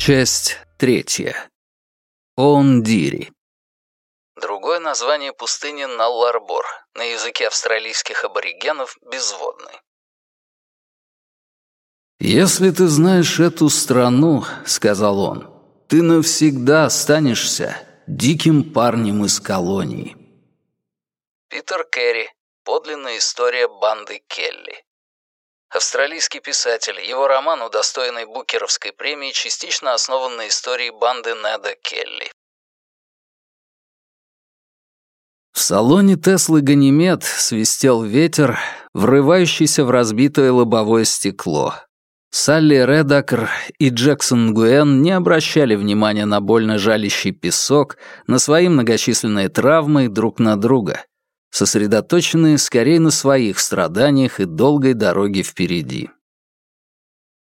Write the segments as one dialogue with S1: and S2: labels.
S1: Часть третья. Ондири. Другое название пустыни Налларбор, на языке австралийских аборигенов безводный. «Если ты знаешь эту страну, — сказал он, — ты навсегда останешься диким парнем из колонии». Питер Керри. Подлинная история банды Келли. Австралийский писатель, его роман, удостоенный Букеровской премии, частично основан на истории банды Неда Келли. В салоне Теслы Ганимед свистел ветер, врывающийся в разбитое лобовое стекло. Салли Редакер и Джексон Гуэн не обращали внимания на больно жалящий песок, на свои многочисленные травмы друг на друга сосредоточенные скорее на своих страданиях и долгой дороге впереди.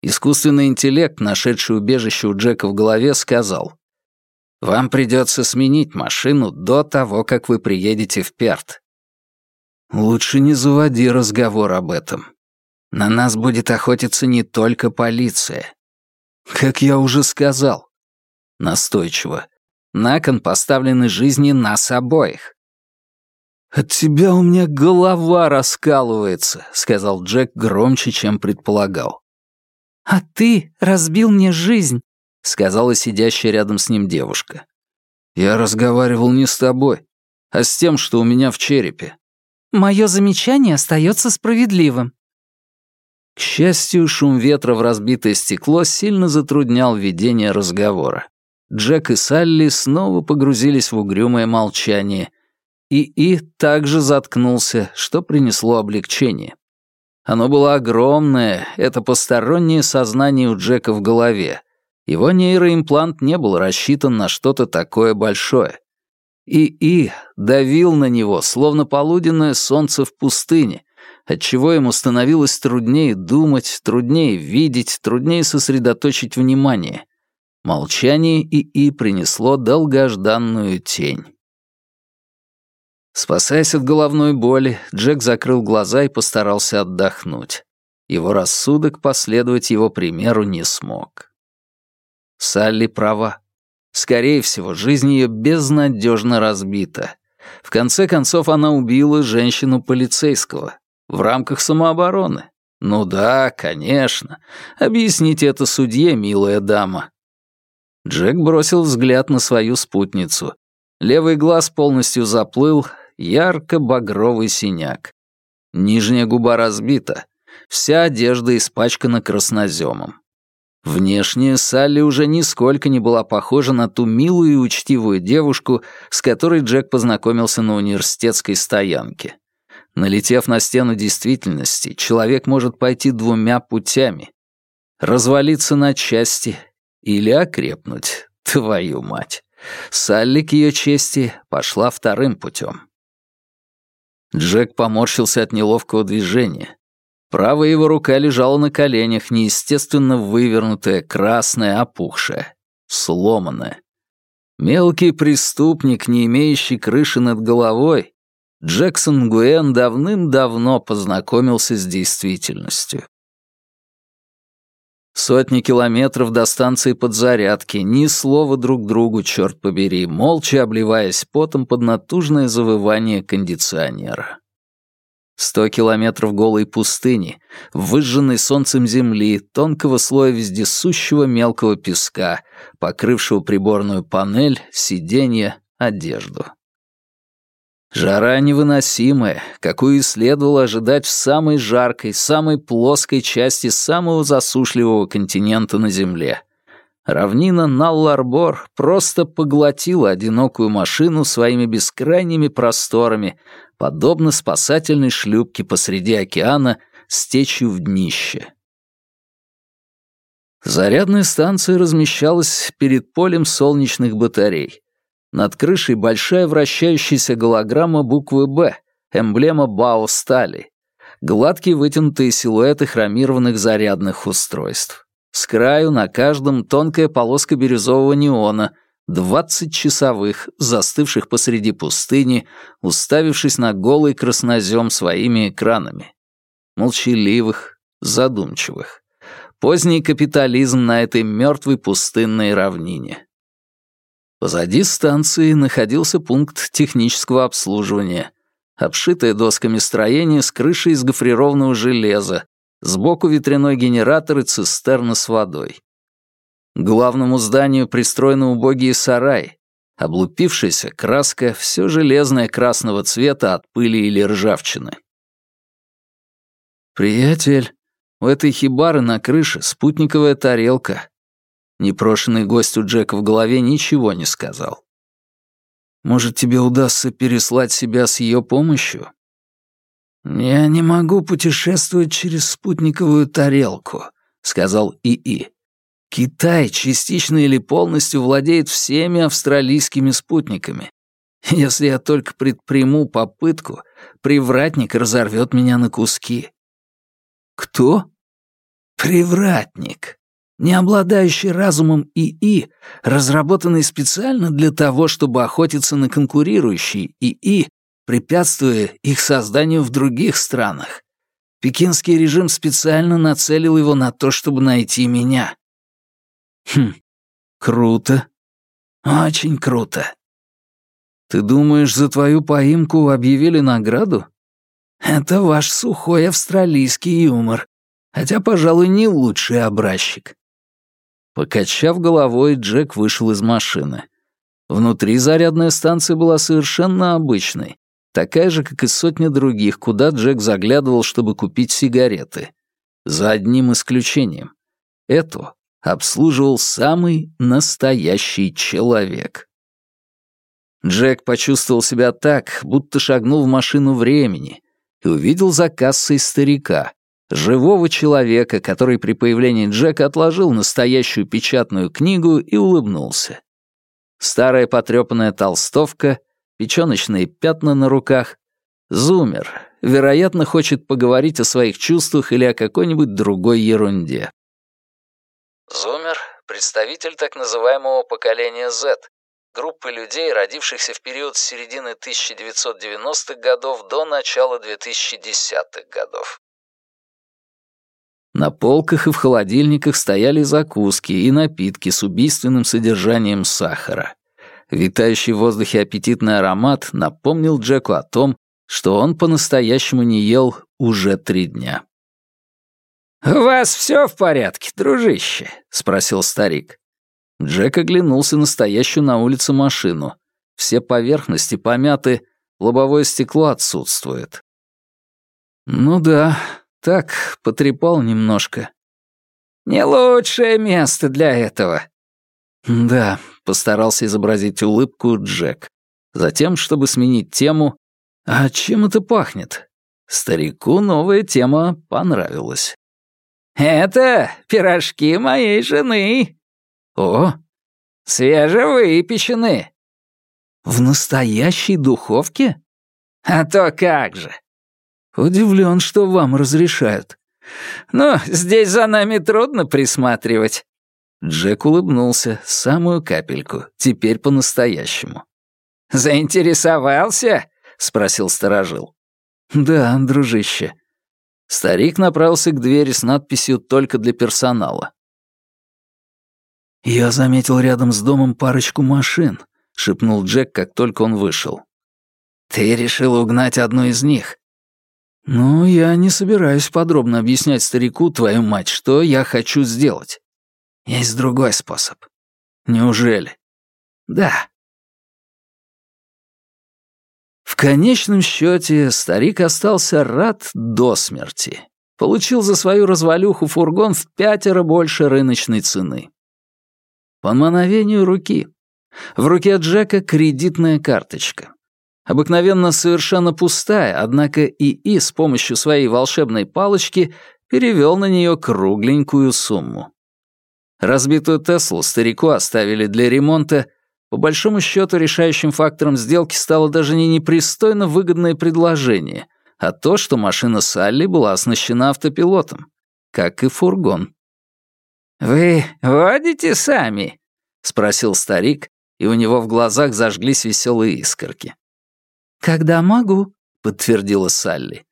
S1: Искусственный интеллект, нашедший убежище у Джека в голове, сказал, «Вам придется сменить машину до того, как вы приедете в Перт. Лучше не заводи разговор об этом. На нас будет охотиться не только полиция. Как я уже сказал, настойчиво, на кон поставлены жизни нас обоих. «От тебя у меня голова раскалывается», — сказал Джек громче, чем предполагал.
S2: «А ты разбил мне жизнь», —
S1: сказала сидящая рядом с ним девушка. «Я разговаривал не с тобой, а с тем, что у меня в черепе».
S2: «Мое замечание остается справедливым».
S1: К счастью, шум ветра в разбитое стекло сильно затруднял ведение разговора. Джек и Салли снова погрузились в угрюмое молчание — ИИ также заткнулся, что принесло облегчение. Оно было огромное, это постороннее сознание у Джека в голове. Его нейроимплант не был рассчитан на что-то такое большое. ИИ давил на него, словно полуденное солнце в пустыне, отчего ему становилось труднее думать, труднее видеть, труднее сосредоточить внимание. Молчание ИИ принесло долгожданную тень. Спасаясь от головной боли, Джек закрыл глаза и постарался отдохнуть. Его рассудок последовать его примеру не смог. Салли права. Скорее всего, жизнь ее безнадежно разбита. В конце концов, она убила женщину-полицейского. В рамках самообороны. Ну да, конечно. Объясните это судье, милая дама. Джек бросил взгляд на свою спутницу. Левый глаз полностью заплыл, ярко-багровый синяк. Нижняя губа разбита, вся одежда испачкана красноземом. Внешне Салли уже нисколько не была похожа на ту милую и учтивую девушку, с которой Джек познакомился на университетской стоянке. Налетев на стену действительности, человек может пойти двумя путями. Развалиться на части или окрепнуть, твою мать. Салли, к ее чести, пошла вторым путем. Джек поморщился от неловкого движения. Правая его рука лежала на коленях, неестественно вывернутая, красная, опухшая, сломанная. Мелкий преступник, не имеющий крыши над головой, Джексон Гуэн давным-давно познакомился с действительностью. Сотни километров до станции подзарядки, ни слова друг другу, черт побери, молча обливаясь потом под натужное завывание кондиционера. Сто километров голой пустыни, выжженной солнцем земли, тонкого слоя вездесущего мелкого песка, покрывшего приборную панель, сиденье, одежду. Жара невыносимая, какую и следовало ожидать в самой жаркой, самой плоской части самого засушливого континента на Земле. Равнина Налларбор просто поглотила одинокую машину своими бескрайними просторами, подобно спасательной шлюпке посреди океана с течью в днище. Зарядная станция размещалась перед полем солнечных батарей. Над крышей большая вращающаяся голограмма буквы «Б», эмблема БАО «Стали». Гладкие вытянутые силуэты хромированных зарядных устройств. С краю на каждом тонкая полоска бирюзового неона, двадцать часовых, застывших посреди пустыни, уставившись на голый краснозем своими экранами. Молчаливых, задумчивых. Поздний капитализм на этой мертвой пустынной равнине. Позади станции находился пункт технического обслуживания, обшитое досками строение с крышей из гофрированного железа, сбоку ветряной генератор и цистерна с водой. К главному зданию пристроены убогие сараи, облупившаяся краска, все железное красного цвета от пыли или ржавчины. «Приятель, у этой хибары на крыше спутниковая тарелка». Непрошенный гость у Джека в голове ничего не сказал. «Может, тебе удастся переслать себя с ее помощью?» «Я не могу путешествовать через спутниковую тарелку», — сказал ИИ. «Китай частично или полностью владеет всеми австралийскими спутниками. Если я только предприму попытку, привратник разорвет меня на куски». «Кто?» «Привратник», не обладающий разумом ИИ, разработанный специально для того, чтобы охотиться на конкурирующие ИИ препятствуя их созданию в других странах. Пекинский режим специально нацелил его на то, чтобы найти меня. Хм, круто. Очень круто. Ты думаешь, за твою поимку объявили награду? Это ваш сухой австралийский юмор, хотя, пожалуй, не лучший образчик. Покачав головой, Джек вышел из машины. Внутри зарядная станция была совершенно обычной, такая же, как и сотня других, куда Джек заглядывал, чтобы купить сигареты. За одним исключением. Эту обслуживал самый настоящий человек. Джек почувствовал себя так, будто шагнул в машину времени и увидел за кассой старика, живого человека, который при появлении Джека отложил настоящую печатную книгу и улыбнулся. Старая потрепанная толстовка — печёночные пятна на руках. Зумер, вероятно, хочет поговорить о своих чувствах или о какой-нибудь другой ерунде. Зумер — представитель так называемого поколения Z, группы людей, родившихся в период с середины 1990-х годов до начала 2010-х годов. На полках и в холодильниках стояли закуски и напитки с убийственным содержанием сахара. Витающий в воздухе аппетитный аромат напомнил Джеку о том, что он по-настоящему не ел уже три дня. «У вас все в порядке, дружище?» — спросил старик. Джек оглянулся на стоящую на улице машину. Все поверхности помяты, лобовое стекло отсутствует. «Ну да, так, потрепал немножко». «Не лучшее место для этого». «Да, Постарался изобразить улыбку Джек. Затем, чтобы сменить тему, «А чем это пахнет?» Старику новая тема понравилась. «Это пирожки моей жены». «О, свежевыпеченные». «В настоящей духовке?» «А то как же». «Удивлен, что вам разрешают». «Ну, здесь за нами трудно присматривать. Джек улыбнулся, самую капельку, теперь по-настоящему. «Заинтересовался?» — спросил сторожил. «Да, дружище». Старик направился к двери с надписью «Только для персонала». «Я заметил рядом с домом парочку машин», — шепнул Джек, как только он вышел. «Ты решил угнать одну из них?» «Ну, я не собираюсь подробно объяснять старику, твою мать, что я хочу сделать. Есть другой способ. Неужели? Да. В конечном счете старик остался рад до смерти. Получил за свою развалюху фургон в пятеро больше рыночной цены. По мановению руки. В руке Джека кредитная карточка. Обыкновенно совершенно пустая, однако ИИ с помощью своей волшебной палочки перевел на нее кругленькую сумму. Разбитую Теслу старику оставили для ремонта. По большому счету решающим фактором сделки стало даже не непристойно выгодное предложение, а то, что машина Салли была оснащена автопилотом, как и фургон. «Вы водите сами?» — спросил старик, и у него в глазах зажглись веселые искорки. «Когда могу», — подтвердила Салли.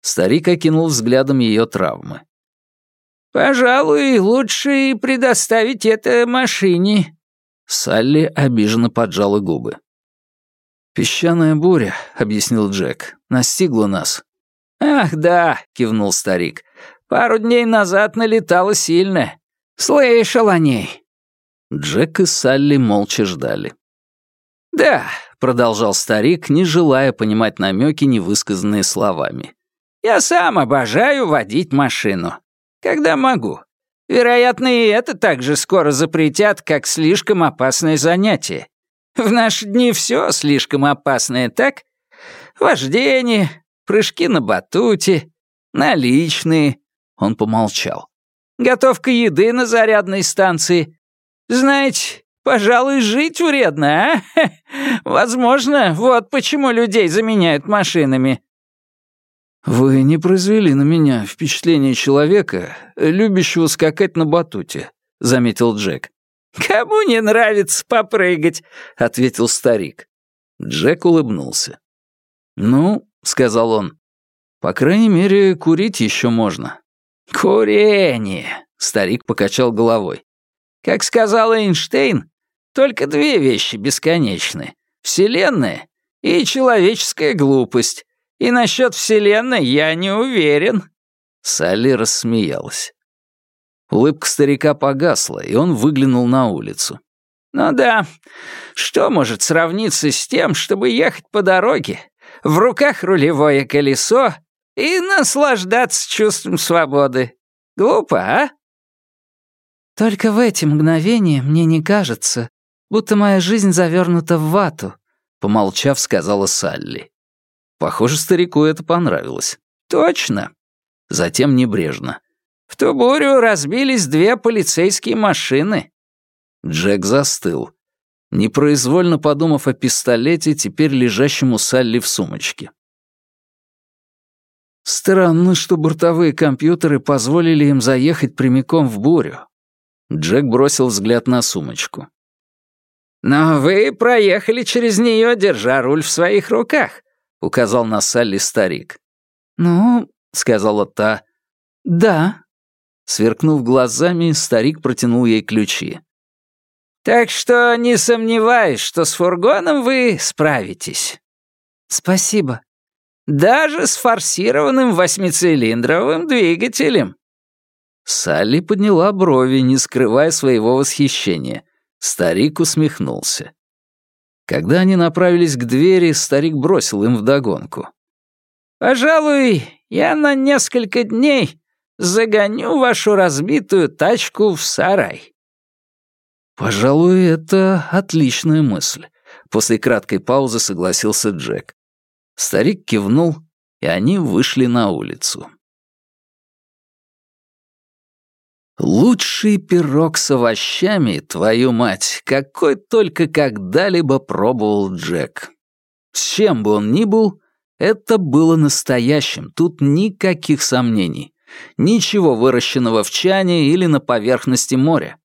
S1: Старик окинул взглядом ее травмы.
S3: «Пожалуй, лучше предоставить это машине».
S1: Салли обиженно поджала губы. «Песчаная буря», — объяснил Джек, — «настигла нас».
S3: «Ах, да», — кивнул старик, — «пару дней назад налетала сильно. Слышал о ней».
S1: Джек и Салли молча ждали.
S3: «Да», —
S1: продолжал старик, не желая понимать намеки, невысказанные словами.
S3: «Я сам обожаю водить машину. Когда могу. Вероятно, и это так же скоро запретят, как слишком опасное занятие. В наши дни все слишком опасное, так? Вождение, прыжки на батуте, наличные. Он помолчал. Готовка еды на зарядной станции. Знаете, пожалуй, жить вредно, а? Возможно, вот почему людей заменяют машинами.
S1: «Вы не произвели на меня впечатление человека, любящего скакать на батуте», — заметил Джек.
S3: «Кому не нравится попрыгать?» — ответил старик.
S1: Джек улыбнулся. «Ну», — сказал он, — «по крайней мере, курить еще можно».
S3: «Курение», — старик покачал головой. «Как сказал Эйнштейн, только две вещи бесконечны — Вселенная и человеческая глупость. И насчет Вселенной я не уверен».
S1: Салли рассмеялась. Улыбка старика погасла, и он выглянул на улицу.
S3: «Ну да, что может сравниться с тем, чтобы ехать по дороге, в руках рулевое колесо и наслаждаться чувством свободы? Глупо, а?»
S2: «Только в эти мгновения мне не кажется, будто моя жизнь завернута в вату», —
S1: помолчав, сказала Салли. Похоже, старику это понравилось.
S3: «Точно».
S1: Затем небрежно.
S3: «В ту бурю разбились две полицейские машины».
S1: Джек застыл, непроизвольно подумав о пистолете, теперь лежащем у Салли в сумочке. Странно, что бортовые компьютеры позволили им заехать прямиком в бурю. Джек бросил взгляд на сумочку.
S3: «Но вы проехали через нее, держа руль в своих руках указал на Салли старик.
S2: «Ну», — сказала та, — «да».
S1: Сверкнув глазами, старик протянул ей ключи.
S3: «Так что не сомневаюсь, что с фургоном вы справитесь».
S2: «Спасибо».
S3: «Даже с форсированным восьмицилиндровым двигателем».
S1: Салли подняла брови, не скрывая своего восхищения. Старик усмехнулся. Когда они направились к двери, старик бросил им вдогонку.
S3: «Пожалуй, я на несколько дней загоню вашу разбитую тачку в сарай».
S1: «Пожалуй, это отличная мысль», — после краткой паузы согласился Джек. Старик кивнул, и они вышли на улицу. Лучший пирог с овощами, твою мать, какой только когда-либо пробовал Джек. С чем бы он ни был, это было настоящим, тут никаких сомнений. Ничего выращенного в чане или на поверхности моря.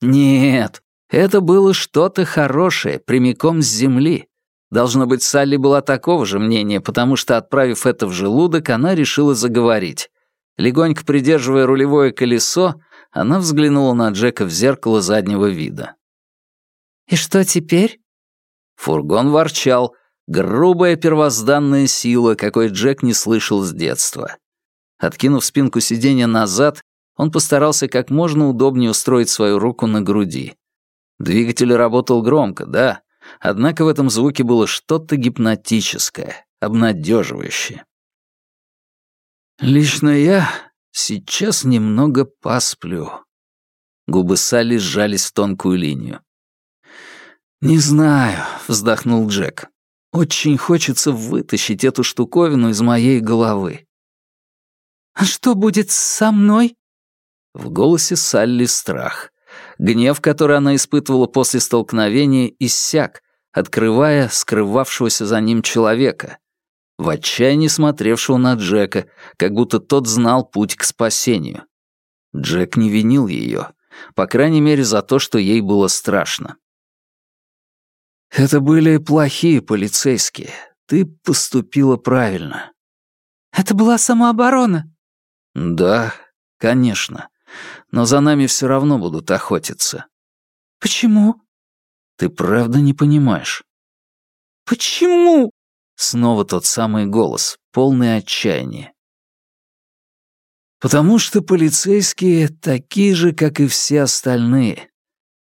S1: Нет, это было что-то хорошее, прямиком с земли. Должно быть, Салли была такого же мнения, потому что, отправив это в желудок, она решила заговорить. Легонько придерживая рулевое колесо, она взглянула на Джека в зеркало заднего вида.
S2: «И что теперь?»
S1: Фургон ворчал. Грубая первозданная сила, какой Джек не слышал с детства. Откинув спинку сиденья назад, он постарался как можно удобнее устроить свою руку на груди. Двигатель работал громко, да, однако в этом звуке было что-то гипнотическое, обнадеживающее. «Лично я сейчас немного посплю». Губы Салли сжались в тонкую линию. «Не знаю», — вздохнул Джек. «Очень хочется вытащить эту штуковину из моей головы».
S2: «А что будет со мной?»
S1: В голосе Салли страх. Гнев, который она испытывала после столкновения, иссяк, открывая скрывавшегося за ним человека, в отчаянии смотревшего на Джека, как будто тот знал путь к спасению. Джек не винил ее, по крайней мере за то, что ей было страшно. «Это были плохие полицейские. Ты поступила правильно».
S2: «Это была самооборона?»
S1: «Да, конечно. Но за нами все равно будут охотиться.
S2: Почему?
S1: Ты правда не понимаешь?
S2: Почему?
S1: Снова тот самый голос, полный отчаяния. Потому что полицейские такие же, как и все остальные.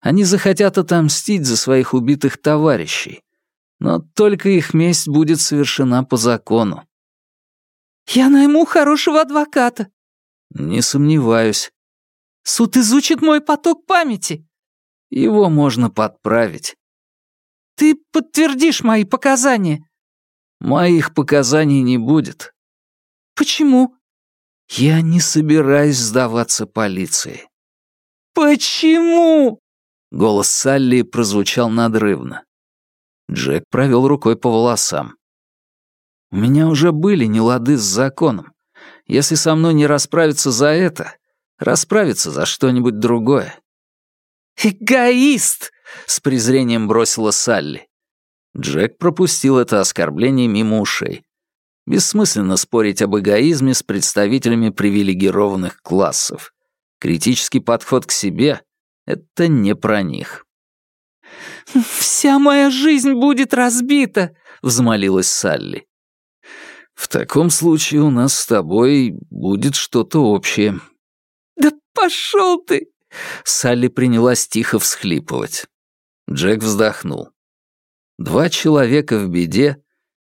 S1: Они захотят отомстить за своих убитых товарищей, но только их месть будет совершена по закону.
S2: «Я найму хорошего адвоката».
S1: «Не сомневаюсь».
S2: «Суд изучит мой поток памяти».
S1: «Его можно подправить».
S2: «Ты подтвердишь мои показания».
S1: «Моих показаний не будет».
S2: «Почему?»
S1: «Я не собираюсь сдаваться полиции».
S2: «Почему?»
S1: Голос Салли прозвучал надрывно. Джек провел рукой по волосам. «У меня уже были нелады с законом. Если со мной не расправиться за это, расправиться за что-нибудь другое».
S2: «Эгоист!» — с презрением бросила Салли.
S1: Джек пропустил это оскорбление мимо ушей. Бессмысленно спорить об эгоизме с представителями привилегированных классов. Критический подход к себе — это не про них.
S2: «Вся моя жизнь будет разбита», — взмолилась Салли.
S1: «В таком случае у нас с тобой будет что-то общее».
S2: «Да пошел ты!»
S1: Салли принялась тихо всхлипывать. Джек вздохнул. Два человека в беде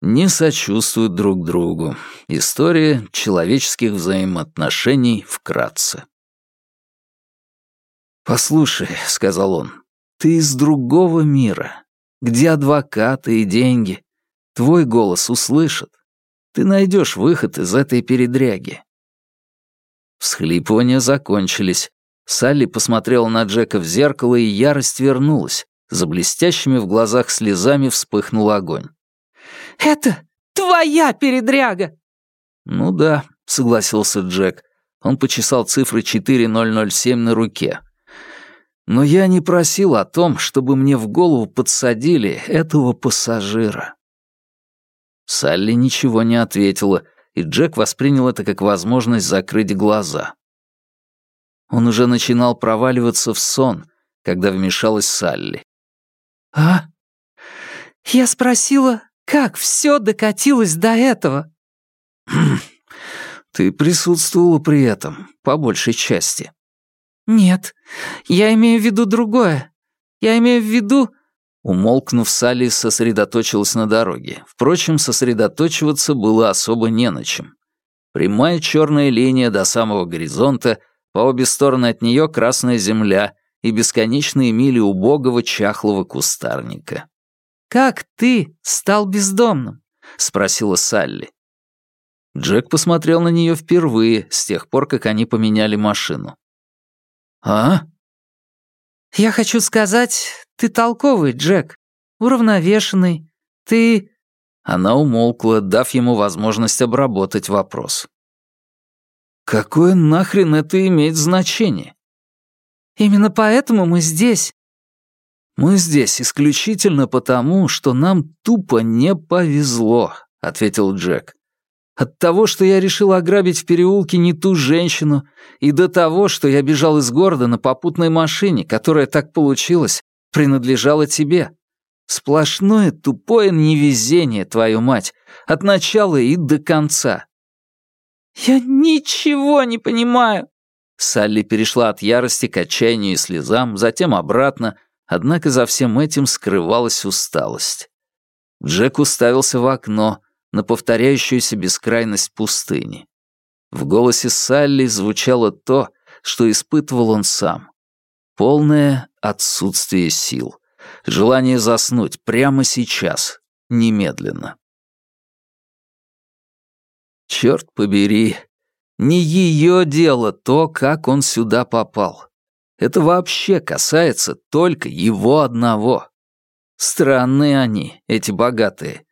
S1: не сочувствуют друг другу. История человеческих взаимоотношений вкратце. «Послушай», — сказал он, — «ты из другого мира, где адвокаты и деньги. Твой голос услышат. Ты найдешь выход из этой передряги». Всхлипывания закончились. Салли посмотрела на Джека в зеркало, и ярость вернулась. За блестящими в глазах слезами вспыхнул огонь.
S2: «Это твоя передряга!»
S1: «Ну да», — согласился Джек. Он почесал цифры 4007 на руке. «Но я не просил о том, чтобы мне в голову подсадили этого пассажира». Салли ничего не ответила, и Джек воспринял это как возможность закрыть глаза. Он уже начинал проваливаться в сон, когда вмешалась Салли.
S2: «А? Я спросила, как все докатилось до этого?»
S1: «Ты присутствовала при этом, по большей части».
S2: «Нет, я имею в виду другое. Я имею в виду...»
S1: Умолкнув, Салли сосредоточилась на дороге. Впрочем, сосредоточиваться было особо не на чем. Прямая черная линия до самого горизонта, по обе стороны от нее красная земля и бесконечные мили убогого чахлого кустарника.
S2: «Как ты стал бездомным?» — спросила Салли.
S1: Джек посмотрел на нее впервые с тех пор, как они поменяли машину. «А?»
S2: «Я хочу сказать, ты толковый, Джек, уравновешенный. Ты...»
S1: Она умолкла, дав ему возможность обработать вопрос. «Какое нахрен это имеет значение?»
S2: «Именно поэтому мы здесь».
S1: «Мы здесь исключительно потому, что нам тупо не повезло», — ответил Джек. От того, что я решил ограбить в переулке не ту женщину, и до того, что я бежал из города на попутной машине, которая так получилось, принадлежала тебе. Сплошное тупое невезение, твою мать, от начала и до конца.
S2: «Я ничего не понимаю!»
S1: Салли перешла от ярости к отчаянию и слезам, затем обратно, однако за всем этим скрывалась усталость. Джек уставился в окно, на повторяющуюся бескрайность пустыни. В голосе Салли звучало то, что испытывал он сам. Полное отсутствие сил. Желание заснуть прямо сейчас, немедленно. Черт побери, не ее дело то, как он сюда попал. Это вообще касается только его одного. Странные они, эти богатые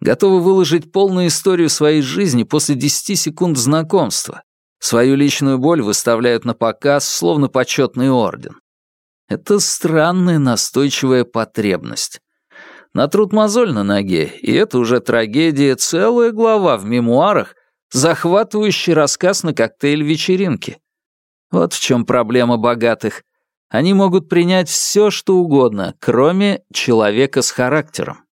S1: готовы выложить полную историю своей жизни после десяти секунд знакомства. Свою личную боль выставляют на показ, словно почетный орден. Это странная настойчивая потребность. Натрут мозоль на ноге, и это уже трагедия, целая глава в мемуарах, захватывающий рассказ на коктейль-вечеринке. Вот в чем проблема богатых. Они могут принять все, что угодно, кроме человека с характером.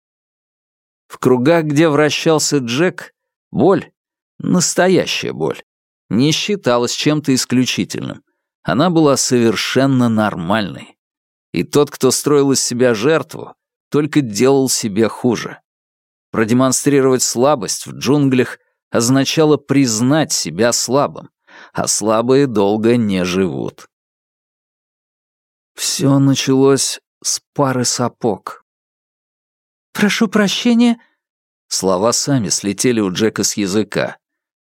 S1: В кругах, где вращался Джек, боль, настоящая боль, не считалась чем-то исключительным. Она была совершенно нормальной. И тот, кто строил из себя жертву, только делал себе хуже. Продемонстрировать слабость в джунглях означало признать себя слабым, а слабые долго не живут. Все началось с пары сапог.
S2: «Прошу прощения».
S1: Слова сами слетели у Джека с языка.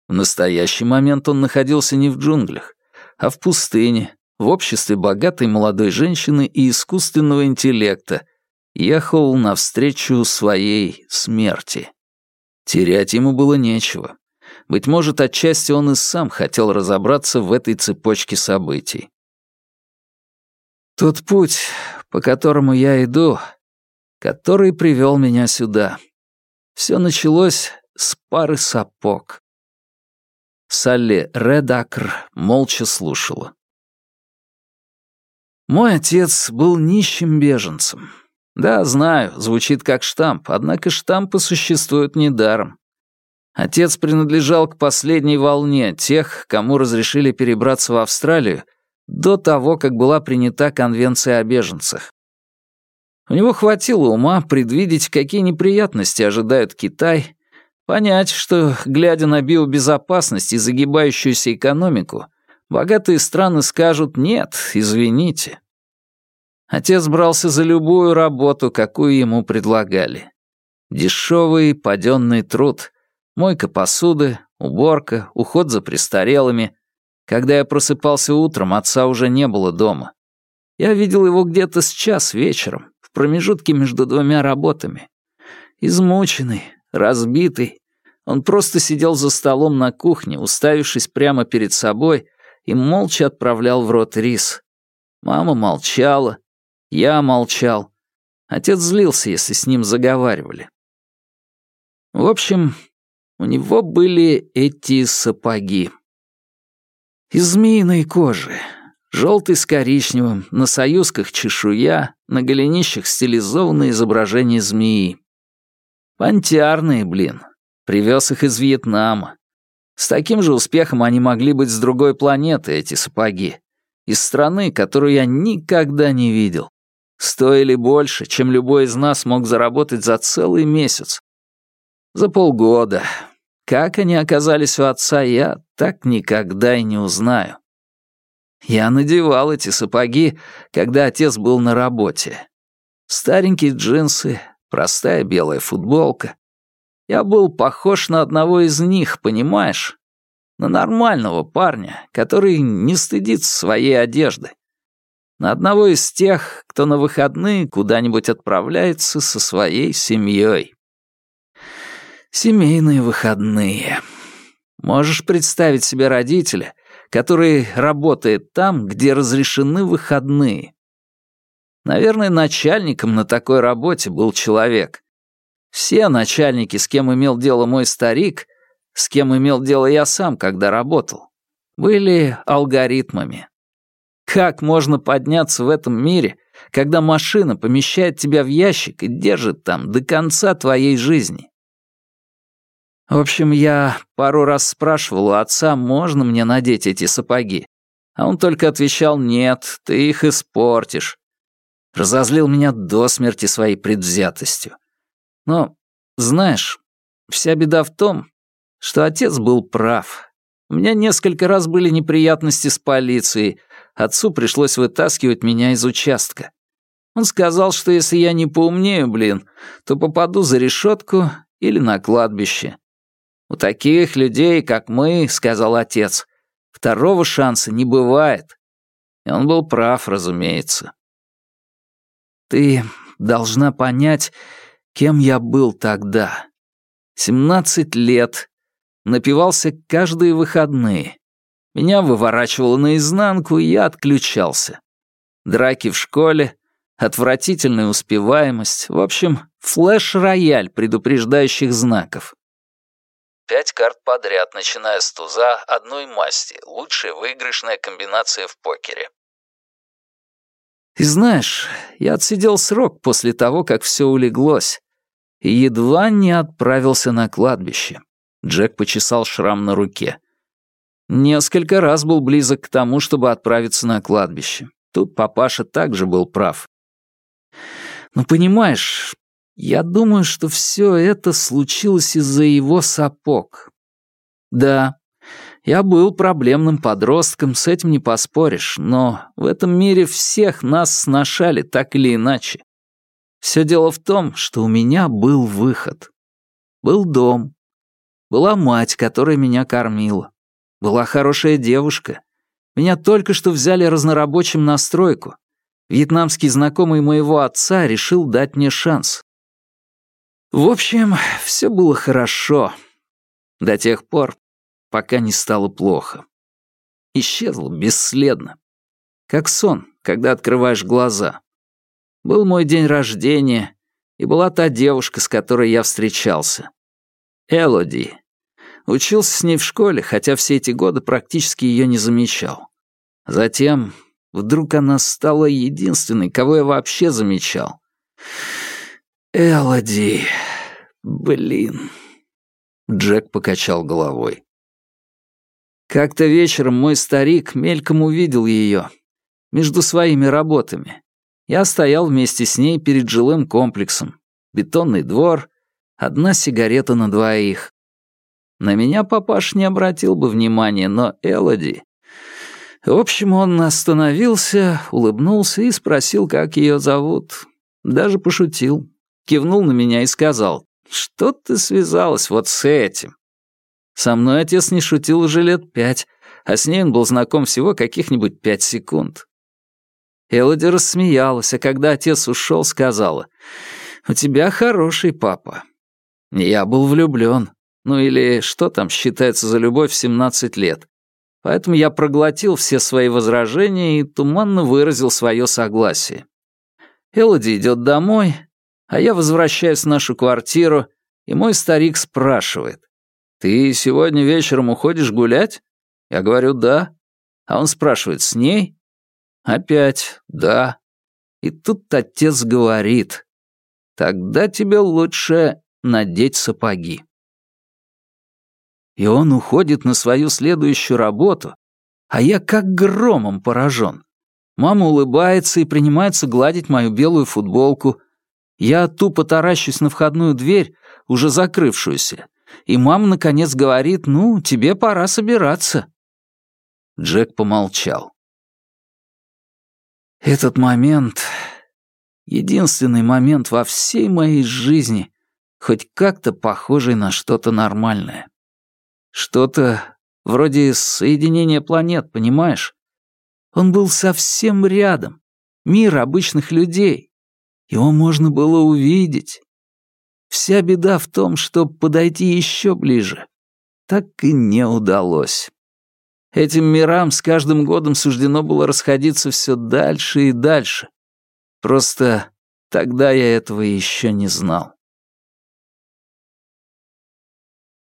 S1: В настоящий момент он находился не в джунглях, а в пустыне, в обществе богатой молодой женщины и искусственного интеллекта, ехал навстречу своей смерти. Терять ему было нечего. Быть может, отчасти он и сам хотел разобраться в этой цепочке событий. Тот путь, по которому я иду, который привел меня сюда. Все началось с пары сапог. Салли Редакр молча слушала. Мой отец был нищим беженцем. Да, знаю, звучит как штамп, однако штампы существуют недаром. Отец принадлежал к последней волне тех, кому разрешили перебраться в Австралию до того, как была принята Конвенция о беженцах. У него хватило ума предвидеть, какие неприятности ожидают Китай, понять, что, глядя на биобезопасность и загибающуюся экономику, богатые страны скажут «нет, извините». Отец брался за любую работу, какую ему предлагали. Дешевый паденный труд, мойка посуды, уборка, уход за престарелыми. Когда я просыпался утром, отца уже не было дома. Я видел его где-то с час вечером, в промежутке между двумя работами. Измученный, разбитый, он просто сидел за столом на кухне, уставившись прямо перед собой, и молча отправлял в рот рис. Мама молчала, я молчал. Отец злился, если с ним заговаривали. В общем, у него были эти сапоги. Из змеиной кожи, желтый с коричневым, на союзках чешуя, на голенищах стилизованное изображение змеи. Пантиарные, блин. Привез их из Вьетнама. С таким же успехом они могли быть с другой планеты, эти сапоги. Из страны, которую я никогда не видел стоили больше, чем любой из нас мог заработать за целый месяц. За полгода. Как они оказались у отца, я так никогда и не узнаю. Я надевал эти сапоги, когда отец был на работе. Старенькие джинсы, простая белая футболка. Я был похож на одного из них, понимаешь? На нормального парня, который не стыдится своей одежды на одного из тех, кто на выходные куда-нибудь отправляется со своей семьей. Семейные выходные. Можешь представить себе родителя, который работает там, где разрешены выходные. Наверное, начальником на такой работе был человек. Все начальники, с кем имел дело мой старик, с кем имел дело я сам, когда работал, были алгоритмами. Как можно подняться в этом мире, когда машина помещает тебя в ящик и держит там до конца твоей жизни? В общем, я пару раз спрашивал у отца, можно мне надеть эти сапоги. А он только отвечал, нет, ты их испортишь. Разозлил меня до смерти своей предвзятостью. Но, знаешь, вся беда в том, что отец был прав. У меня несколько раз были неприятности с полицией, отцу пришлось вытаскивать меня из участка. Он сказал, что если я не поумнею, блин, то попаду за решетку или на кладбище. У таких людей, как мы, сказал отец, второго шанса не бывает. И он был прав, разумеется. Ты должна понять, кем я был тогда. Семнадцать лет. Напивался каждые выходные. Меня выворачивало наизнанку, и я отключался. Драки в школе, отвратительная успеваемость, в общем, флеш-рояль предупреждающих знаков. пять карт подряд, начиная с туза одной масти. Лучшая выигрышная комбинация в покере.
S2: И знаешь, я отсидел срок после того, как все улеглось, и едва не отправился на кладбище. Джек почесал шрам на руке. Несколько раз был близок к тому, чтобы отправиться на кладбище. Тут папаша также был прав. Но понимаешь, я думаю, что все это случилось из-за его сапог. Да, я был проблемным подростком, с этим не поспоришь, но в этом мире всех нас сношали так или иначе. Все дело в том, что у меня был выход. Был дом. Была мать, которая меня кормила. Была хорошая девушка. Меня только что взяли разнорабочим на стройку. Вьетнамский знакомый моего отца решил дать мне шанс. В общем, все было хорошо. До тех пор, пока не стало плохо. Исчезло бесследно. Как сон, когда открываешь глаза. Был мой день рождения, и была та девушка, с которой я встречался. Элоди. Учился с ней в школе, хотя все эти годы практически ее не замечал. Затем вдруг она стала единственной, кого я вообще замечал. «Элоди... Блин...» Джек покачал головой. Как-то вечером мой старик мельком увидел ее между своими работами. Я стоял вместе с ней перед жилым комплексом. Бетонный двор, одна сигарета на двоих. На меня папаш не обратил бы внимания, но Элоди... В общем, он остановился, улыбнулся и спросил, как ее зовут. Даже пошутил кивнул на меня и сказал, «Что ты связалась вот с этим?» Со мной отец не шутил уже лет пять, а с ней он был знаком всего каких-нибудь пять секунд. Элоди рассмеялась, а когда отец ушел, сказала, «У тебя хороший папа». Я был влюблен, ну или что там считается за любовь в 17 лет. Поэтому я проглотил все свои возражения и туманно выразил свое согласие. Элоди идет домой, а я возвращаюсь в нашу квартиру, и мой старик спрашивает, «Ты сегодня вечером уходишь гулять?» Я говорю, «Да». А он спрашивает, «С ней?» Опять, «Да». И тут отец говорит, «Тогда тебе лучше надеть сапоги». И он уходит на свою следующую работу, а я как громом поражен. Мама улыбается и принимается гладить мою белую футболку, я тупо таращусь на входную дверь, уже закрывшуюся, и мама наконец говорит, «Ну, тебе пора собираться». Джек помолчал. Этот момент — единственный момент во всей моей жизни, хоть как-то похожий на что-то нормальное. Что-то вроде соединения планет, понимаешь? Он был совсем рядом. Мир обычных людей. Его можно было увидеть. Вся беда в том, чтобы подойти еще ближе. Так и не удалось. Этим мирам с каждым годом суждено было расходиться все дальше и дальше. Просто тогда я этого еще не знал.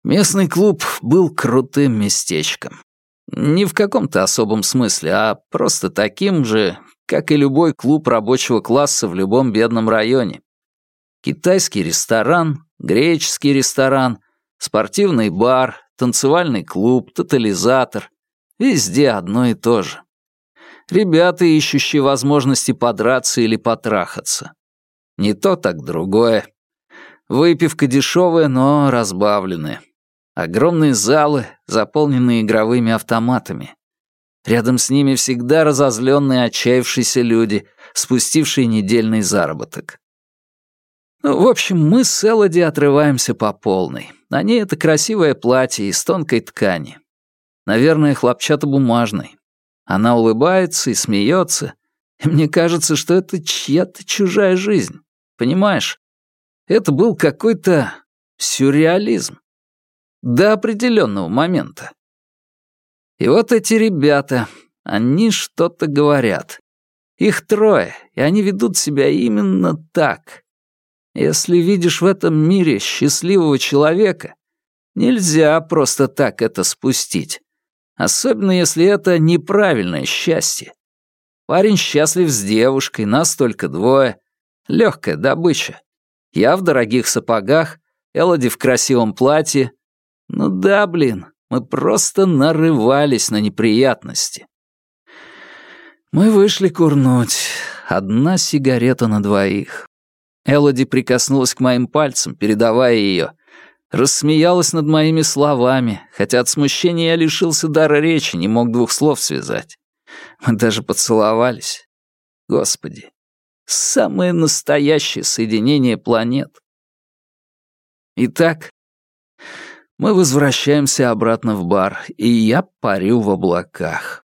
S2: Местный клуб был крутым местечком. Не в каком-то особом смысле, а просто таким же, как и любой клуб рабочего класса в любом бедном районе. Китайский ресторан, греческий ресторан, спортивный бар, танцевальный клуб, тотализатор. Везде одно и то же. Ребята, ищущие возможности подраться или потрахаться. Не то, так другое. Выпивка дешевая, но разбавленная. Огромные залы, заполненные игровыми автоматами. Рядом с ними всегда разозленные, отчаявшиеся люди, спустившие недельный заработок. Ну, в общем, мы с Элоди отрываемся по полной. На ней это красивое платье из тонкой ткани. Наверное, хлопчатобумажной. Она улыбается и смеется, и мне кажется, что это чья-то чужая жизнь. Понимаешь? Это был какой-то сюрреализм. До определенного момента. И вот эти ребята, они что-то говорят. Их трое, и они ведут себя именно так. Если видишь в этом мире счастливого человека, Нельзя просто так это спустить. Особенно если это неправильное счастье. Парень счастлив с девушкой, нас только двое. Легкая добыча. Я в дорогих сапогах, Элоди в красивом платье. Ну да, блин, мы просто нарывались на неприятности. Мы вышли курнуть. Одна сигарета на двоих. Элоди прикоснулась к моим пальцам, передавая ее. Рассмеялась над моими словами, хотя от смущения я лишился дара речи, не мог двух слов связать. Мы даже поцеловались. Господи, самое настоящее соединение планет. Итак, мы возвращаемся обратно в бар, и я парю в облаках.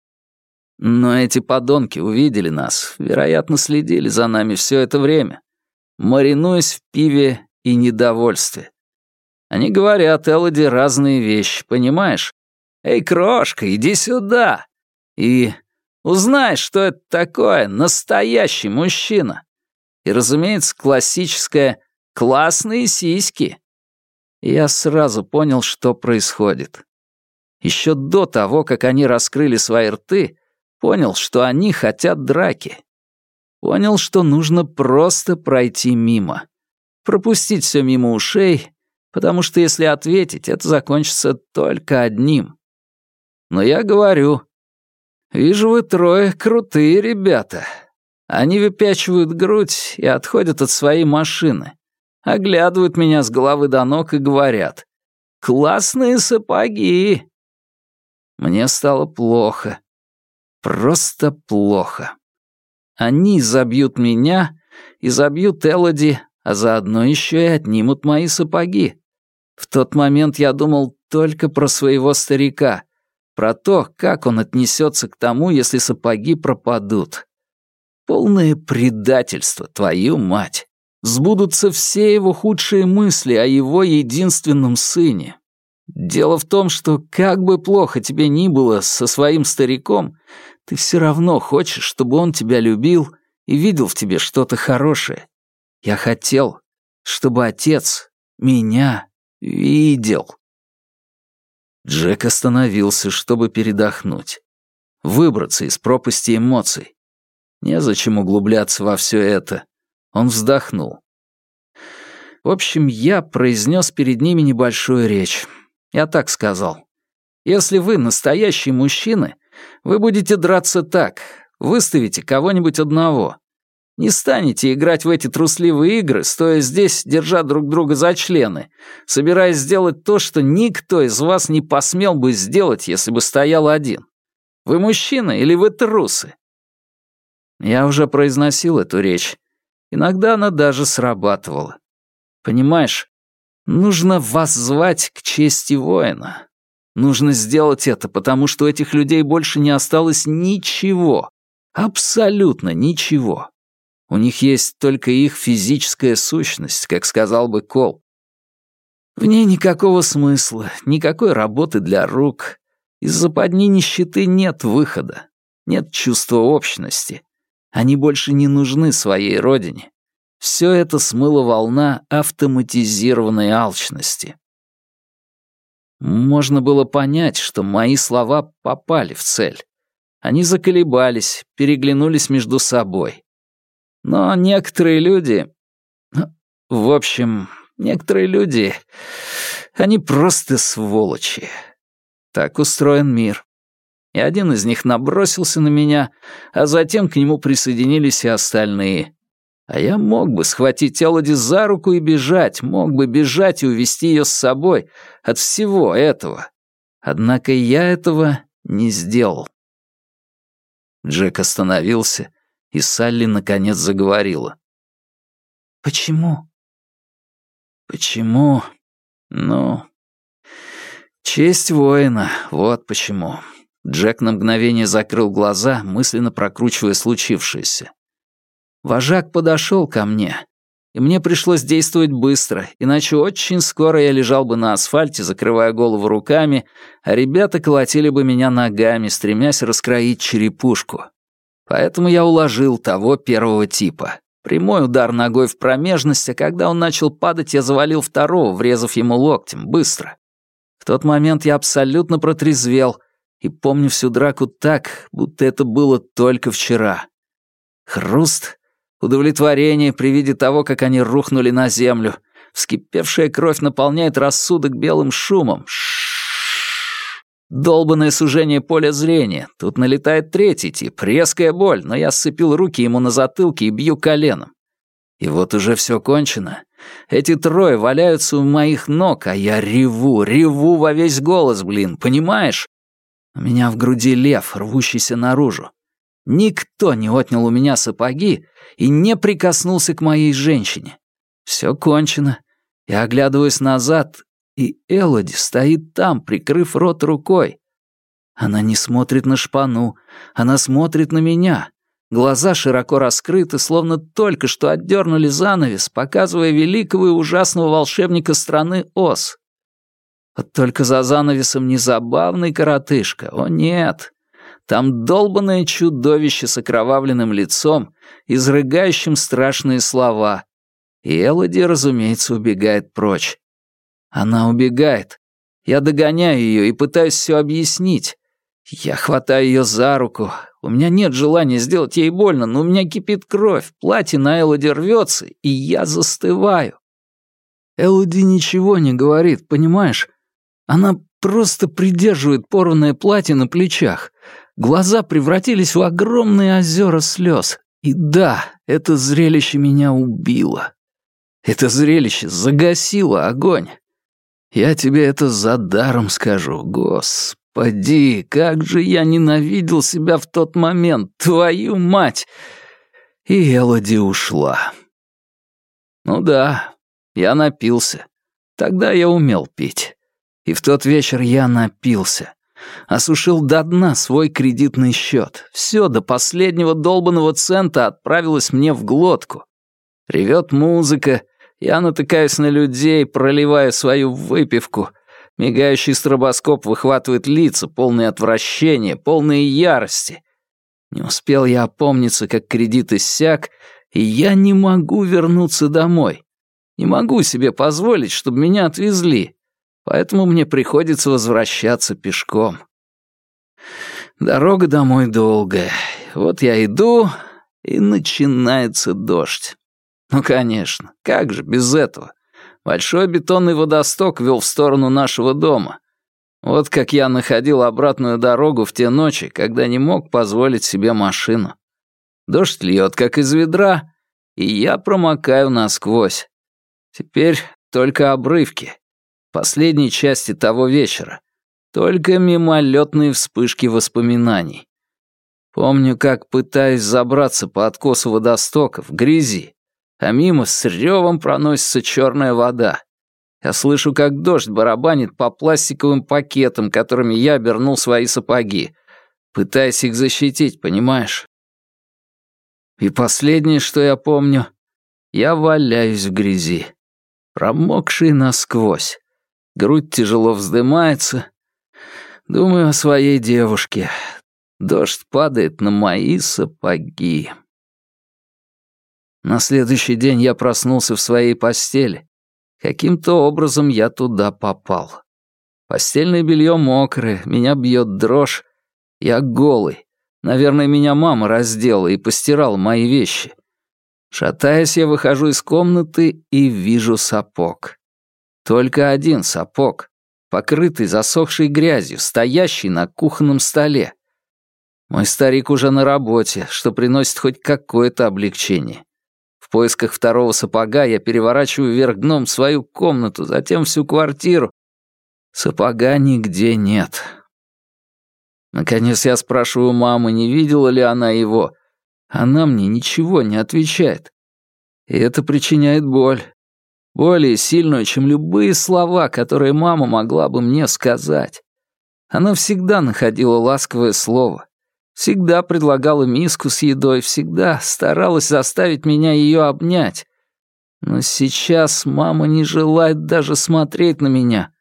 S2: Но эти подонки увидели нас, вероятно, следили за нами все это время, маринуясь в пиве и недовольстве. Они говорят Элоди разные вещи, понимаешь? «Эй, крошка, иди сюда!» И узнай, что это такое настоящий мужчина. И, разумеется, классическое «классные сиськи». Я сразу понял, что происходит. Еще до того, как они раскрыли свои рты, Понял, что они хотят драки. Понял, что нужно просто пройти мимо. Пропустить все мимо ушей, потому что если ответить, это закончится только одним. Но я говорю, вижу вы трое крутые ребята. Они выпячивают грудь и отходят от своей машины, оглядывают меня с головы до ног и говорят, «Классные сапоги!» Мне стало плохо. Просто плохо. Они забьют меня и забьют Элоди, а заодно еще и отнимут мои сапоги. В тот момент я думал только про своего старика, про то, как он отнесется к тому, если сапоги пропадут. Полное предательство, твою мать. Сбудутся все его худшие мысли о его единственном сыне. Дело в том, что как бы плохо тебе ни было со своим стариком, ты все равно хочешь, чтобы он тебя любил и видел в тебе что-то хорошее. Я хотел, чтобы отец меня видел. Джек остановился, чтобы передохнуть. Выбраться из пропасти эмоций. Незачем углубляться во все это. Он вздохнул. В общем, я произнес перед ними небольшую речь. Я так сказал. Если вы настоящие мужчины, вы будете драться так, выставите кого-нибудь одного. Не станете играть в эти трусливые игры, стоя здесь, держа друг друга за члены, собираясь сделать то, что никто из вас не посмел бы сделать, если бы стоял один. Вы мужчина или вы трусы? Я уже произносил эту речь. Иногда она даже срабатывала. Понимаешь, нужно вас звать к чести воина. Нужно сделать это, потому что у этих людей больше не осталось ничего. Абсолютно ничего. У них есть только их физическая сущность, как сказал бы Кол. В ней никакого смысла, никакой работы для рук. Из-за подни нищеты нет выхода, нет чувства общности. Они больше не нужны своей родине. Все это смыло волна автоматизированной алчности. Можно было понять, что мои слова попали в цель. Они заколебались, переглянулись между собой. Но некоторые люди... В общем, некоторые люди... Они просто сволочи. Так устроен мир. И один из них набросился на меня, а затем к нему присоединились и остальные. А я мог бы схватить Элоди за руку и бежать, мог бы бежать и увести ее с собой от всего этого. Однако я этого не сделал. Джек остановился, и Салли наконец заговорила. «Почему?» «Почему? Ну...» «Честь воина, вот почему». Джек на мгновение закрыл глаза, мысленно прокручивая случившееся. Вожак подошел ко мне, и мне пришлось действовать быстро, иначе очень скоро я лежал бы на асфальте, закрывая голову руками, а ребята колотили бы меня ногами, стремясь раскроить черепушку. Поэтому я уложил того первого типа. Прямой удар ногой в промежность, а когда он начал падать, я завалил второго, врезав ему локтем, быстро. В тот момент я абсолютно протрезвел и помню всю драку так, будто это было только вчера. Хруст, удовлетворение при виде того, как они рухнули на землю. Вскипевшая кровь наполняет рассудок белым шумом. Долбанное сужение поля зрения. Тут налетает третий тип, резкая боль, но я сцепил руки ему на затылке и бью коленом. И вот уже все кончено. Эти трое валяются у моих ног, а я реву, реву во весь голос, блин, понимаешь? У меня в груди лев, рвущийся наружу. Никто не отнял у меня сапоги и не прикоснулся к моей женщине. Все кончено. Я оглядываюсь назад, и Элоди стоит там, прикрыв рот рукой. Она не смотрит на шпану, она смотрит на меня. Глаза широко раскрыты, словно только что отдернули занавес, показывая великого и ужасного волшебника страны Оз. Вот только за занавесом не забавный коротышка, о нет. Там долбанное чудовище с окровавленным лицом, изрыгающим страшные слова. И Элоди, разумеется, убегает прочь. Она убегает. Я догоняю ее и пытаюсь все объяснить. Я хватаю ее за руку. У меня нет желания сделать ей больно, но у меня кипит кровь, платье на Элоди рвется, и я застываю. Элоди ничего не говорит, понимаешь? Она просто придерживает порванное платье на плечах. Глаза превратились в огромные озера слез. И да, это зрелище меня убило. Это зрелище загасило огонь. Я тебе это за даром скажу, господи, как же я ненавидел себя в тот момент, твою мать! И Элоди ушла. Ну да, я напился. Тогда я умел пить. И в тот вечер я напился. Осушил до дна свой кредитный счет. Все до последнего долбанного цента отправилось мне в глотку. Ревет музыка, я натыкаюсь на людей, проливая свою выпивку. Мигающий стробоскоп выхватывает лица, полные отвращения, полные ярости. Не успел я опомниться, как кредит иссяк, и я не могу вернуться домой. Не могу себе позволить, чтобы меня отвезли поэтому мне приходится возвращаться пешком. Дорога домой долгая. Вот я иду, и начинается дождь. Ну, конечно, как же без этого? Большой бетонный водосток вел в сторону нашего дома. Вот как я находил обратную дорогу в те ночи, когда не мог позволить себе машину. Дождь льет, как из ведра, и я промокаю насквозь. Теперь только обрывки последней части того вечера. Только мимолетные вспышки воспоминаний. Помню, как пытаюсь забраться по откосу водостока в грязи, а мимо с ревом проносится черная вода. Я слышу, как дождь барабанит по пластиковым пакетам, которыми я обернул свои сапоги, пытаясь их защитить, понимаешь? И последнее, что я помню, я валяюсь в грязи, промокший насквозь. Грудь тяжело вздымается. Думаю о своей девушке. Дождь падает на мои сапоги. На следующий день я проснулся в своей постели. Каким-то образом я туда попал. Постельное белье мокрое, меня бьет дрожь. Я голый. Наверное, меня мама раздела и постирала мои вещи. Шатаясь, я выхожу из комнаты и вижу сапог. Только один сапог, покрытый засохшей грязью, стоящий на кухонном столе. Мой старик уже на работе, что приносит хоть какое-то облегчение. В поисках второго сапога я переворачиваю вверх дном свою комнату, затем всю квартиру. Сапога нигде нет. Наконец я спрашиваю мамы, не видела ли она его. Она мне ничего не отвечает. И это причиняет боль более сильную, чем любые слова, которые мама могла бы мне сказать. Она всегда находила ласковое слово, всегда предлагала миску с едой, всегда старалась заставить меня ее обнять. Но сейчас мама не желает даже смотреть на меня,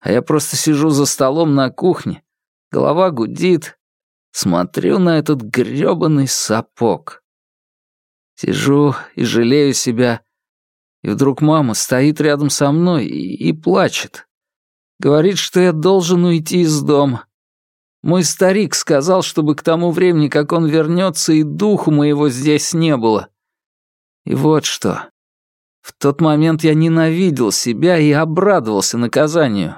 S2: а я просто сижу за столом на кухне, голова гудит, смотрю на этот грёбаный сапог. Сижу и жалею себя, и вдруг мама стоит рядом со мной и, и плачет. Говорит, что я должен уйти из дома. Мой старик сказал, чтобы к тому времени, как он вернется, и духу моего здесь не было. И вот что. В тот момент я ненавидел себя и обрадовался наказанию.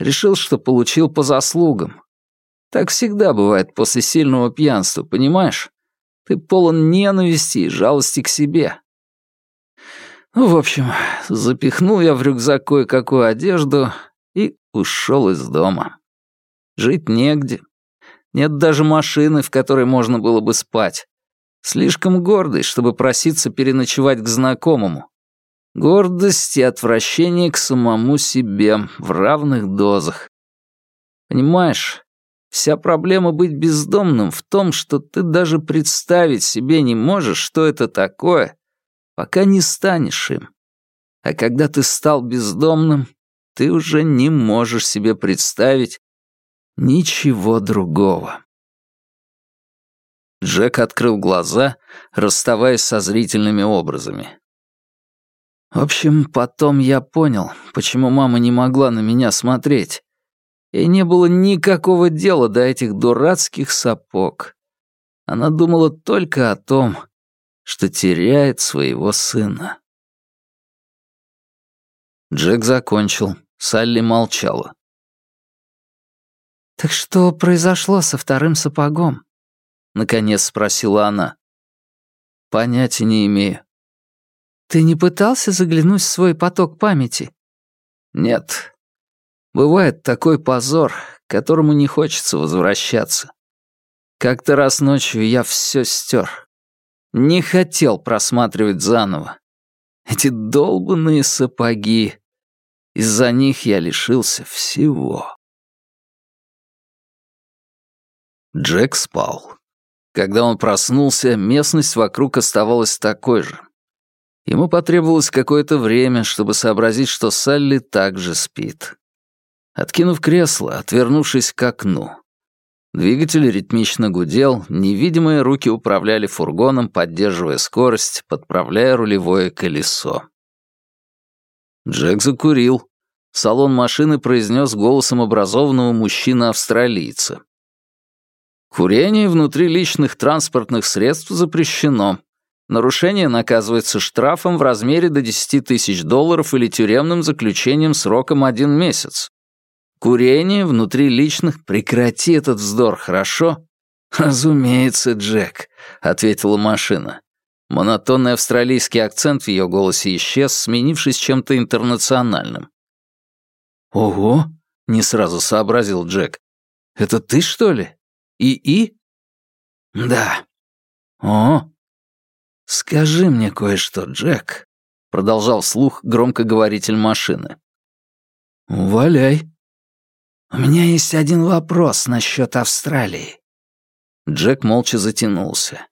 S2: Решил, что получил по заслугам. Так всегда бывает после сильного пьянства, понимаешь? Ты полон ненависти и жалости к себе. В общем, запихнул я в рюкзак кое-какую одежду и ушел из дома. Жить негде. Нет даже машины, в которой можно было бы спать. Слишком гордый, чтобы проситься переночевать к знакомому. Гордость и отвращение к самому себе в равных дозах. Понимаешь, вся проблема быть бездомным в том, что ты даже представить себе не можешь, что это такое, пока не станешь им. А когда ты стал бездомным, ты уже не можешь себе представить, Ничего другого. Джек открыл глаза, расставаясь со зрительными образами. В общем, потом я понял, почему мама не могла на меня смотреть. И не было никакого дела до этих дурацких сапог. Она думала только о том, что теряет своего сына. Джек закончил, Салли молчала.
S4: «Так что произошло со вторым сапогом?»
S2: — наконец спросила она. «Понятия не имею».
S4: «Ты не пытался заглянуть в свой поток памяти?»
S2: «Нет. Бывает такой позор, к которому не хочется возвращаться. Как-то раз ночью я все стер. Не хотел просматривать заново. Эти долбанные сапоги. Из-за них я лишился всего». Джек спал. Когда он проснулся, местность вокруг оставалась такой же. Ему потребовалось какое-то время, чтобы сообразить, что Салли также спит. Откинув кресло, отвернувшись к окну. Двигатель ритмично гудел, невидимые руки управляли фургоном, поддерживая скорость, подправляя рулевое колесо. Джек закурил. Салон машины произнес голосом образованного мужчины-австралийца. Курение внутри личных транспортных средств запрещено. Нарушение наказывается штрафом в размере до 10 тысяч долларов или тюремным заключением сроком один месяц. Курение внутри личных... Прекрати этот вздор, хорошо? Разумеется, Джек, ответила машина. Монотонный австралийский акцент в ее голосе исчез, сменившись чем-то интернациональным. «Ого!» — не сразу сообразил Джек. «Это ты, что ли?» И-и? Да. О. Скажи мне кое-что, Джек, продолжал вслух громкоговоритель машины. Валяй. У меня есть один вопрос насчет Австралии. Джек молча затянулся.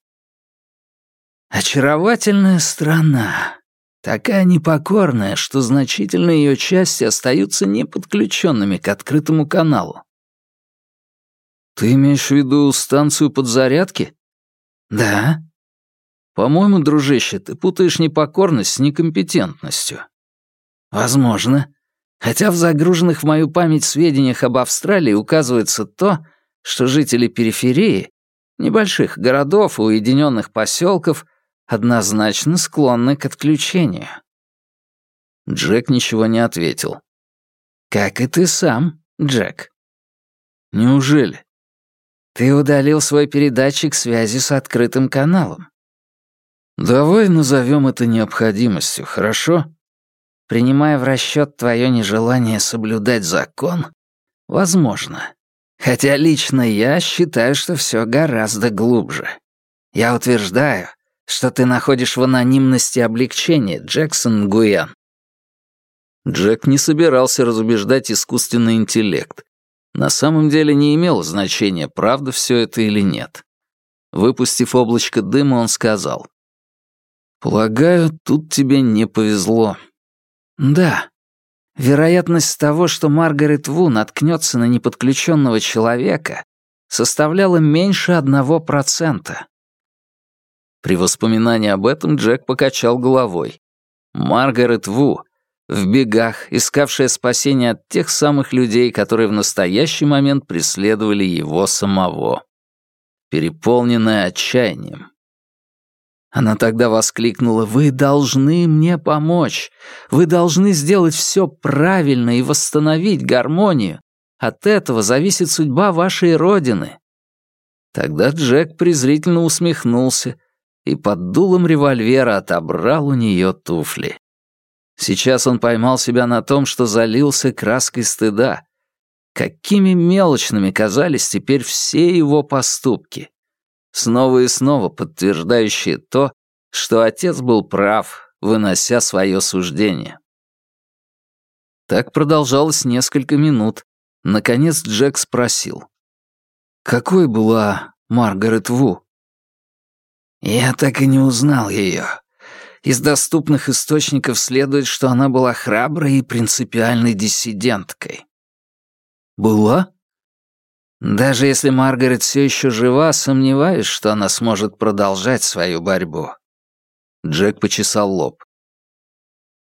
S2: Очаровательная страна. Такая непокорная, что значительные ее части остаются неподключенными к открытому каналу. «Ты имеешь в виду станцию подзарядки?» «Да». «По-моему, дружище, ты путаешь непокорность с некомпетентностью». «Возможно. Хотя в загруженных в мою память сведениях об Австралии указывается то, что жители периферии, небольших городов и уединенных поселков однозначно склонны к отключению». Джек ничего не ответил. «Как и ты сам, Джек». «Неужели?» Ты удалил свой передатчик связи с открытым каналом. Давай назовем это необходимостью, хорошо? Принимая в расчет твое нежелание соблюдать закон, возможно. Хотя лично я считаю, что все гораздо глубже. Я утверждаю, что ты находишь в анонимности облегчение, Джексон Гуян. Джек не собирался разубеждать искусственный интеллект, на самом деле не имело значения, правда все это или нет. Выпустив облачко дыма, он сказал. «Полагаю, тут тебе не повезло». «Да. Вероятность того, что Маргарет Ву наткнется на неподключенного человека, составляла меньше одного процента». При воспоминании об этом Джек покачал головой. Маргарет Ву
S1: в бегах, искавшая спасения от тех самых людей, которые в настоящий момент преследовали его самого. Переполненная отчаянием. Она тогда воскликнула «Вы должны мне помочь! Вы должны сделать все правильно и восстановить гармонию! От этого зависит судьба вашей родины!» Тогда Джек презрительно усмехнулся и под дулом револьвера отобрал у нее туфли. Сейчас он поймал себя на том, что залился краской стыда. Какими мелочными казались теперь все его поступки. Снова и снова подтверждающие то, что отец был прав, вынося свое суждение. Так продолжалось несколько минут. Наконец Джек спросил. «Какой была Маргарет Ву?» «Я так и не узнал ее. Из доступных источников следует, что она была храброй и принципиальной диссиденткой. Была? Даже если Маргарет все еще жива, сомневаюсь, что она сможет продолжать свою борьбу. Джек почесал лоб.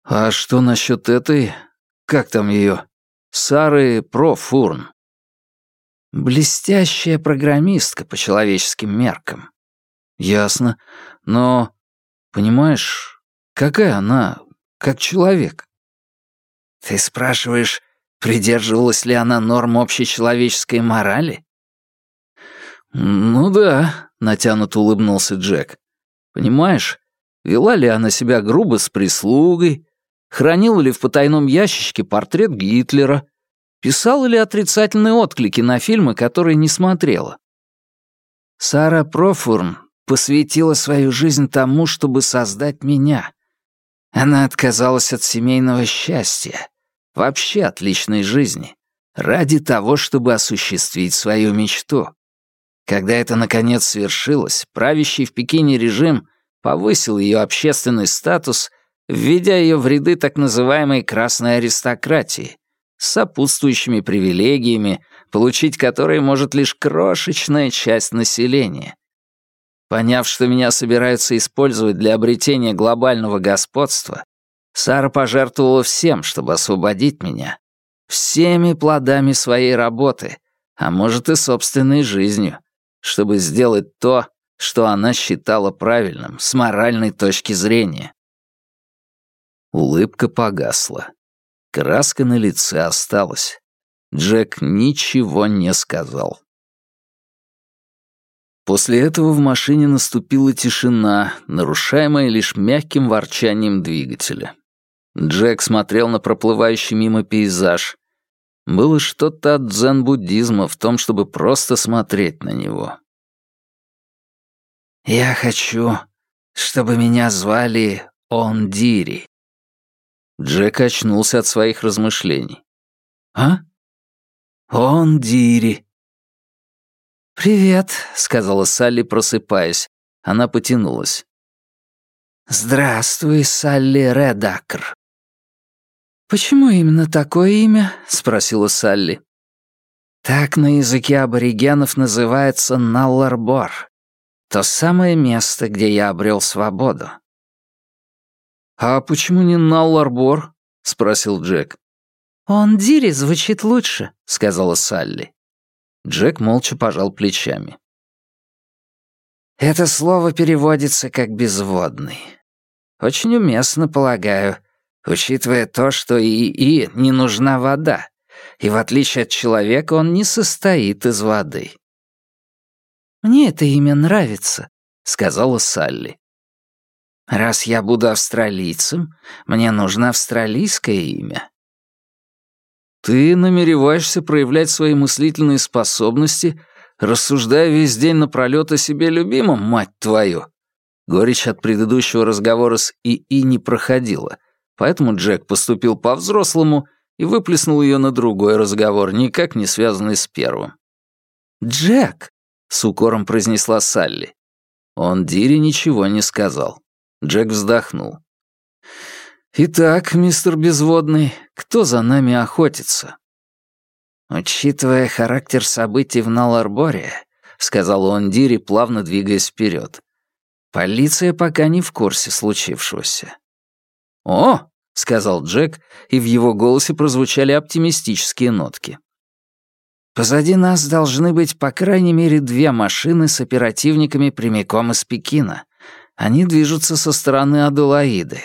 S1: А что насчет этой... Как там ее? Сары Профурн. Блестящая программистка по человеческим меркам. Ясно. Но, понимаешь, Какая она, как человек? Ты спрашиваешь, придерживалась ли она норм общечеловеческой морали? Ну да, натянуто улыбнулся Джек. Понимаешь, вела ли она себя грубо с прислугой, хранила ли в потайном ящичке портрет Гитлера, писала ли отрицательные отклики на фильмы, которые не смотрела. Сара Профурн посвятила свою жизнь тому, чтобы создать меня, она отказалась от семейного счастья, вообще от личной жизни, ради того, чтобы осуществить свою мечту. Когда это наконец свершилось, правящий в Пекине режим повысил ее общественный статус, введя ее в ряды так называемой «красной аристократии», с сопутствующими привилегиями, получить которые может лишь крошечная часть населения. Поняв, что меня собираются использовать для обретения глобального господства, Сара пожертвовала всем, чтобы освободить меня. Всеми плодами своей работы, а может и собственной жизнью, чтобы сделать то, что она считала правильным с моральной точки зрения. Улыбка погасла. Краска на лице осталась. Джек ничего не сказал. После этого в машине наступила тишина, нарушаемая лишь мягким ворчанием двигателя. Джек смотрел на проплывающий мимо пейзаж. Было что-то от дзен-буддизма в том, чтобы просто смотреть на него. «Я хочу, чтобы меня звали Ондири». Джек очнулся от своих размышлений. «А? Ондири.
S2: «Привет», — сказала Салли, просыпаясь. Она потянулась. «Здравствуй, Салли Редакр». «Почему именно такое имя?» — спросила Салли. «Так на языке аборигенов называется Налларбор. То самое место, где я обрел свободу».
S1: «А почему не Налларбор?» — спросил Джек.
S2: «Он Дири звучит лучше», — сказала Салли.
S1: Джек молча пожал плечами.
S2: «Это слово переводится как «безводный». Очень уместно, полагаю, учитывая то, что ИИ не нужна вода, и в отличие от человека он не состоит из воды. «Мне это имя нравится», — сказала Салли. «Раз я буду австралийцем, мне нужно австралийское имя.
S1: Ты намереваешься проявлять свои мыслительные способности, рассуждая весь день напролёт о себе любимом, мать твою?» Горечь от предыдущего разговора с ИИ не проходила, поэтому Джек поступил по-взрослому и выплеснул ее на другой разговор, никак не связанный с первым.
S2: «Джек!»
S1: — с укором произнесла Салли. Он Дире ничего не сказал. Джек вздохнул. «Итак, мистер Безводный, кто за нами охотится?»
S2: «Учитывая характер событий в Наларборе», — сказал он Дире, плавно двигаясь вперед, «полиция пока не в курсе случившегося».
S1: «О, — сказал Джек, и в его голосе прозвучали оптимистические нотки.
S3: «Позади нас должны быть по крайней мере две машины с оперативниками прямиком из Пекина. Они движутся со стороны Адулаиды».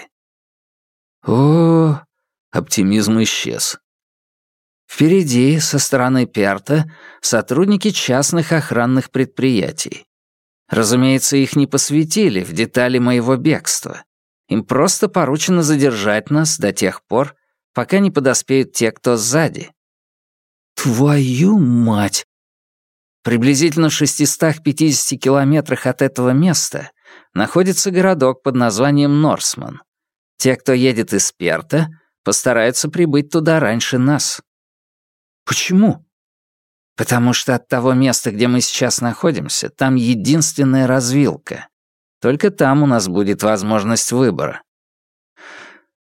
S1: «О, оптимизм исчез.
S3: Впереди, со стороны Перта, сотрудники частных охранных предприятий. Разумеется, их не посвятили в детали моего бегства. Им просто поручено задержать нас до тех пор, пока не подоспеют те, кто сзади.
S1: Твою мать!
S3: Приблизительно в 650 километрах от этого места находится городок под названием Норсман. Те, кто едет из Перта, постараются прибыть туда раньше нас.
S1: Почему?
S3: Потому что от того места, где мы сейчас находимся, там единственная развилка. Только там у нас будет возможность выбора.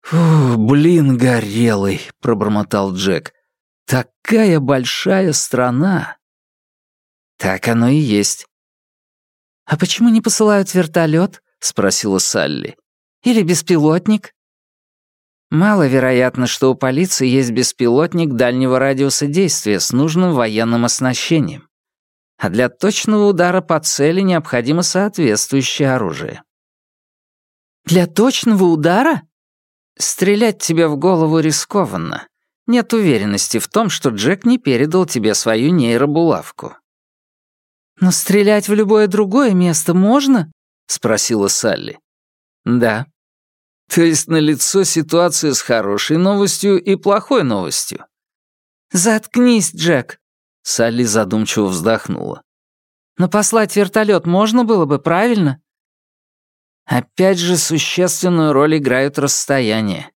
S1: «Фу, блин, горелый», — пробормотал Джек. «Такая большая страна!»
S3: «Так оно и есть».
S4: «А почему не посылают вертолет? спросила Салли. «Или беспилотник?»
S3: Маловероятно, что у полиции есть беспилотник дальнего радиуса действия с нужным военным оснащением. А для точного удара по цели необходимо соответствующее оружие.
S4: «Для точного удара?»
S3: «Стрелять тебе в голову рискованно. Нет уверенности в том, что Джек не передал тебе свою нейробулавку».
S4: «Но стрелять в любое другое место можно?» — спросила Салли.
S3: «Да»,
S1: то есть налицо ситуация с хорошей новостью и плохой новостью.
S4: «Заткнись, Джек!»
S1: Салли задумчиво вздохнула.
S4: «Но послать вертолет можно было бы, правильно?»
S3: Опять же, существенную роль играют расстояния.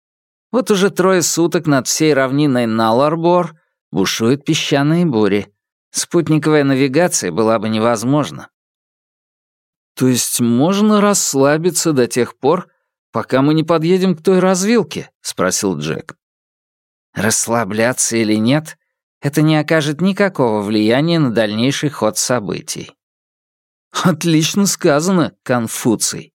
S3: Вот уже трое суток над всей равниной Наларбор бушуют песчаные бури. Спутниковая навигация была бы невозможна.
S1: То есть можно расслабиться до тех пор, пока мы не подъедем к той развилке?» — спросил Джек.
S3: «Расслабляться или нет, это не окажет никакого влияния на дальнейший ход событий».
S1: «Отлично сказано, Конфуций».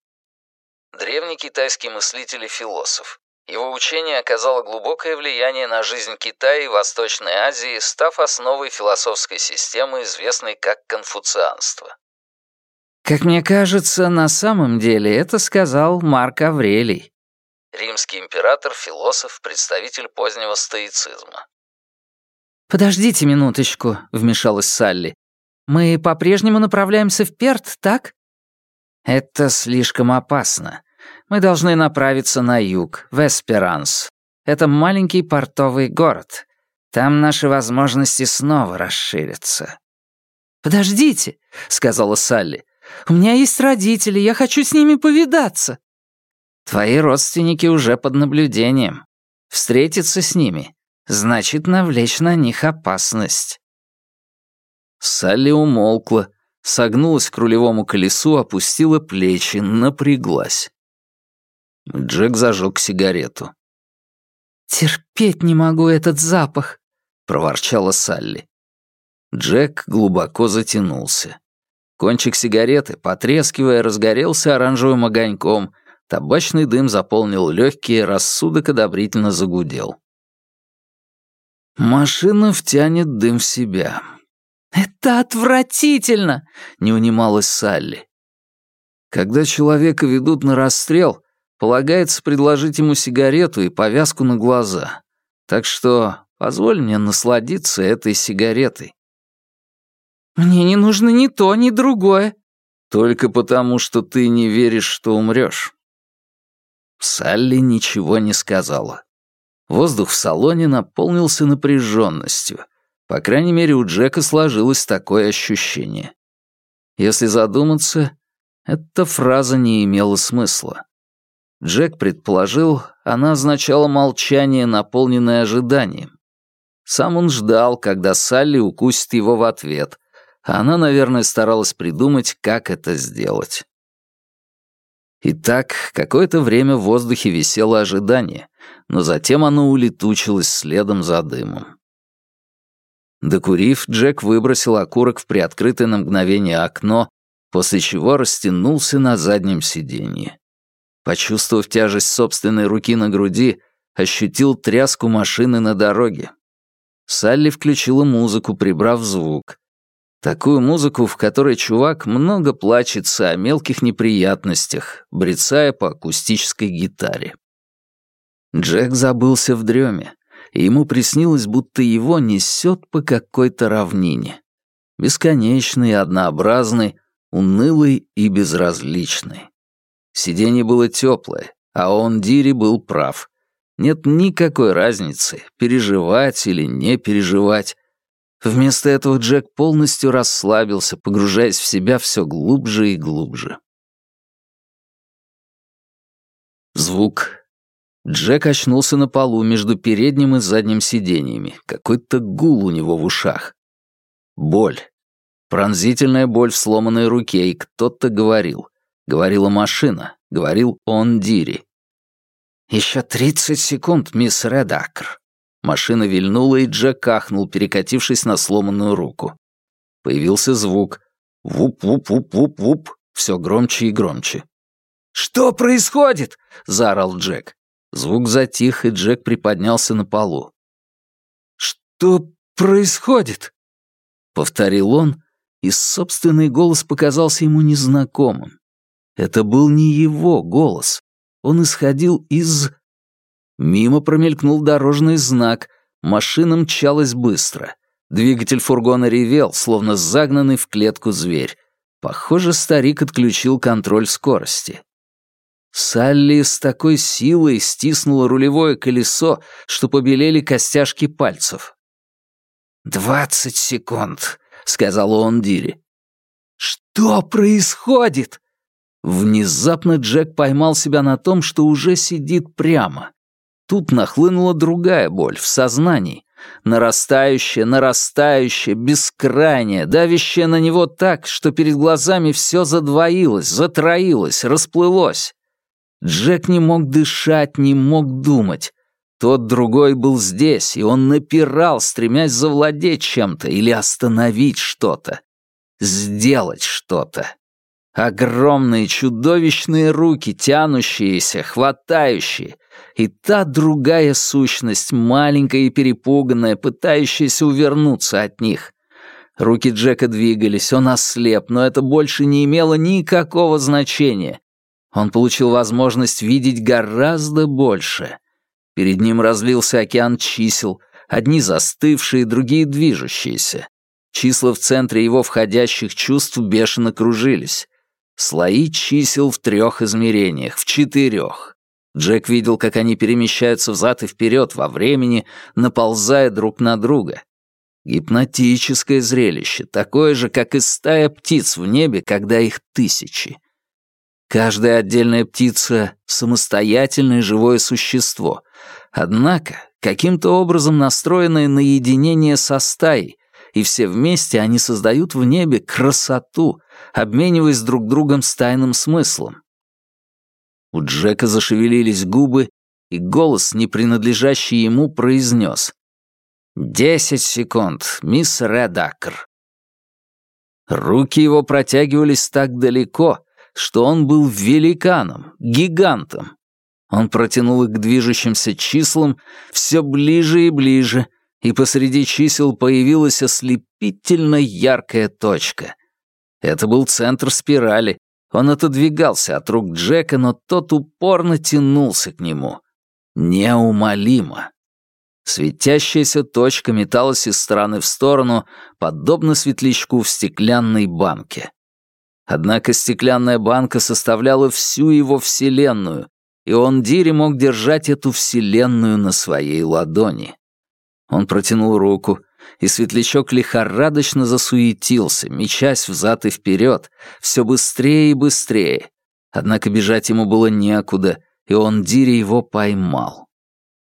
S2: Древний китайский мыслитель и философ. Его учение оказало глубокое влияние на жизнь Китая и Восточной Азии, став основой философской системы, известной как конфуцианство.
S3: Как мне кажется, на самом деле это сказал Марк Аврелий.
S2: Римский император, философ, представитель позднего стоицизма.
S4: «Подождите минуточку», — вмешалась Салли. «Мы по-прежнему направляемся в Перт, так?»
S3: «Это слишком опасно. Мы должны направиться на юг, в Эсперанс. Это маленький портовый город. Там наши возможности снова расширятся».
S4: «Подождите», — сказала Салли. У меня есть родители, я хочу с ними повидаться».
S3: «Твои родственники уже под наблюдением. Встретиться с ними значит навлечь на них опасность».
S1: Салли умолкла, согнулась к рулевому колесу, опустила плечи, напряглась. Джек зажег сигарету.
S4: «Терпеть не могу этот запах», —
S1: проворчала Салли. Джек глубоко затянулся. Кончик сигареты, потрескивая, разгорелся оранжевым огоньком, табачный дым заполнил легкие, рассудок одобрительно загудел. Машина втянет дым в себя.
S4: «Это отвратительно!»
S1: — не унималась Салли. Когда человека ведут на расстрел, полагается предложить ему сигарету и повязку на глаза. Так что позволь мне насладиться этой сигаретой.
S4: Мне не нужно ни то, ни другое.
S1: Только потому, что ты не веришь, что умрешь. Салли ничего не сказала. Воздух в салоне наполнился напряженностью. По крайней мере, у Джека сложилось такое ощущение. Если задуматься, эта фраза не имела смысла. Джек предположил, она означала молчание, наполненное ожиданием. Сам он ждал, когда Салли укусит его в ответ, она, наверное, старалась придумать, как это сделать. Итак, какое-то время в воздухе висело ожидание, но затем оно улетучилось следом за дымом. Докурив, Джек выбросил окурок в приоткрытое на мгновение окно, после чего растянулся на заднем сиденье. Почувствовав тяжесть собственной руки на груди, ощутил тряску машины на дороге. Салли включила музыку, прибрав звук. Такую музыку, в которой чувак много плачется о мелких неприятностях, брецая по акустической гитаре. Джек забылся в дреме, и ему приснилось, будто его несет по какой-то равнине. Бесконечный, однообразный, унылый и безразличный. Сиденье было теплое, а он, Дири, был прав. Нет никакой разницы, переживать или не переживать. Вместо этого Джек полностью расслабился, погружаясь в себя все глубже и глубже. Звук. Джек очнулся на полу между передним и задним сиденьями. Какой-то гул у него в ушах. Боль. Пронзительная боль в сломанной руке, и кто-то говорил. Говорила машина. Говорил он Дири. «Еще тридцать секунд, мисс Редакр». Машина вильнула, и Джек ахнул, перекатившись на сломанную руку. Появился звук. Вуп-вуп-вуп-вуп-вуп. Все громче и громче. «Что происходит?» — заорал Джек. Звук затих, и Джек приподнялся на полу. «Что происходит?» — повторил он, и собственный голос показался ему незнакомым. Это был не его голос. Он исходил из... Мимо промелькнул дорожный знак. Машина мчалась быстро. Двигатель фургона ревел, словно загнанный в клетку зверь. Похоже, старик отключил контроль скорости. Салли с такой силой стиснула рулевое колесо, что побелели костяшки пальцев. «Двадцать секунд», — сказал он Дире. «Что происходит?» Внезапно Джек поймал себя на том, что уже сидит прямо. Тут нахлынула другая боль в сознании. Нарастающая, нарастающая, бескрайняя, давящая на него так, что перед глазами все задвоилось, затроилось, расплылось. Джек не мог дышать, не мог думать. Тот другой был здесь, и он напирал, стремясь завладеть чем-то или остановить что-то. Сделать что-то. Огромные чудовищные руки, тянущиеся, хватающие. И та другая сущность, маленькая и перепуганная, пытающаяся увернуться от них. Руки Джека двигались, он ослеп, но это больше не имело никакого значения. Он получил возможность видеть гораздо больше. Перед ним разлился океан чисел, одни застывшие, другие движущиеся. Числа в центре его входящих чувств бешено кружились. Слои чисел в трех измерениях, в четырех. Джек видел, как они перемещаются взад и вперед во времени, наползая друг на друга. Гипнотическое зрелище, такое же, как и стая птиц в небе, когда их тысячи. Каждая отдельная птица — самостоятельное живое существо, однако каким-то образом настроенное на единение со стаей, и все вместе они создают в небе красоту, обмениваясь друг другом с тайным смыслом. У Джека зашевелились губы, и голос, не принадлежащий ему, произнес. «Десять секунд, мисс Редакр». Руки его протягивались так далеко, что он был великаном, гигантом. Он протянул их к движущимся числам все ближе и ближе, и посреди чисел появилась ослепительно яркая точка. Это был центр спирали. Он отодвигался от рук Джека, но тот упорно тянулся к нему. Неумолимо. Светящаяся точка металась из стороны в сторону, подобно светлячку в стеклянной банке. Однако стеклянная банка составляла всю его вселенную, и он Дири мог держать эту вселенную на своей ладони. Он протянул руку, и светлячок лихорадочно засуетился, мечась взад и вперед, все быстрее и быстрее. Однако бежать ему было некуда, и он Дири его поймал.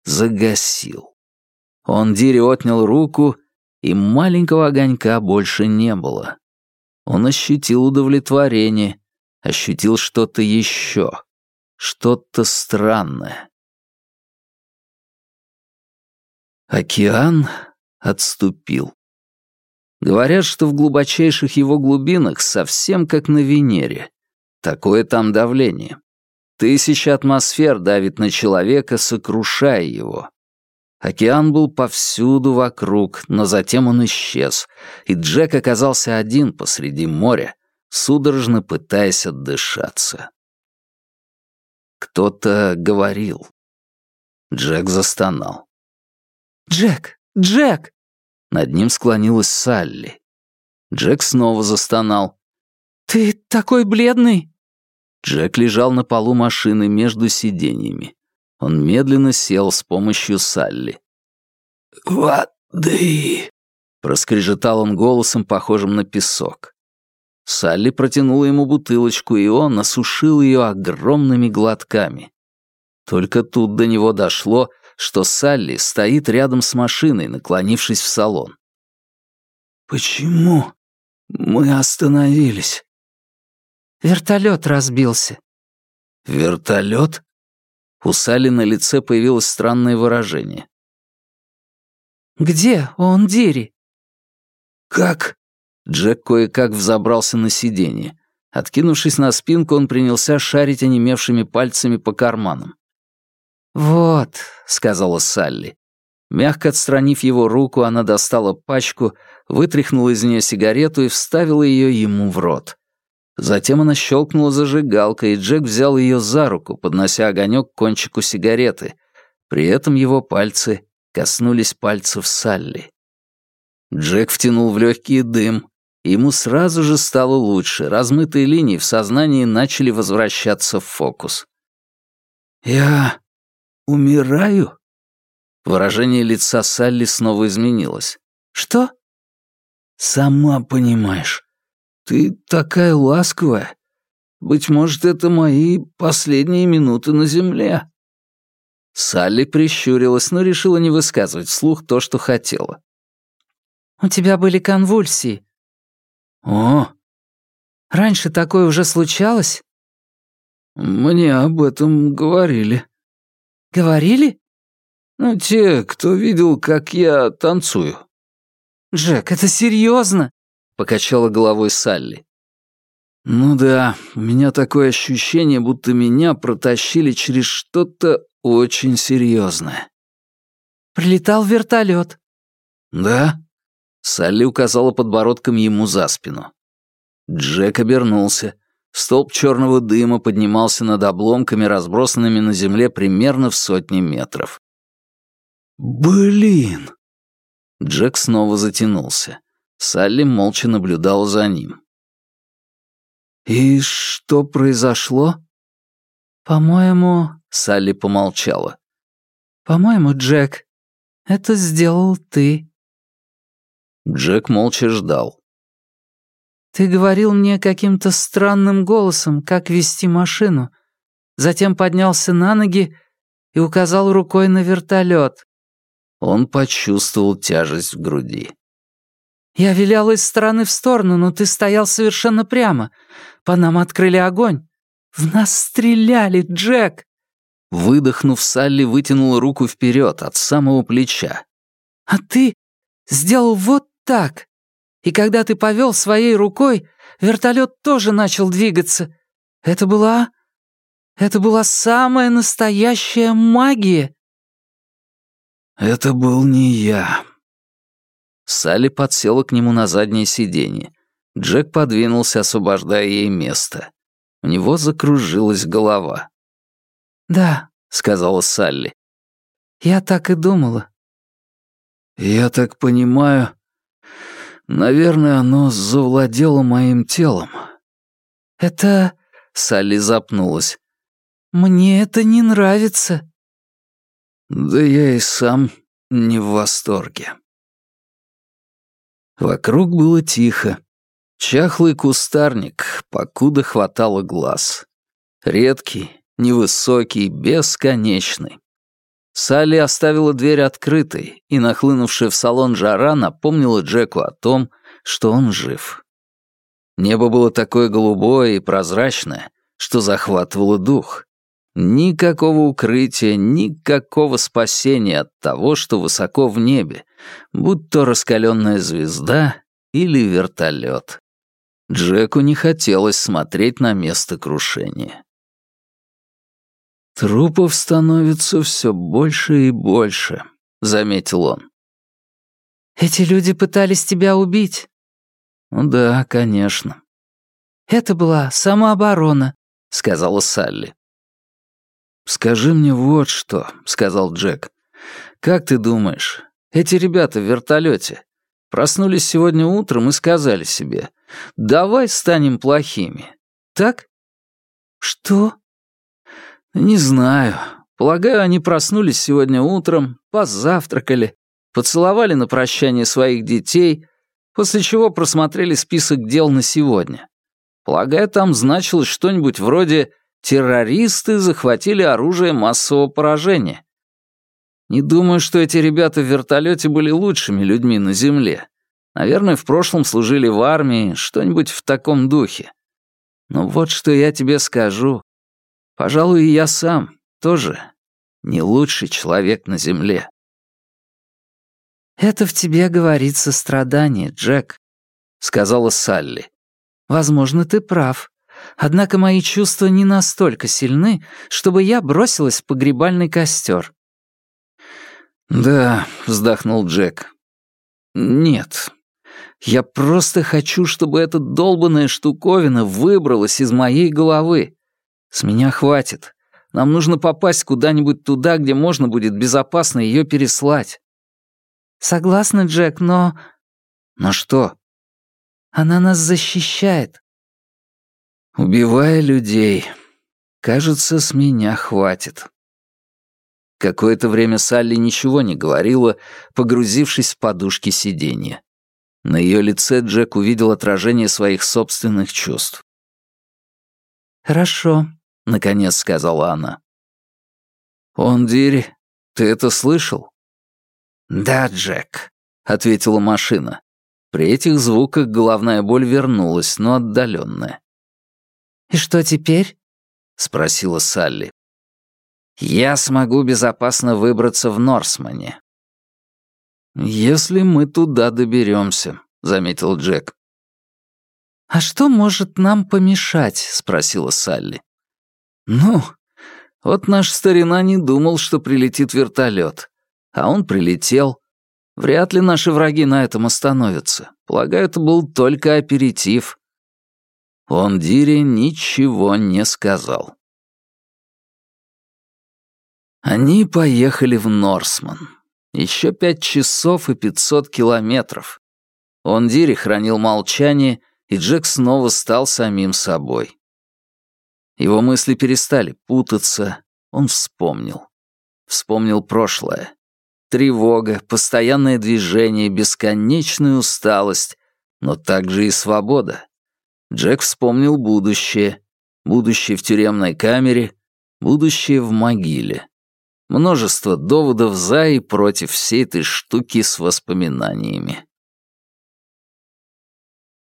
S1: Загасил. Он Дири отнял руку, и маленького огонька больше не было. Он ощутил удовлетворение, ощутил что-то еще, что-то странное. Океан отступил. Говорят, что в глубочайших его глубинах совсем как на Венере. Такое там давление. Тысяча атмосфер давит на человека, сокрушая его. Океан был повсюду вокруг, но затем он исчез, и Джек оказался один посреди моря, судорожно пытаясь отдышаться. Кто-то говорил. Джек застонал.
S4: «Джек! Джек!»
S1: Над ним склонилась Салли. Джек снова застонал.
S4: «Ты такой бледный!»
S1: Джек лежал на полу машины между сиденьями. Он медленно сел с помощью Салли.
S2: «Воды!» — проскрежетал он голосом, похожим на песок.
S1: Салли протянула ему бутылочку, и он осушил ее огромными глотками. Только тут до него дошло, что Салли стоит рядом с машиной, наклонившись в салон.
S2: «Почему мы остановились?»
S4: «Вертолет разбился».
S1: «Вертолет?» У Салли на лице появилось странное выражение.
S4: «Где он, Дири?»
S2: «Как?»
S1: Джек кое-как взобрался на сиденье. Откинувшись на спинку, он принялся шарить онемевшими пальцами по карманам.
S4: «Вот», —
S1: сказала Салли. Мягко отстранив его руку, она достала пачку, вытряхнула из нее сигарету и вставила ее ему в рот. Затем она щелкнула зажигалкой, и Джек взял ее за руку, поднося огонек к кончику сигареты. При этом его пальцы коснулись пальцев Салли. Джек втянул в легкий дым, ему сразу же стало лучше, размытые линии в сознании начали возвращаться в фокус.
S2: «Я умираю?»
S1: Выражение лица Салли снова изменилось.
S4: «Что?»
S2: «Сама понимаешь. Ты такая ласковая. Быть может, это мои последние минуты на земле».
S1: Салли прищурилась, но решила не высказывать вслух то, что хотела.
S4: «У тебя были конвульсии».
S2: «О!»
S4: «Раньше такое уже случалось?»
S2: «Мне об этом говорили».
S4: «Говорили?»
S2: «Ну, те, кто видел, как я танцую».
S4: «Джек, это серьезно?»
S1: — покачала головой Салли.
S2: «Ну да, у меня такое ощущение, будто меня протащили через что-то очень серьезное».
S4: «Прилетал вертолет.
S2: «Да?»
S1: Салли указала подбородком ему за спину. Джек обернулся. Столб черного дыма поднимался над обломками, разбросанными на земле примерно в сотни метров.
S2: «Блин!»
S1: Джек снова затянулся. Салли молча наблюдала за ним.
S2: «И что произошло?»
S4: «По-моему...»
S1: — Салли помолчала.
S4: «По-моему, Джек, это сделал ты».
S1: Джек молча ждал.
S4: «Ты говорил мне каким-то странным голосом, как вести машину. Затем поднялся на ноги и указал рукой на вертолет.
S1: Он почувствовал тяжесть в груди.
S4: «Я вилял из стороны в сторону, но ты стоял совершенно прямо. По нам открыли огонь. В нас стреляли, Джек!»
S1: Выдохнув, Салли вытянула руку вперед от самого плеча.
S4: «А ты сделал вот так. И когда ты повел своей рукой, вертолет тоже начал двигаться. Это была... Это была самая настоящая магия!»
S2: «Это был не я»,
S1: Салли подсела к нему на заднее сиденье. Джек подвинулся, освобождая ей место. У него закружилась голова.
S4: «Да», —
S1: сказала Салли.
S4: «Я так и думала».
S2: «Я так понимаю, наверное, оно завладело моим телом».
S4: «Это...»
S1: — Салли запнулась.
S4: «Мне это не нравится».
S2: «Да я и сам не в восторге».
S1: Вокруг было тихо. Чахлый кустарник, покуда хватало глаз. Редкий, невысокий, бесконечный. Салли оставила дверь открытой, и нахлынувшая в салон жара напомнила Джеку о том, что он жив. Небо было такое голубое и прозрачное, что захватывало дух. Никакого укрытия, никакого спасения от того, что высоко в небе, будь то раскаленная звезда или вертолет. Джеку не хотелось смотреть на место крушения. «Трупов становится все больше и больше», — заметил он.
S4: «Эти люди пытались тебя убить».
S1: «Ну да, конечно».
S4: «Это была самооборона», —
S1: сказала Салли. «Скажи мне вот что», — сказал Джек. «Как ты думаешь, эти ребята в вертолете проснулись сегодня утром и сказали себе, давай станем плохими, так?»
S4: «Что?»
S1: «Не знаю. Полагаю, они проснулись сегодня утром, позавтракали, поцеловали на прощание своих детей, после чего просмотрели список дел на сегодня. Полагаю, там значилось что-нибудь вроде «террористы захватили оружие массового поражения». Не думаю, что эти ребята в вертолете были лучшими людьми на Земле. Наверное, в прошлом служили в армии, что-нибудь в таком духе. Но вот что я тебе скажу. Пожалуй, и я сам тоже не лучший человек на земле.
S4: «Это в тебе говорит сострадание, Джек», — сказала Салли. «Возможно, ты прав. Однако мои чувства не настолько сильны, чтобы я бросилась в погребальный костер».
S1: «Да», — вздохнул Джек. «Нет. Я просто хочу, чтобы эта долбанная штуковина выбралась из моей головы. С меня хватит. Нам нужно попасть куда-нибудь туда, где можно будет безопасно ее переслать.
S4: Согласна, Джек, но...
S1: Но что?
S4: Она нас защищает.
S1: Убивая людей. Кажется, с меня хватит. Какое-то время Салли ничего не говорила, погрузившись в подушки сиденья. На ее лице Джек увидел отражение своих собственных чувств.
S4: «Хорошо», —
S1: наконец сказала она. «Ондири, ты это слышал?»
S3: «Да, Джек», —
S1: ответила машина. При этих звуках головная боль вернулась, но отдаленная.
S4: «И что теперь?»
S1: — спросила Салли.
S3: «Я смогу безопасно выбраться в Норсмане».
S1: «Если мы туда доберемся», — заметил Джек.
S4: «А что может нам помешать?»
S1: — спросила Салли. «Ну, вот наш старина не думал, что прилетит вертолет. А он прилетел. Вряд ли наши враги на этом остановятся. Полагаю, это был только аперитив». Он Дире ничего не сказал. Они поехали в Норсман. Еще пять часов и пятьсот километров. Он Дире хранил молчание, и Джек снова стал самим собой. Его мысли перестали путаться, он вспомнил. Вспомнил прошлое. Тревога, постоянное движение, бесконечная усталость, но также и свобода. Джек вспомнил будущее. Будущее в тюремной камере, будущее в могиле. Множество доводов за и против всей этой штуки с воспоминаниями.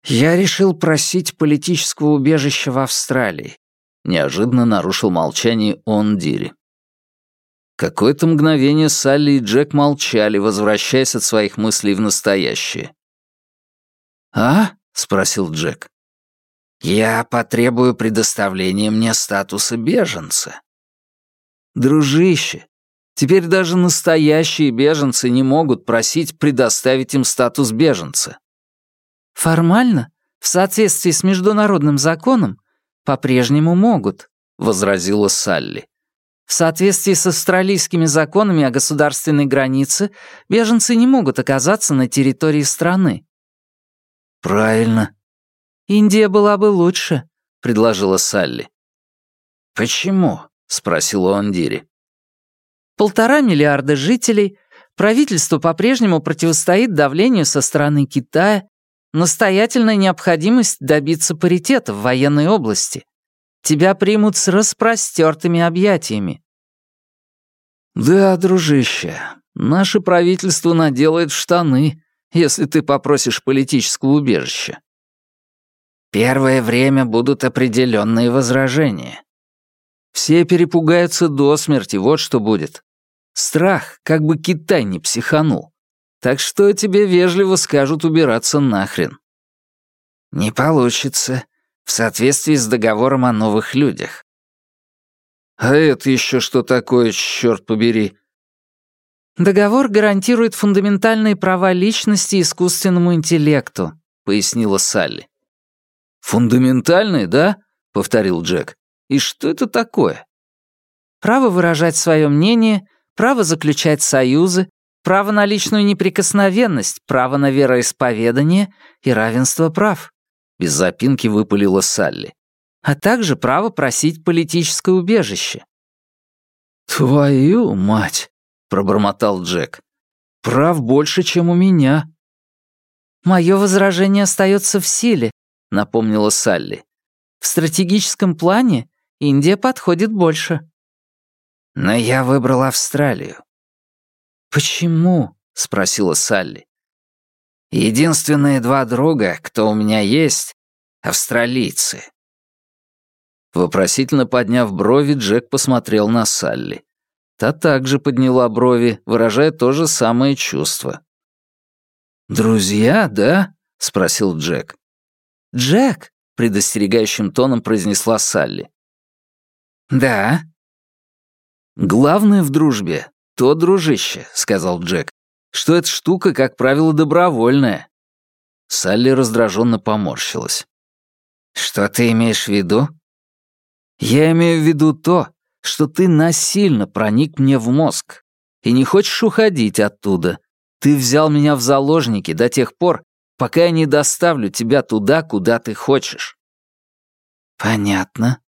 S3: «Я решил просить политического убежища в Австралии», — неожиданно нарушил молчание он Дири.
S1: Какое-то мгновение Салли и Джек молчали, возвращаясь от своих мыслей в настоящее.
S3: «А?» — спросил Джек. «Я потребую предоставления мне статуса беженца».
S1: «Дружище, теперь даже настоящие беженцы не могут просить предоставить им статус беженца.
S4: «Формально, в соответствии с международным законом, по-прежнему могут», — возразила Салли. В соответствии с австралийскими законами о государственной границе, беженцы не могут оказаться на территории страны.
S1: «Правильно».
S4: «Индия была бы лучше», — предложила Салли.
S3: «Почему?» — спросил Ондири.
S4: «Полтора миллиарда жителей, правительство по-прежнему противостоит давлению со стороны Китая, Настоятельная необходимость добиться паритета в военной области. Тебя примут с распростертыми объятиями.
S1: Да, дружище, наше правительство наделает штаны, если ты попросишь политического убежища.
S3: Первое время будут определенные возражения.
S1: Все перепугаются до смерти, вот что будет. Страх, как бы Китай не психанул. Так что тебе вежливо скажут убираться нахрен.
S3: Не получится, в соответствии с договором о новых людях.
S1: А это еще что такое, черт побери?
S4: Договор гарантирует фундаментальные права личности искусственному интеллекту, пояснила Салли.
S1: Фундаментальные, да? повторил Джек. И что это такое?
S4: Право выражать свое мнение, право заключать союзы, право на личную неприкосновенность, право на вероисповедание и равенство прав.
S1: Без запинки выпалила Салли.
S4: А также право просить политическое убежище.
S1: «Твою мать!» — пробормотал Джек. «Прав больше, чем у меня».
S4: «Мое возражение остается в силе», — напомнила Салли. «В стратегическом плане Индия подходит больше».
S3: «Но я выбрал Австралию».
S4: «Почему?» — спросила Салли.
S3: «Единственные два друга, кто у меня есть, — австралийцы.
S1: Вопросительно подняв брови, Джек посмотрел на Салли. Та также подняла брови, выражая то же самое чувство. «Друзья, да?» — спросил Джек.
S4: «Джек!»
S1: — предостерегающим тоном произнесла Салли.
S3: «Да».
S1: «Главное в дружбе — то дружище», — сказал Джек, «что эта штука, как правило, добровольная». Салли раздраженно поморщилась.
S3: «Что ты имеешь в виду?»
S1: Я имею в виду то, что ты насильно проник мне в мозг и не хочешь уходить оттуда. Ты взял меня в заложники до тех пор, пока я не доставлю тебя туда, куда ты хочешь.
S3: Понятно.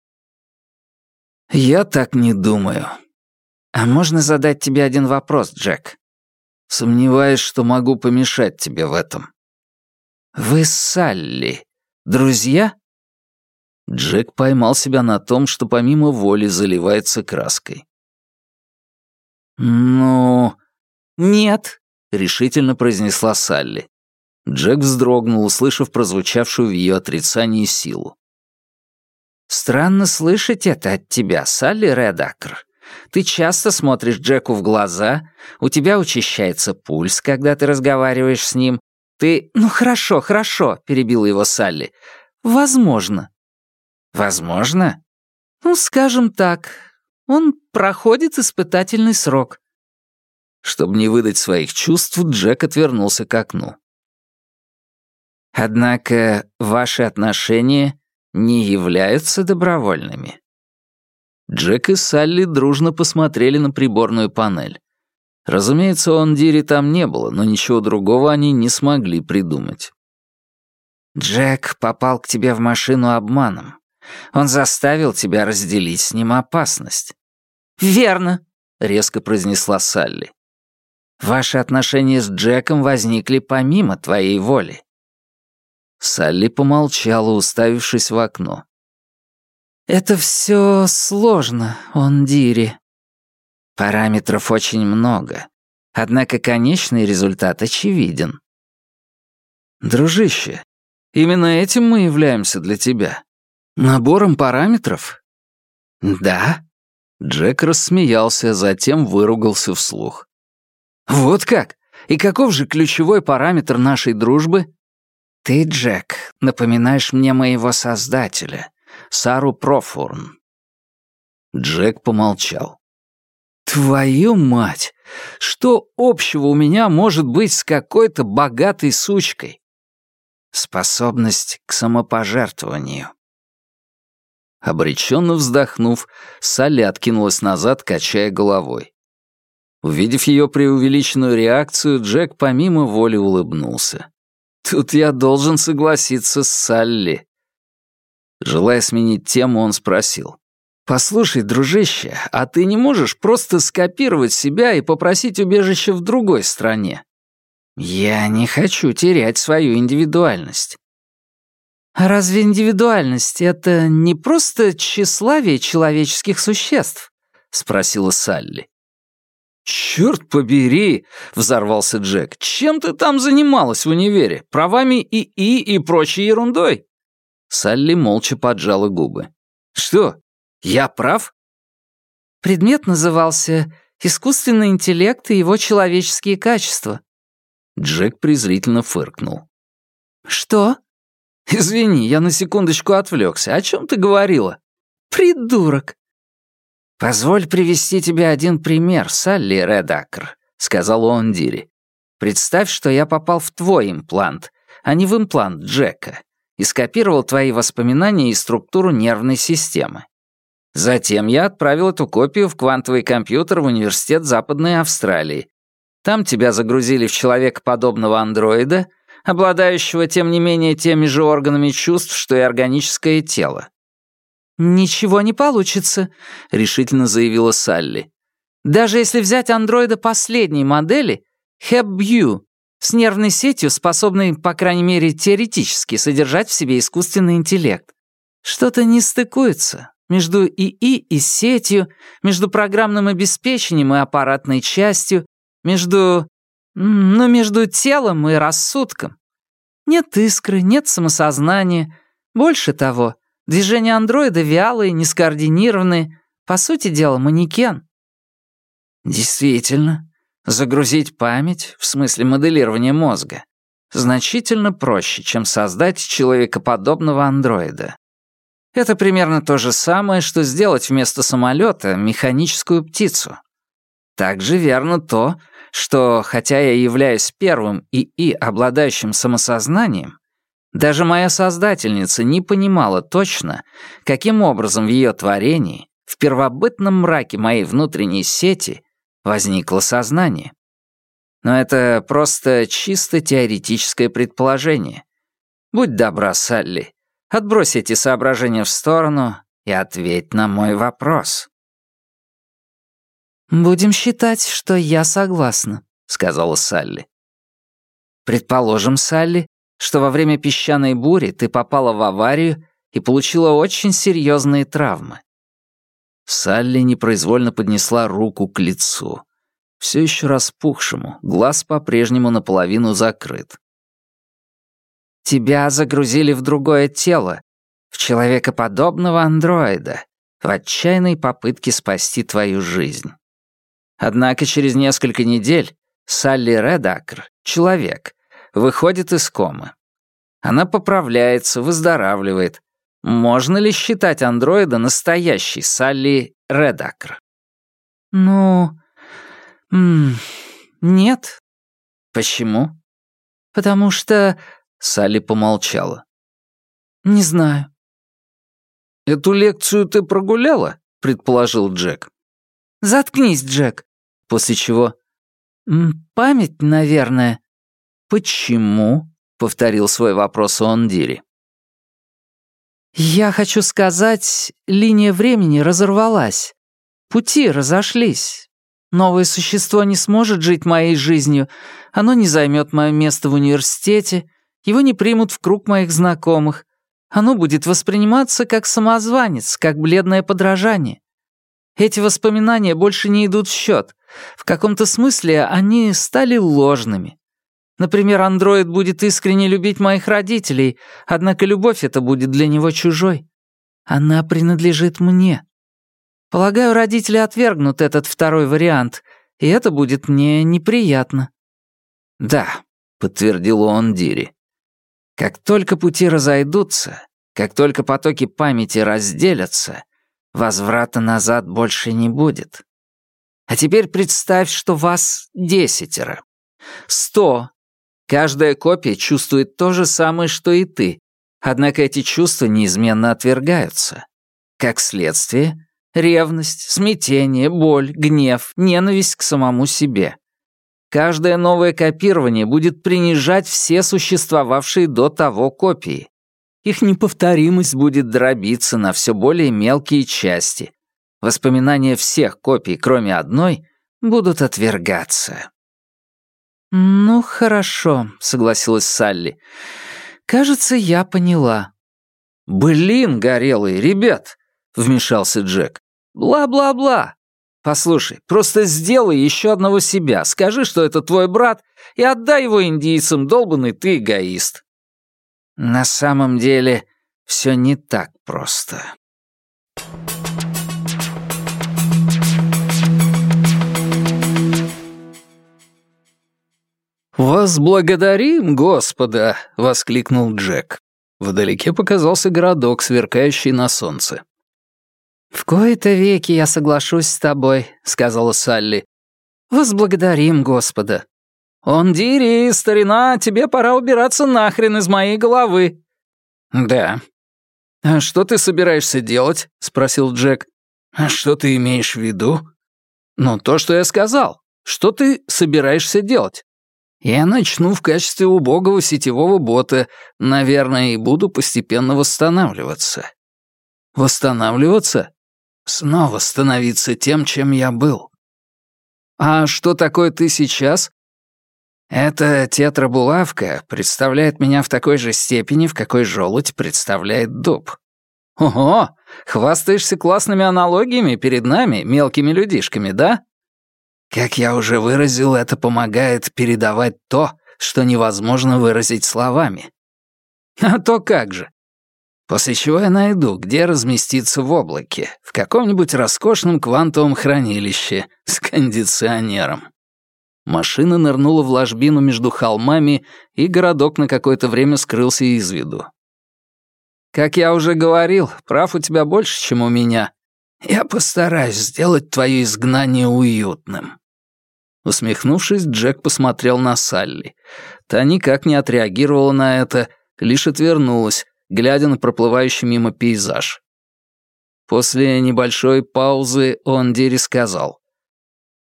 S1: Я так не думаю.
S3: А можно задать тебе один вопрос, Джек?
S1: Сомневаюсь, что могу помешать тебе в этом.
S3: Вы с Салли друзья?
S1: Джек поймал себя на том, что помимо воли заливается краской.
S4: «Ну...» «Нет», —
S1: решительно произнесла Салли. Джек вздрогнул, услышав прозвучавшую в ее отрицании силу.
S3: «Странно слышать это от тебя, Салли Редакр. Ты часто смотришь Джеку в глаза, у тебя учащается пульс, когда ты разговариваешь с ним. Ты...
S4: Ну хорошо, хорошо», — перебила его Салли. «Возможно.
S3: Возможно?
S4: Ну, скажем так, он проходит испытательный срок.
S1: Чтобы не выдать своих чувств, Джек отвернулся к окну.
S3: Однако ваши отношения не являются добровольными.
S1: Джек и Салли дружно посмотрели на приборную панель. Разумеется, он Дири там не было, но ничего другого они не смогли придумать.
S3: Джек попал к тебе в машину обманом. Он заставил тебя разделить с ним опасность».
S4: «Верно», —
S3: резко произнесла Салли. «Ваши отношения с Джеком возникли помимо твоей воли».
S1: Салли помолчала, уставившись в окно.
S4: «Это все сложно, он Дири».
S3: «Параметров очень много, однако конечный результат очевиден».
S1: «Дружище, именно этим мы являемся для тебя. Набором параметров?
S3: Да.
S1: Джек рассмеялся, затем выругался вслух.
S4: Вот как? И каков же ключевой параметр нашей дружбы?
S3: Ты, Джек, напоминаешь мне моего создателя, Сару Профурн.
S1: Джек помолчал. «Твою мать! Что общего у меня может быть с какой-то богатой сучкой?»
S3: «Способность к самопожертвованию»,
S1: Обреченно вздохнув, Салли откинулась назад, качая головой. Увидев ее преувеличенную реакцию, Джек помимо воли улыбнулся. «Тут я должен согласиться с Салли». Желая сменить тему, он спросил. «Послушай, дружище, а ты не можешь просто скопировать себя и попросить убежище в другой стране?»
S3: «Я не хочу терять свою индивидуальность.
S4: А разве индивидуальность — это не просто тщеславие человеческих существ? Спросила Салли.
S1: «Черт побери!» — взорвался Джек. «Чем ты там занималась в универе? Правами ИИ и прочей ерундой?» Салли молча поджала губы. «Что, я прав?»
S4: Предмет назывался «Искусственный интеллект и его человеческие качества».
S1: Джек презрительно фыркнул.
S4: «Что?»
S1: «Извини, я на секундочку отвлекся. О чем ты говорила?»
S4: «Придурок!»
S3: «Позволь привести тебе один пример, Салли Редакр», — сказал Ондири. «Представь, что я попал в твой имплант, а не в имплант Джека, и скопировал твои воспоминания и структуру нервной системы. Затем я отправил эту копию в квантовый компьютер в Университет Западной Австралии. Там тебя загрузили в человекоподобного андроида, обладающего, тем не менее, теми же органами чувств, что и органическое тело.
S4: «Ничего не получится», — решительно заявила Салли. «Даже если взять андроида последней модели, HEBU, с нервной сетью, способной, по крайней мере, теоретически содержать в себе искусственный интеллект. Что-то не стыкуется между ИИ и сетью, между программным обеспечением и аппаратной частью, между... ну, между телом и рассудком. Нет искры, нет самосознания. Больше того, движения андроида вялые, нескоординированные. По сути дела, манекен.
S3: Действительно, загрузить память, в смысле моделирования мозга, значительно проще, чем создать человекоподобного андроида. Это примерно то же самое, что сделать вместо самолета механическую птицу. Также верно то, что, хотя я являюсь первым ИИ, обладающим самосознанием, даже моя создательница не понимала точно, каким образом в ее творении, в первобытном мраке моей внутренней сети, возникло сознание. Но это просто чисто теоретическое предположение. Будь добра, Салли, Отбрось эти соображения в сторону и ответь на мой вопрос».
S4: «Будем считать, что я согласна», — сказала Салли.
S3: «Предположим, Салли, что во время песчаной бури ты попала в аварию и получила очень серьезные травмы».
S1: Салли непроизвольно поднесла руку к лицу. Все еще распухшему, глаз по-прежнему наполовину закрыт.
S3: Тебя загрузили в другое тело, в человекоподобного андроида, в отчаянной попытке спасти твою жизнь. Однако через несколько недель Салли Редакр, человек, выходит из комы. Она поправляется, выздоравливает. Можно ли считать андроида настоящей Салли Редакр?
S4: Ну, нет.
S3: Почему?
S4: Потому что
S1: Салли помолчала.
S4: «Не знаю».
S1: «Эту лекцию ты прогуляла?» — предположил Джек.
S4: «Заткнись, Джек».
S1: После чего?
S4: «Память, наверное».
S1: «Почему?» — повторил свой вопрос Ондири.
S4: «Я хочу сказать, линия времени разорвалась. Пути разошлись. Новое существо не сможет жить моей жизнью. Оно не займет мое место в университете, его не примут в круг моих знакомых. Оно будет восприниматься как самозванец, как бледное подражание. Эти воспоминания больше не идут в счет. В каком-то смысле они стали ложными. Например, андроид будет искренне любить моих родителей, однако любовь эта будет для него чужой. Она принадлежит мне. Полагаю, родители отвергнут этот второй вариант, и это будет мне неприятно.
S1: «Да», — подтвердил он Дири.
S3: Как только пути разойдутся, как только потоки памяти разделятся, возврата назад больше не будет. А теперь представь, что вас десятеро. Сто. Каждая копия чувствует то же самое, что и ты, однако эти чувства неизменно отвергаются. Как следствие, ревность, смятение, боль, гнев, ненависть к самому себе. Каждое новое копирование будет принижать все существовавшие до того копии. Их неповторимость будет дробиться на все более мелкие части. Воспоминания всех копий, кроме одной, будут отвергаться.
S4: «Ну, хорошо», — согласилась Салли. «Кажется, я поняла».
S1: «Блин, горелый, ребят!» — вмешался Джек.
S3: «Бла-бла-бла. Послушай, просто сделай еще одного себя, скажи, что это твой брат, и отдай его индийцам, долбанный ты эгоист. На самом деле, все не так просто.
S1: «Возблагодарим Господа!» — воскликнул Джек. Вдалеке показался городок, сверкающий на солнце.
S2: «В кои-то веки я соглашусь с тобой», — сказала Салли. «Возблагодарим Господа».
S3: «Он дири, старина, тебе пора убираться нахрен из моей головы».
S1: «Да».
S3: «А что ты собираешься делать?» — спросил Джек.
S1: «А что ты имеешь в виду?»
S3: «Ну, то, что я сказал. Что ты собираешься делать?»
S1: «Я начну в качестве убогого сетевого бота, наверное, и буду постепенно восстанавливаться».
S3: «Восстанавливаться?»
S1: «Снова становиться тем, чем я был».
S3: «А что такое ты сейчас?»
S1: Эта тетрабулавка представляет меня в такой же степени, в какой желудь представляет дуб.
S3: Ого, хвастаешься классными аналогиями перед нами, мелкими людишками, да?
S1: Как я уже выразил, это помогает передавать то, что невозможно выразить словами.
S3: А то как же?
S1: После чего я найду, где разместиться в облаке, в каком-нибудь роскошном квантовом хранилище с кондиционером.
S3: Машина нырнула в ложбину между холмами, и городок на какое-то время скрылся из виду. «Как я уже говорил, прав у тебя больше, чем у меня.
S1: Я постараюсь сделать твое изгнание уютным».
S3: Усмехнувшись, Джек посмотрел на Салли. Та никак не отреагировала на это, лишь отвернулась, глядя на проплывающий мимо пейзаж. После небольшой паузы он Дири сказал.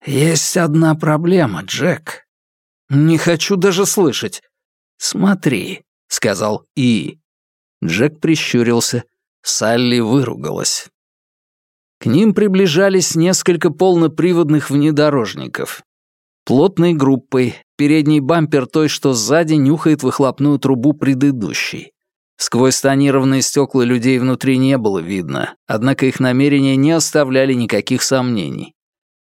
S1: «Есть одна проблема, Джек».
S3: «Не хочу даже слышать».
S1: «Смотри», — сказал И.
S3: Джек прищурился.
S1: Салли выругалась.
S3: К ним приближались несколько полноприводных внедорожников. Плотной группой, передний бампер той, что сзади нюхает выхлопную трубу предыдущей. Сквозь тонированные стекла людей внутри не было видно, однако их намерения не оставляли никаких сомнений.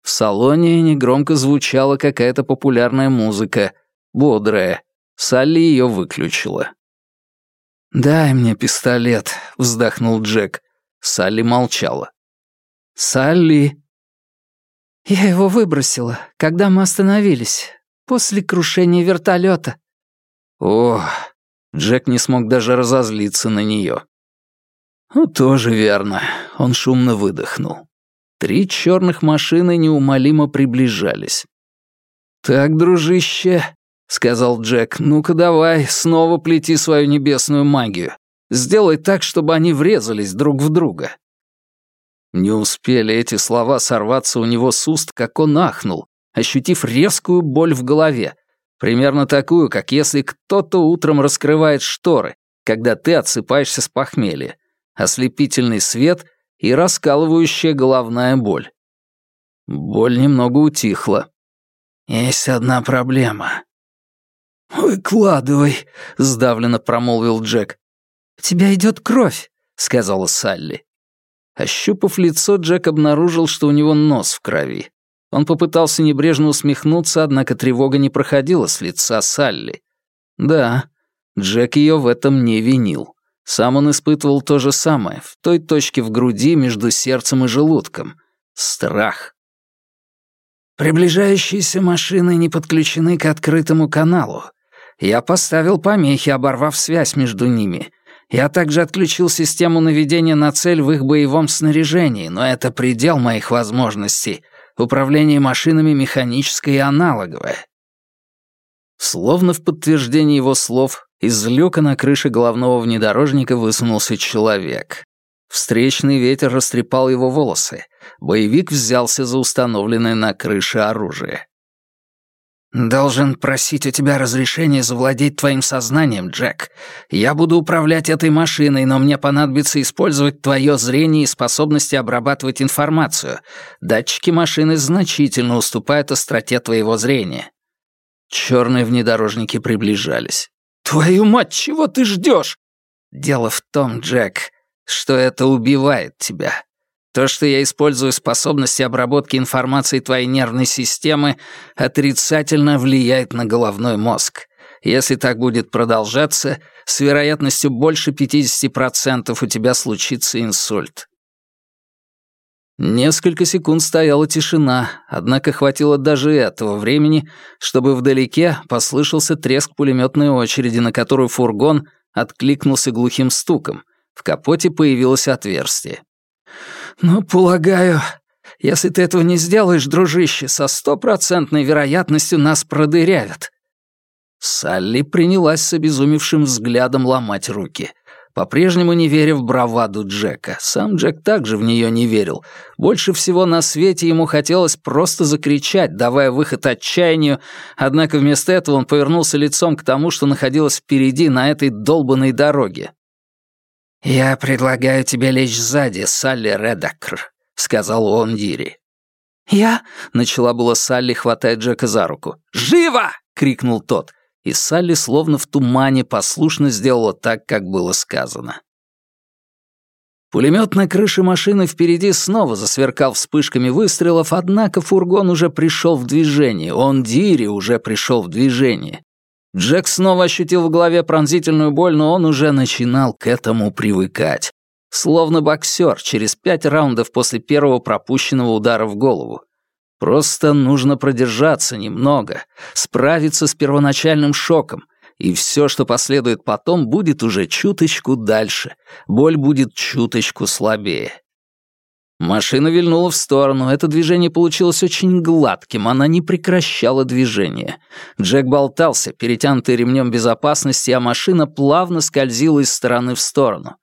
S3: В салоне негромко звучала какая-то популярная музыка, бодрая. Салли ее выключила.
S1: «Дай мне пистолет», — вздохнул Джек.
S3: Салли молчала.
S1: «Салли!»
S2: «Я его выбросила, когда мы остановились, после крушения вертолета.
S3: «О!» Джек не смог даже разозлиться на нее. «Ну, тоже верно», — он шумно выдохнул. Три черных машины неумолимо приближались. «Так, дружище», — сказал Джек, — «ну-ка давай, снова плети свою небесную магию. Сделай так, чтобы они врезались друг в друга». Не успели эти слова сорваться у него с уст, как он ахнул, ощутив резкую боль в голове, примерно такую, как если кто-то утром раскрывает шторы, когда ты отсыпаешься с похмелья. Ослепительный свет — и раскалывающая головная боль. Боль немного утихла.
S1: «Есть одна проблема».
S3: «Выкладывай», — сдавленно промолвил Джек.
S2: «У тебя идет кровь», —
S3: сказала Салли. Ощупав лицо, Джек обнаружил, что у него нос в крови. Он попытался небрежно усмехнуться, однако тревога не проходила с лица Салли. Да, Джек ее в этом не винил. Сам он испытывал то же самое, в той точке в груди между сердцем и желудком. Страх.
S1: Приближающиеся машины не подключены к открытому каналу. Я поставил помехи, оборвав связь между ними. Я также отключил систему наведения на цель в их боевом снаряжении, но это предел моих возможностей. Управление машинами механическое и аналоговое.
S3: Словно в подтверждение его слов, из люка на крыше головного внедорожника высунулся человек. Встречный ветер растрепал его волосы. Боевик взялся за установленное на крыше оружие.
S1: «Должен просить у тебя разрешения завладеть твоим сознанием, Джек. Я буду управлять этой машиной, но мне понадобится использовать твое зрение и способности обрабатывать информацию. Датчики машины значительно уступают остроте твоего зрения».
S3: Черные внедорожники приближались.
S1: «Твою мать, чего ты ждешь?» «Дело в том, Джек, что это убивает тебя. То, что я использую способности обработки информации твоей нервной системы, отрицательно влияет на головной мозг. Если так будет продолжаться, с вероятностью больше 50% у тебя случится инсульт.
S3: Несколько секунд стояла тишина, однако хватило даже этого времени, чтобы вдалеке послышался треск пулеметной очереди, на которую фургон откликнулся глухим стуком. В капоте появилось отверстие.
S2: «Ну, полагаю, если ты этого не сделаешь, дружище, со стопроцентной вероятностью нас продырявят».
S1: Салли принялась с обезумевшим взглядом ломать руки. По-прежнему не веря в браваду Джека. Сам Джек также в нее не верил. Больше всего на свете ему хотелось просто закричать, давая выход отчаянию, однако вместо этого он повернулся лицом к тому, что находилось впереди на этой долбанной дороге. «Я предлагаю тебе лечь сзади, Салли Редакр», — сказал он Дири.
S2: «Я?»
S1: — начала была Салли, хватая Джека за руку. «Живо!» — крикнул тот и Салли словно в тумане послушно сделала так, как было сказано. Пулемет на крыше машины впереди снова засверкал вспышками выстрелов, однако фургон уже пришел в движение, он Дири уже пришел в движение. Джек снова ощутил в голове пронзительную боль, но он уже начинал к этому привыкать. Словно боксер через пять раундов после первого пропущенного удара в голову. Просто нужно продержаться немного, справиться с первоначальным шоком, и все, что последует потом, будет уже чуточку дальше, боль будет чуточку слабее. Машина вильнула в сторону, это движение получилось очень гладким, она не прекращала движение. Джек болтался, перетянутый ремнем безопасности, а машина плавно скользила из стороны в сторону.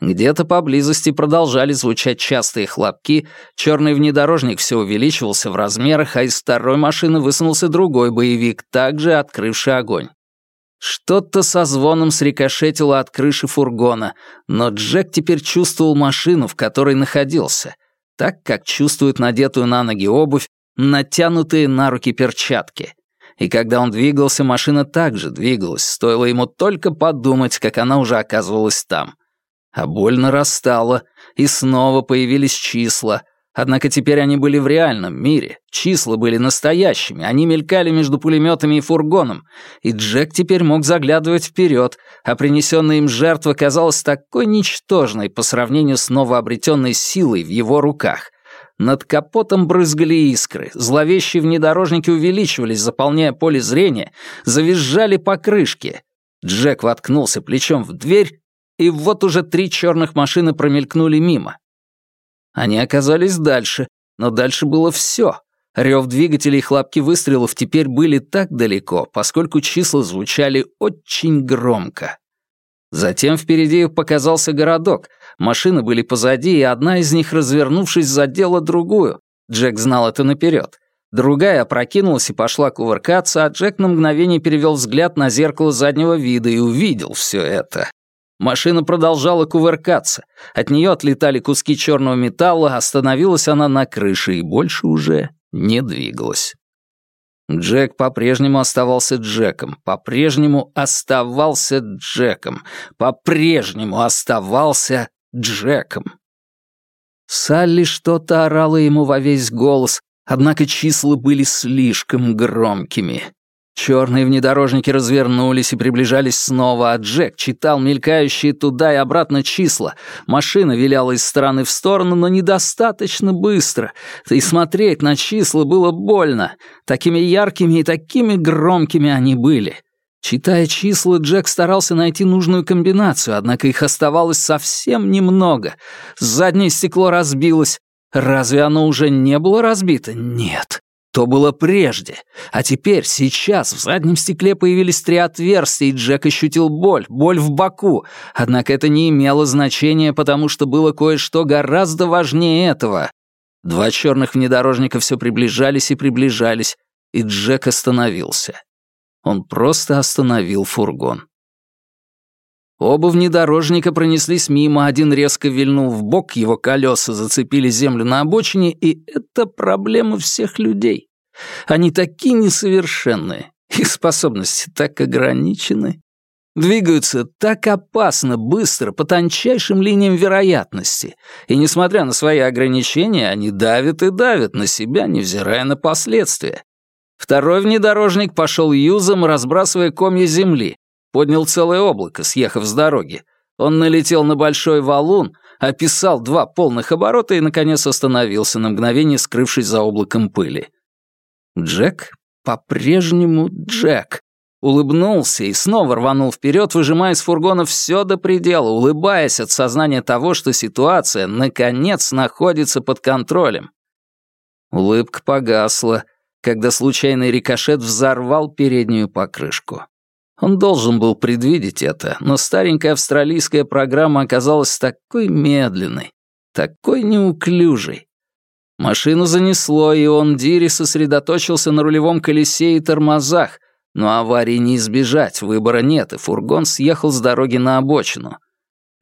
S1: Где-то поблизости продолжали звучать частые хлопки, черный внедорожник все увеличивался в размерах, а из второй машины высунулся другой боевик, также открывший огонь. Что-то со звоном срикошетило от крыши фургона, но Джек теперь чувствовал машину, в которой находился, так как чувствует надетую на ноги обувь, натянутые на руки перчатки. И когда он двигался, машина также двигалась, стоило ему только подумать, как она уже оказывалась там. А боль нарастала, и снова появились числа. Однако теперь они были в реальном мире. Числа были настоящими, они мелькали между пулеметами и фургоном, и Джек теперь мог заглядывать вперед, а принесенная им жертва казалась такой ничтожной по сравнению с новообретенной силой в его руках. Над капотом брызгали искры, зловещие внедорожники увеличивались, заполняя поле зрения, завизжали покрышки. Джек воткнулся плечом в дверь и вот уже три черных машины промелькнули мимо. Они оказались дальше, но дальше было все. Рев двигателей и хлопки выстрелов теперь были так далеко, поскольку числа звучали очень громко. Затем впереди показался городок. Машины были позади, и одна из них, развернувшись, задела другую. Джек знал это наперед. Другая опрокинулась и пошла кувыркаться, а Джек на мгновение перевел взгляд на зеркало заднего вида и увидел все это. Машина продолжала кувыркаться. От нее отлетали куски черного металла, остановилась она на крыше и больше уже не двигалась. Джек по-прежнему оставался Джеком, по-прежнему оставался Джеком, по-прежнему оставался Джеком. Салли что-то орала ему во весь голос, однако числа были слишком громкими. Черные внедорожники развернулись и приближались снова, а Джек читал мелькающие туда и обратно числа. Машина виляла из стороны в сторону, но недостаточно быстро. И смотреть на числа было больно. Такими яркими и такими громкими они были. Читая числа, Джек старался найти нужную комбинацию, однако их оставалось совсем немного. Заднее стекло разбилось. Разве оно уже не было разбито? Нет. То было прежде. А теперь, сейчас, в заднем стекле появились три отверстия, и Джек ощутил боль, боль в боку. Однако это не имело значения, потому что было кое-что гораздо важнее этого. Два черных внедорожника все приближались и приближались, и Джек остановился. Он просто остановил фургон. Оба внедорожника пронеслись мимо, один резко вильнул в бок, его колеса зацепили землю на обочине, и это проблема всех людей. Они такие несовершенные, их способности так ограничены. Двигаются так опасно, быстро, по тончайшим линиям вероятности. И несмотря на свои ограничения, они давят и давят на себя, невзирая на последствия. Второй внедорожник пошел юзом, разбрасывая комья земли, Поднял целое облако, съехав с дороги. Он налетел на большой валун, описал два полных оборота и, наконец, остановился на мгновение, скрывшись за облаком пыли. Джек по-прежнему Джек. улыбнулся и снова рванул вперед, выжимая из фургона все до предела, улыбаясь от сознания того, что ситуация, наконец, находится под контролем. Улыбка погасла, когда случайный рикошет взорвал переднюю покрышку. Он должен был предвидеть это, но старенькая австралийская программа оказалась такой медленной, такой неуклюжей. Машину занесло, и он Дири сосредоточился на рулевом колесе и тормозах, но аварии не избежать, выбора нет, и фургон съехал с дороги на обочину.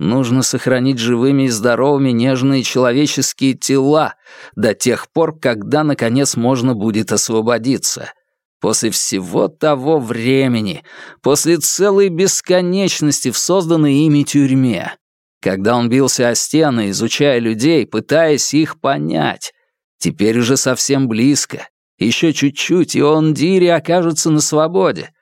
S1: Нужно сохранить живыми и здоровыми нежные человеческие тела до тех пор, когда, наконец, можно будет освободиться. После всего того времени, после целой бесконечности в созданной ими тюрьме, когда он бился о стены, изучая людей, пытаясь их понять, теперь уже совсем близко, еще чуть-чуть, и он, Дири, окажется на свободе.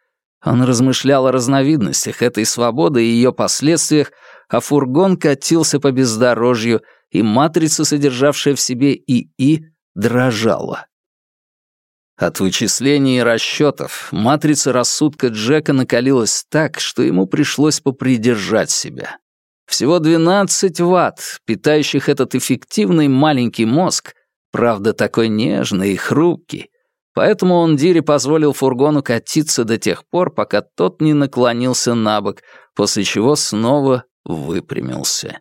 S1: Он размышлял о разновидностях этой свободы и ее последствиях, а фургон катился по бездорожью, и матрица, содержавшая в себе ИИ, дрожала. От вычислений и расчетов матрица рассудка Джека накалилась так, что ему пришлось попридержать себя. Всего 12 ватт, питающих этот эффективный маленький мозг, правда, такой нежный и хрупкий, поэтому он Дире позволил фургону катиться до тех пор, пока тот не наклонился на бок, после чего снова выпрямился.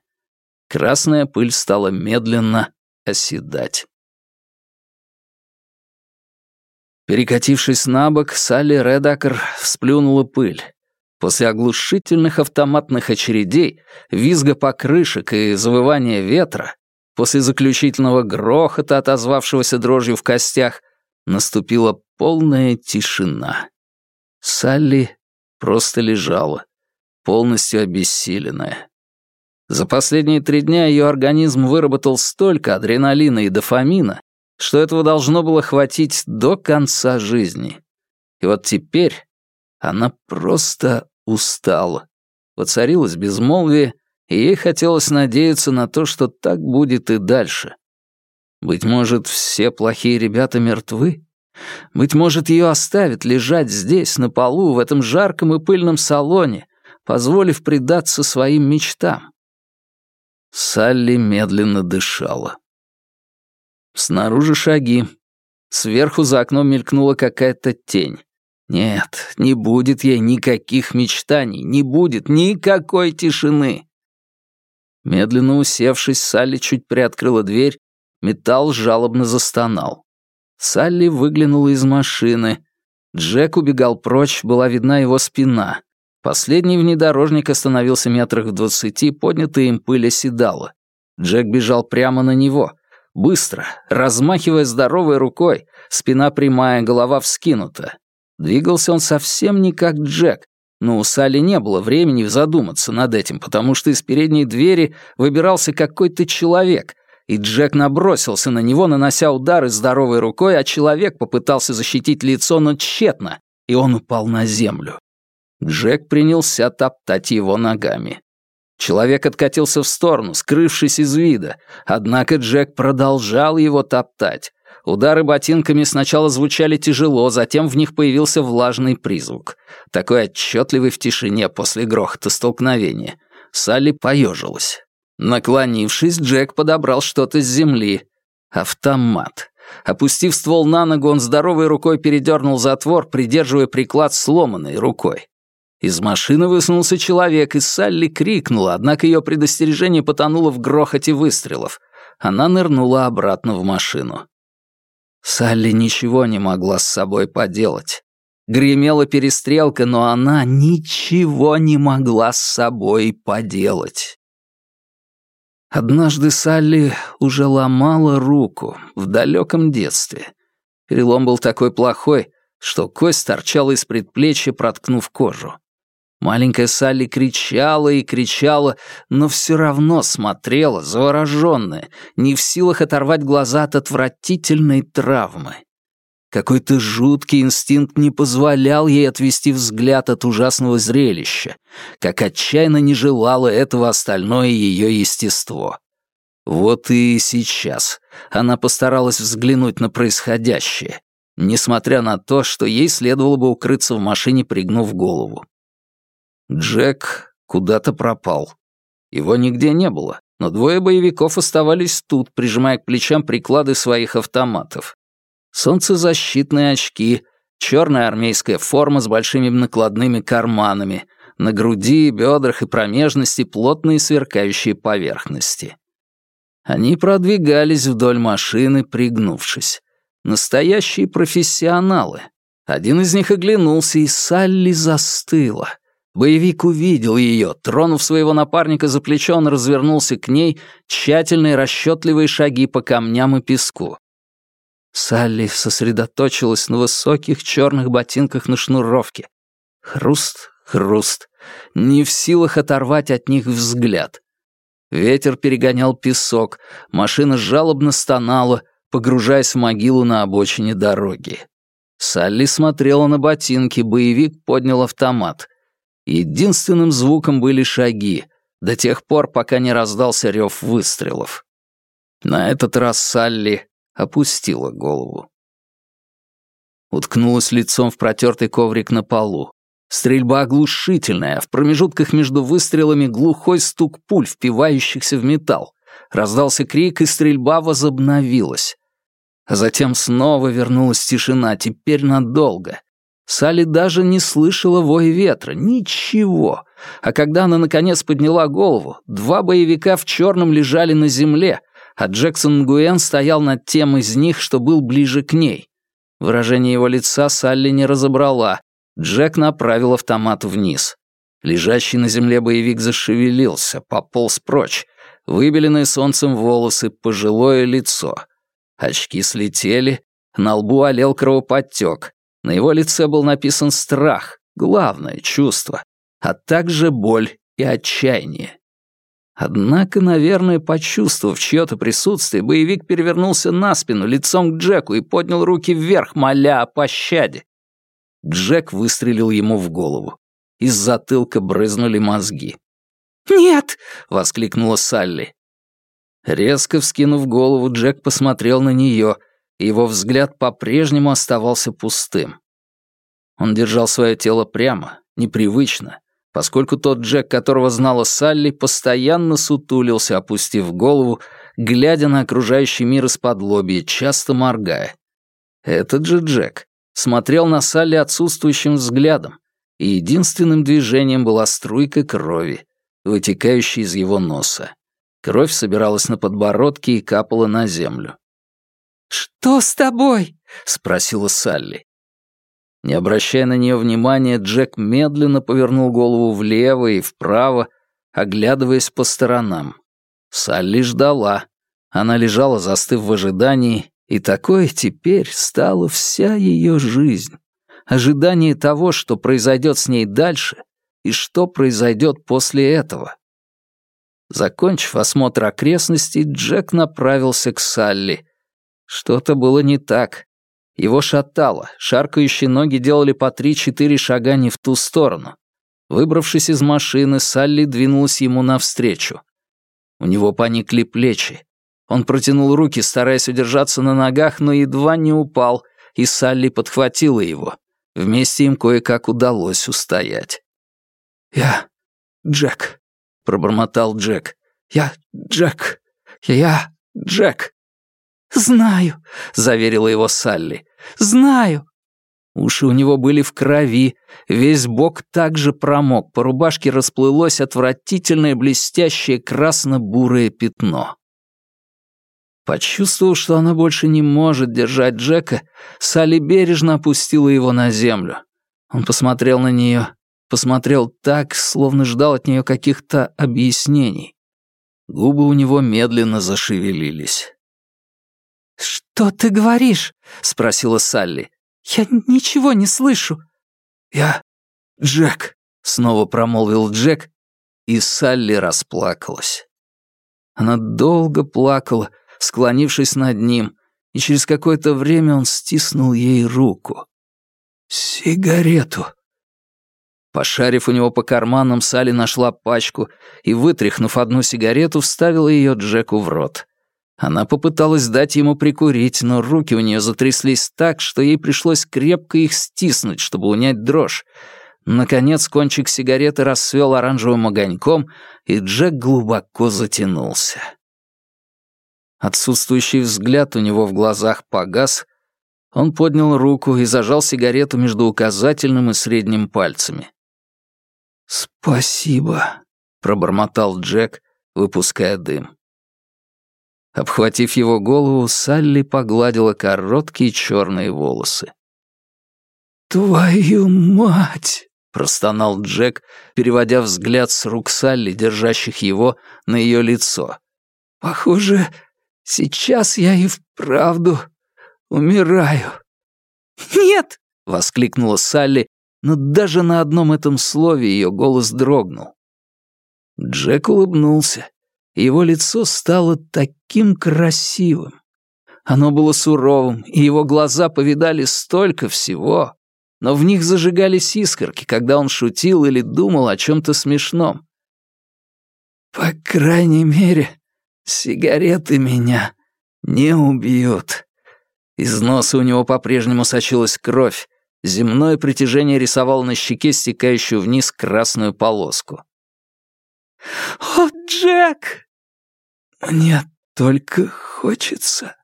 S1: Красная пыль стала медленно оседать. Перекатившись на бок, Салли Редакер всплюнула пыль. После оглушительных автоматных очередей, визга покрышек и завывания ветра, после заключительного грохота, отозвавшегося дрожью в костях, наступила полная тишина. Салли просто лежала, полностью обессиленная. За последние три дня ее организм выработал столько адреналина и дофамина, что этого должно было хватить до конца жизни. И вот теперь она просто устала. Воцарилось безмолвие, и ей хотелось надеяться на то, что так будет и дальше. Быть может, все плохие ребята мертвы? Быть может, ее оставят лежать здесь, на полу, в этом жарком и пыльном салоне, позволив предаться своим мечтам? Салли медленно дышала. Снаружи шаги. Сверху за окном мелькнула какая-то тень. Нет, не будет ей никаких мечтаний, не будет никакой тишины. Медленно усевшись, Салли чуть приоткрыла дверь, металл жалобно застонал. Салли выглянула из машины. Джек убегал прочь, была видна его спина. Последний внедорожник остановился метрах в двадцати, поднятая им пыль оседала. Джек бежал прямо на него — Быстро, размахивая здоровой рукой, спина прямая, голова вскинута. Двигался он совсем не как Джек, но у Салли не было времени задуматься над этим, потому что из передней двери выбирался какой-то человек, и Джек набросился на него, нанося удары здоровой рукой, а человек попытался защитить лицо, но тщетно, и он упал на землю. Джек принялся топтать его ногами. Человек откатился в сторону, скрывшись из вида, однако Джек продолжал его топтать. Удары ботинками сначала звучали тяжело, затем в них появился влажный призвук. Такой отчетливый в тишине после грохота столкновения. Салли поежилась. Наклонившись, Джек подобрал что-то с земли. Автомат. Опустив ствол на ногу, он здоровой рукой передернул затвор, придерживая приклад сломанной рукой. Из машины высунулся человек, и Салли крикнула, однако ее предостережение потонуло в грохоте выстрелов. Она нырнула обратно в машину. Салли ничего не могла с собой поделать. Гремела перестрелка, но она ничего не могла с собой поделать. Однажды Салли уже ломала руку в далеком детстве. Перелом был такой плохой, что кость торчала из предплечья, проткнув кожу. Маленькая Салли кричала и кричала, но все равно смотрела, завороженная, не в силах оторвать глаза от отвратительной травмы. Какой-то жуткий инстинкт не позволял ей отвести взгляд от ужасного зрелища, как отчаянно не желало этого остальное ее естество. Вот и сейчас она постаралась взглянуть на происходящее, несмотря на то, что ей следовало бы укрыться в машине, пригнув голову. Джек куда-то пропал. Его нигде не было, но двое боевиков оставались тут, прижимая к плечам приклады своих автоматов. Солнцезащитные очки, черная армейская форма с большими накладными карманами, на груди, бедрах и промежности плотные сверкающие поверхности. Они продвигались вдоль машины, пригнувшись. Настоящие профессионалы. Один из них оглянулся, и Салли застыла. Боевик увидел ее. Тронув своего напарника за плечо, он развернулся к ней, тщательные расчетливые шаги по камням и песку. Салли сосредоточилась на высоких черных ботинках на шнуровке. Хруст, хруст. Не в силах оторвать от них взгляд. Ветер перегонял песок, машина жалобно стонала, погружаясь в могилу на обочине дороги. Салли смотрела на ботинки, боевик поднял автомат. Единственным звуком были шаги, до тех пор, пока не раздался рев выстрелов. На этот раз Салли опустила голову. Уткнулась лицом в протертый коврик на полу. Стрельба оглушительная, в промежутках между выстрелами глухой стук пуль, впивающихся в металл. Раздался крик, и стрельба возобновилась. А затем снова вернулась тишина, теперь надолго. Салли даже не слышала вой ветра, ничего. А когда она наконец подняла голову, два боевика в черном лежали на земле, а Джексон Нгуэн стоял над тем из них, что был ближе к ней. Выражение его лица Салли не разобрала, Джек направил автомат вниз. Лежащий на земле боевик зашевелился, пополз прочь. Выбеленные солнцем волосы, пожилое лицо. Очки слетели, на лбу олел кровоподтек. На его лице был написан страх, главное чувство, а также боль и отчаяние. Однако, наверное, почувствовав чье-то присутствие, боевик перевернулся на спину лицом к Джеку и поднял руки вверх, моля о пощаде. Джек выстрелил ему в голову. Из затылка брызнули мозги.
S4: «Нет!»
S1: — воскликнула Салли. Резко вскинув голову, Джек посмотрел на нее, его взгляд по-прежнему оставался пустым. Он держал свое тело прямо, непривычно, поскольку тот Джек, которого знала Салли, постоянно сутулился, опустив голову, глядя на окружающий мир из-под лобья, часто моргая. Этот же Джек смотрел на Салли отсутствующим взглядом, и единственным движением была струйка крови, вытекающая из его носа. Кровь собиралась на подбородке и капала на землю.
S4: «Что с тобой?»
S1: — спросила Салли. Не обращая на нее внимания, Джек медленно повернул голову влево и вправо, оглядываясь по сторонам. Салли ждала. Она лежала, застыв в ожидании, и такой теперь стала вся ее жизнь. Ожидание того, что произойдет с ней дальше и что произойдет после этого. Закончив осмотр окрестностей, Джек направился к Салли. Что-то было не так. Его шатало, шаркающие ноги делали по три-четыре шага не в ту сторону. Выбравшись из машины, Салли двинулась ему навстречу. У него поникли плечи, он протянул руки, стараясь удержаться на ногах, но едва не упал, и Салли подхватила его. Вместе им кое-как удалось устоять.
S2: «Я Джек», — пробормотал Джек. «Я Джек. Я Джек».
S4: «Знаю», —
S1: заверила его Салли.
S4: «Знаю».
S1: Уши у него были в крови, весь бок также промок, по рубашке расплылось отвратительное блестящее красно-бурое пятно. Почувствовав, что она больше не может держать Джека, Салли бережно опустила его на землю. Он посмотрел на нее, посмотрел так, словно ждал от нее каких-то объяснений. Губы у него медленно зашевелились.
S4: «Что ты говоришь?» — спросила Салли. «Я ничего не слышу».
S2: «Я Джек», — снова промолвил Джек, и Салли расплакалась.
S1: Она долго плакала, склонившись над ним, и через какое-то время он стиснул ей руку.
S2: «Сигарету».
S1: Пошарив у него по карманам, Салли нашла пачку и, вытряхнув одну сигарету, вставила ее Джеку в рот. Она попыталась дать ему прикурить, но руки у нее затряслись так, что ей пришлось крепко их стиснуть, чтобы унять дрожь. Наконец кончик сигареты расцвел оранжевым огоньком, и Джек глубоко затянулся. Отсутствующий взгляд у него в глазах погас. Он поднял руку и зажал сигарету между указательным и средним пальцами. «Спасибо», — пробормотал Джек, выпуская дым. Обхватив его голову, Салли погладила короткие черные волосы.
S2: «Твою мать!»
S1: — простонал Джек, переводя взгляд с рук Салли, держащих его, на ее лицо.
S2: «Похоже, сейчас я и вправду умираю».
S4: «Нет!»
S1: — воскликнула Салли, но даже на одном этом слове ее голос дрогнул. Джек улыбнулся. Его лицо стало таким красивым. Оно было суровым, и его глаза повидали столько всего, но в них зажигались искорки, когда он шутил или думал о чем-то смешном.
S2: «По крайней мере, сигареты меня не убьют».
S1: Из носа у него по-прежнему сочилась кровь. Земное притяжение рисовало на щеке стекающую вниз красную полоску.
S4: «О, Джек!»
S2: «Мне только хочется,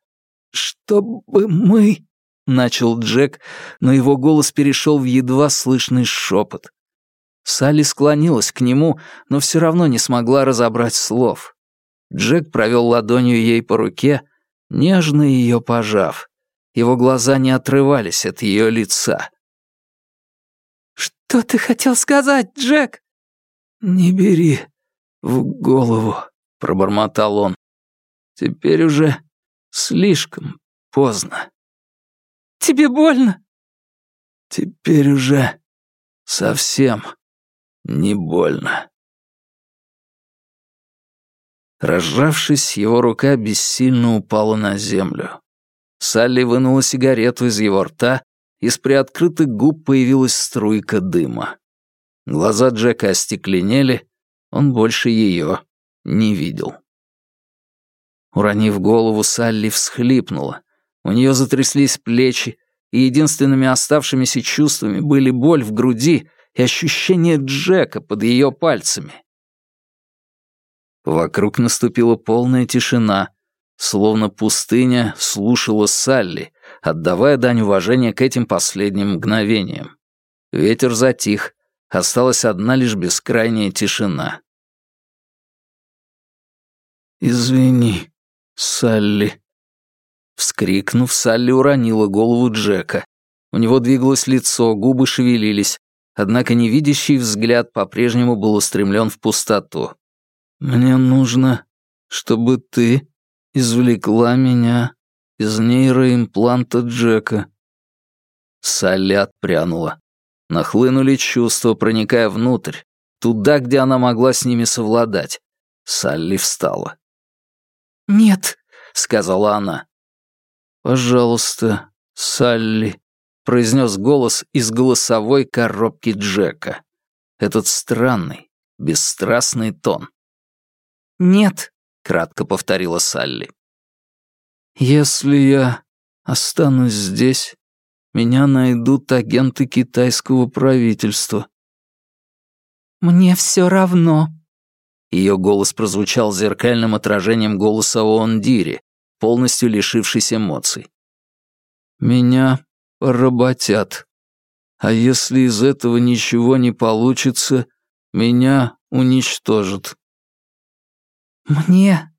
S2: чтобы мы...» — начал Джек, но его голос перешел в едва слышный шепот.
S1: Салли склонилась к нему, но все равно не смогла разобрать слов. Джек провел ладонью ей по руке, нежно ее пожав. Его глаза не отрывались от ее лица.
S4: «Что ты хотел сказать, Джек?»
S2: «Не бери в голову», пробормотал он. Теперь уже слишком поздно.
S4: Тебе больно?
S2: Теперь уже совсем не больно.
S1: Разжавшись, его рука бессильно упала на землю. Салли вынула сигарету из его рта, из приоткрытых губ появилась струйка дыма. Глаза Джека остекленели, он больше ее не видел. Уронив голову, Салли всхлипнула. У нее затряслись плечи, и единственными оставшимися чувствами были боль в груди и ощущение Джека под ее пальцами. Вокруг наступила полная тишина, словно пустыня слушала Салли, отдавая дань уважения к этим последним мгновениям. Ветер затих, осталась одна лишь бескрайняя тишина.
S2: «Извини, Салли».
S1: Вскрикнув, Салли уронила голову Джека. У него двигалось лицо, губы шевелились, однако невидящий взгляд по-прежнему был устремлен в пустоту.
S2: «Мне нужно, чтобы ты извлекла меня из нейроимпланта Джека».
S1: Салли отпрянула. Нахлынули чувства, проникая внутрь, туда, где она могла с ними совладать. Салли встала.
S4: «Нет», —
S1: сказала она.
S2: «Пожалуйста, Салли», — произнес голос из голосовой коробки Джека. Этот странный, бесстрастный тон.
S4: «Нет», —
S1: кратко повторила Салли.
S2: «Если я останусь здесь, меня найдут агенты китайского правительства».
S4: «Мне все равно»,
S1: ее голос прозвучал зеркальным отражением голоса Ондири, полностью лишившись эмоций.
S2: «Меня поработят. А если из этого ничего не получится, меня уничтожат».
S4: «Мне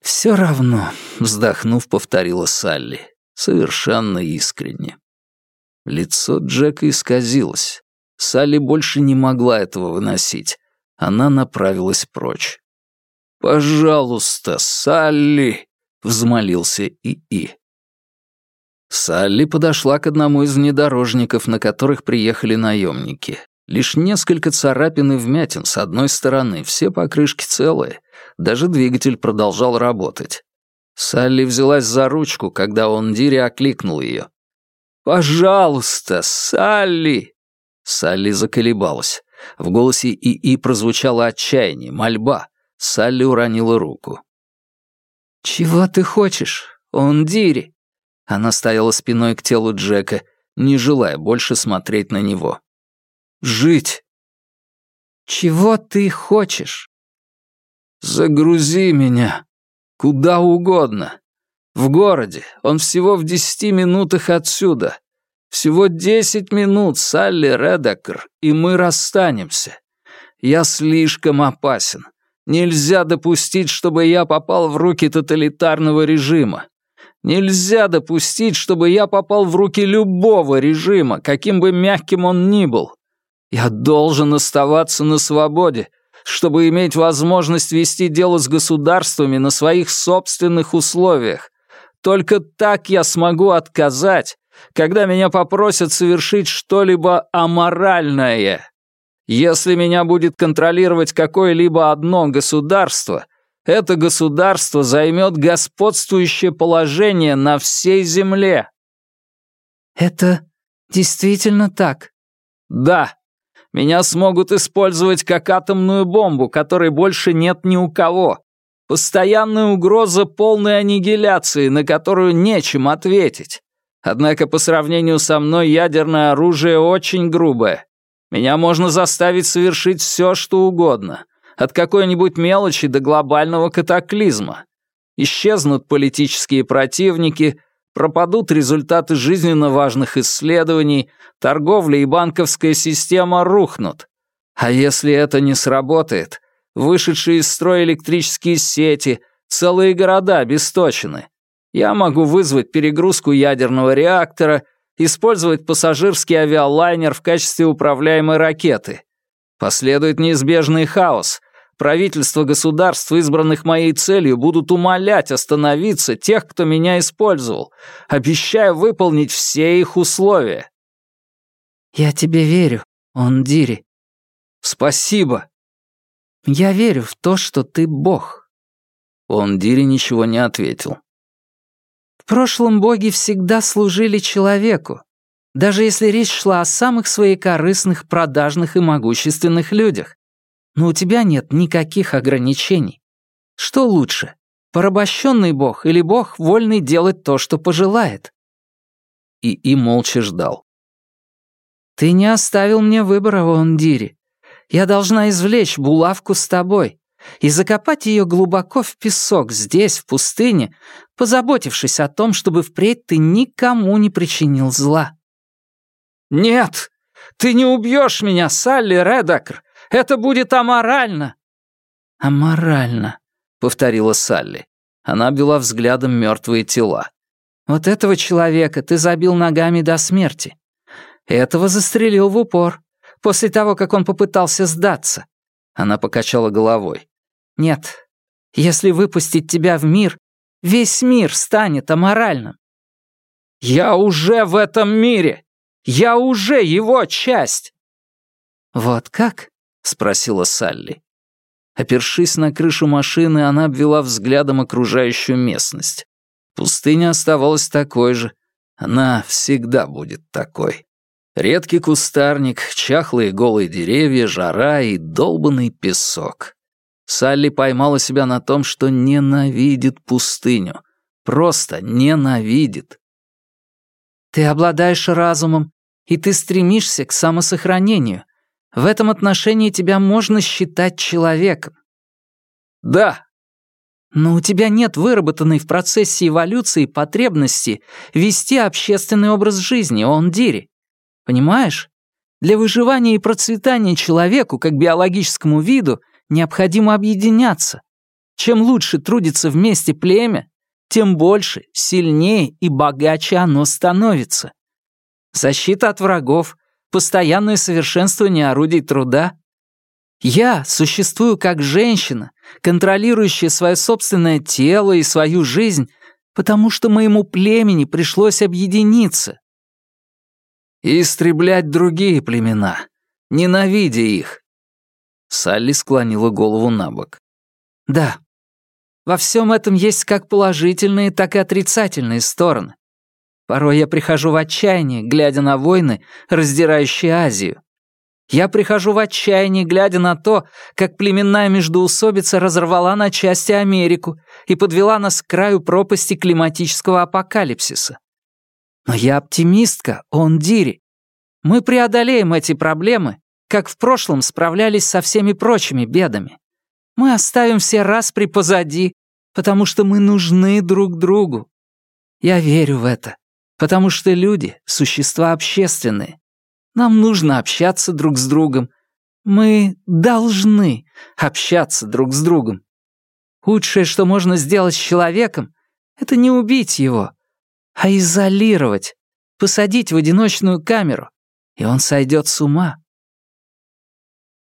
S4: все равно», —
S1: вздохнув, повторила Салли, совершенно искренне. Лицо Джека исказилось. Салли больше не могла этого выносить. Она направилась прочь.
S2: «Пожалуйста, Салли!» — взмолился ИИ.
S1: Салли подошла к одному из внедорожников, на которых приехали наемники. Лишь несколько царапин и вмятин с одной стороны, все покрышки целые. Даже двигатель продолжал работать. Салли взялась за ручку, когда он Дири окликнул ее. «Пожалуйста, Салли!» Салли заколебалась. В голосе ИИ прозвучало отчаяние, мольба. Салли уронила руку.
S2: «Чего ты хочешь, Ондири?» Она стояла спиной к телу Джека, не желая больше смотреть на него. «Жить!» «Чего ты хочешь?» «Загрузи меня. Куда угодно. В городе. Он всего в десяти минутах отсюда. Всего десять минут, Салли Редекер, и мы расстанемся. Я слишком опасен. Нельзя допустить, чтобы я попал в руки тоталитарного режима. Нельзя допустить, чтобы я попал в руки любого режима, каким бы мягким он ни был. Я должен оставаться на свободе, чтобы иметь возможность вести дело с государствами на своих собственных условиях. Только так я смогу отказать, когда меня попросят совершить что-либо аморальное. Если меня будет контролировать какое-либо одно государство, это государство займет господствующее положение на всей земле.
S4: Это действительно так?
S2: Да. Меня смогут использовать как атомную бомбу, которой больше нет ни у кого. Постоянная угроза полной аннигиляции, на которую нечем ответить. Однако по сравнению со мной ядерное оружие очень грубое. Меня можно заставить совершить все, что угодно, от какой-нибудь мелочи до глобального катаклизма. Исчезнут политические противники, пропадут результаты жизненно важных исследований, торговля и банковская система рухнут. А если это не сработает, вышедшие из строя электрические сети, целые города обесточены. Я могу вызвать перегрузку ядерного реактора — использовать пассажирский авиалайнер в качестве управляемой ракеты. Последует неизбежный хаос. Правительства государств, избранных моей целью, будут умолять остановиться тех, кто меня использовал, обещая выполнить все их условия.
S4: «Я тебе верю, Ондири».
S2: «Спасибо».
S4: «Я верю в то, что ты бог».
S1: Ондири ничего не ответил.
S4: В прошлом боги всегда служили человеку, даже если речь шла о самых своекорыстных, продажных и могущественных людях. Но у тебя нет никаких ограничений. Что лучше, порабощенный бог или бог, вольный делать то, что пожелает?
S1: И и молча ждал.
S4: Ты не оставил мне выбора, Ондири. Я должна извлечь булавку с тобой и закопать ее глубоко в песок здесь, в пустыне, позаботившись о том, чтобы впредь ты никому не причинил зла.
S2: «Нет, ты не убьешь меня, Салли Редакр. Это будет аморально».
S4: «Аморально», — повторила Салли. Она обвела взглядом мертвые тела. «Вот этого человека ты забил ногами до смерти. Этого застрелил в упор, после того, как он попытался сдаться». Она покачала головой. Нет, если выпустить тебя в мир, весь мир станет аморальным.
S2: Я уже в этом мире! Я уже его часть!»
S4: «Вот как?» — спросила Салли.
S1: Опершись на крышу машины, она обвела взглядом окружающую местность. Пустыня оставалась такой же. Она всегда будет такой. Редкий кустарник, чахлые голые деревья, жара и долбанный песок. Салли поймала себя на том, что ненавидит пустыню. Просто ненавидит.
S4: «Ты обладаешь разумом, и ты стремишься к самосохранению. В этом отношении тебя можно считать человеком».
S2: «Да».
S4: «Но у тебя нет выработанной в процессе эволюции потребности вести общественный образ жизни, он дири. Понимаешь? Для выживания и процветания человеку, как биологическому виду, необходимо объединяться. Чем лучше трудится вместе племя, тем больше, сильнее и богаче оно становится. Защита от врагов, постоянное совершенствование орудий труда. Я существую как женщина, контролирующая свое собственное тело и свою жизнь, потому что моему племени пришлось объединиться.
S1: И истреблять другие племена, ненавидя их, Салли склонила голову на бок.
S4: «Да. Во всем этом есть как положительные, так и отрицательные стороны. Порой я прихожу в отчаяние, глядя на войны, раздирающие Азию. Я прихожу в отчаяние, глядя на то, как племенная междоусобица разорвала на части Америку и подвела нас к краю пропасти климатического апокалипсиса. Но я оптимистка, он Дири. Мы преодолеем эти проблемы, как в прошлом справлялись со всеми прочими бедами. Мы оставим все распри позади, потому что мы нужны друг другу. Я верю в это, потому что люди — существа общественные, нам нужно общаться друг с другом. Мы должны общаться друг с другом. Худшее, что можно сделать с человеком, это не убить его, а изолировать, посадить в одиночную камеру, и он сойдет с ума.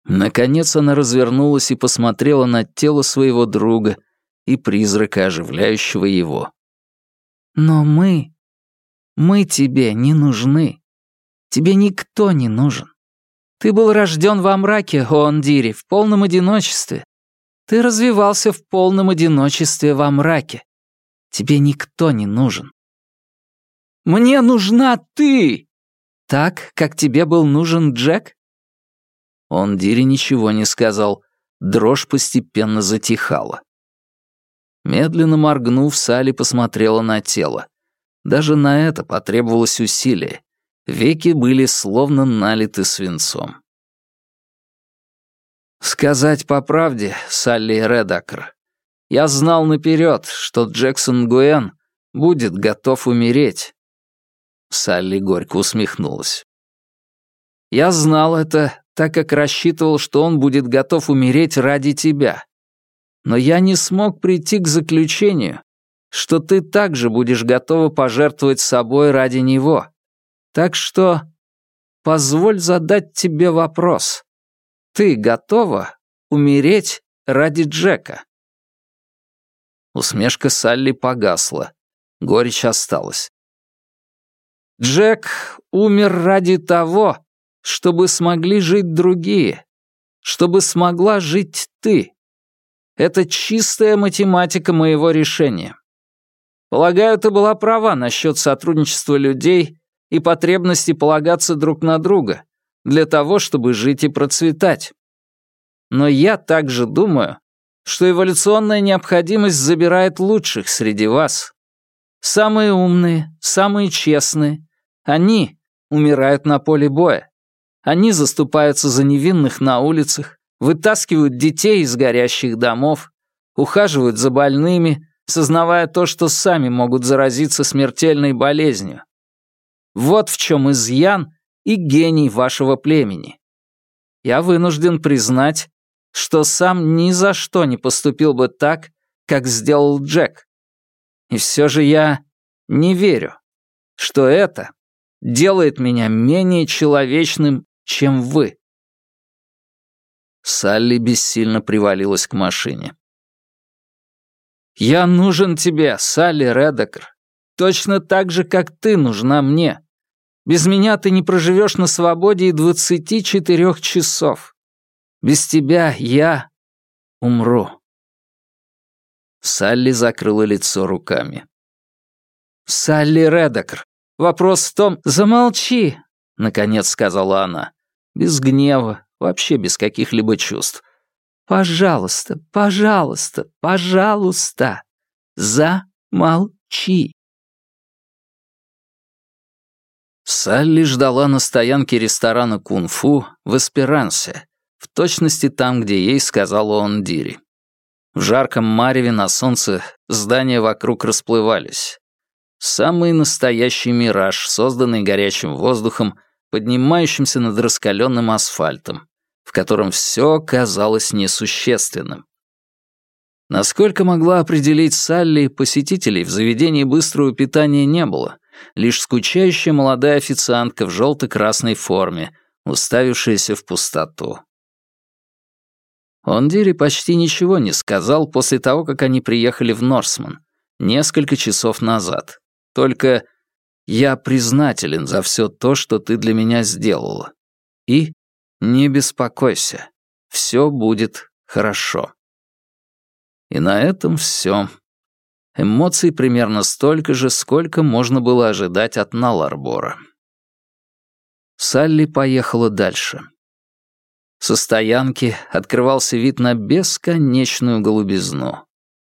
S1: Наконец она развернулась и посмотрела на тело своего друга и призрака, оживляющего его.
S4: «Но мы... мы тебе не нужны. Тебе никто не нужен. Ты был рожден во мраке, Оандири, в полном одиночестве. Ты развивался в полном одиночестве во мраке. Тебе никто не нужен. Мне нужна ты! Так, как тебе был нужен Джек?
S1: Ондири ничего не сказал. Дрожь постепенно затихала. Медленно моргнув, Салли посмотрела на тело. Даже на это потребовалось усилие. Веки были словно налиты свинцом. Сказать по правде, Салли Редакер, я знал наперед, что Джексон Гуэн будет готов умереть. Салли горько усмехнулась. Я знал это, так как рассчитывал, что он будет готов умереть ради тебя. Но я не смог прийти к заключению, что ты также будешь готова пожертвовать собой ради него. Так что позволь задать тебе вопрос. Ты готова умереть ради Джека?» Усмешка Салли погасла. Горечь осталась. «Джек умер ради того, чтобы смогли жить другие, чтобы смогла жить ты. Это чистая математика моего решения. Полагаю, ты была права насчет сотрудничества людей и потребности полагаться друг на друга для того, чтобы жить и процветать. Но я также думаю, что эволюционная необходимость забирает лучших среди вас. Самые умные, самые честные, они умирают на поле боя. Они заступаются за невинных на улицах, вытаскивают детей из горящих домов, ухаживают за больными, сознавая то, что сами могут заразиться смертельной болезнью. Вот в чем изъян и гений вашего племени. Я вынужден признать, что сам ни за что не поступил бы так, как сделал Джек. И все же я не верю, что это делает меня менее человечным, чем вы. Салли бессильно привалилась к машине. «Я нужен тебе, Салли Редекер, точно так же, как ты нужна мне. Без меня ты не проживешь на свободе и двадцати четырех часов. Без тебя я умру». Салли закрыла лицо руками. «Салли Редекер, вопрос в том...» «Замолчи!» — наконец сказала она. Без гнева, вообще без каких-либо чувств. «Пожалуйста, пожалуйста, пожалуйста, замолчи!» Салли ждала на стоянке ресторана «Кунг-фу» в Эсперансе, в точности там, где ей сказал он Дири. В жарком мареве на солнце здания вокруг расплывались. Самый настоящий мираж, созданный горячим воздухом, поднимающимся над раскаленным асфальтом, в котором все казалось несущественным. Насколько могла определить Салли, посетителей в заведении быстрого питания не было — лишь скучающая молодая официантка в желто-красной форме, уставившаяся в пустоту. Ондири почти ничего не сказал после того, как они приехали в Норсман, несколько часов назад. Только «я признателен за все то, что ты для меня сделала». И «не беспокойся, все будет хорошо». И на этом все. Эмоций примерно столько же, сколько можно было ожидать от Наларбора. Салли поехала дальше. Со стоянки открывался вид на бесконечную голубизну.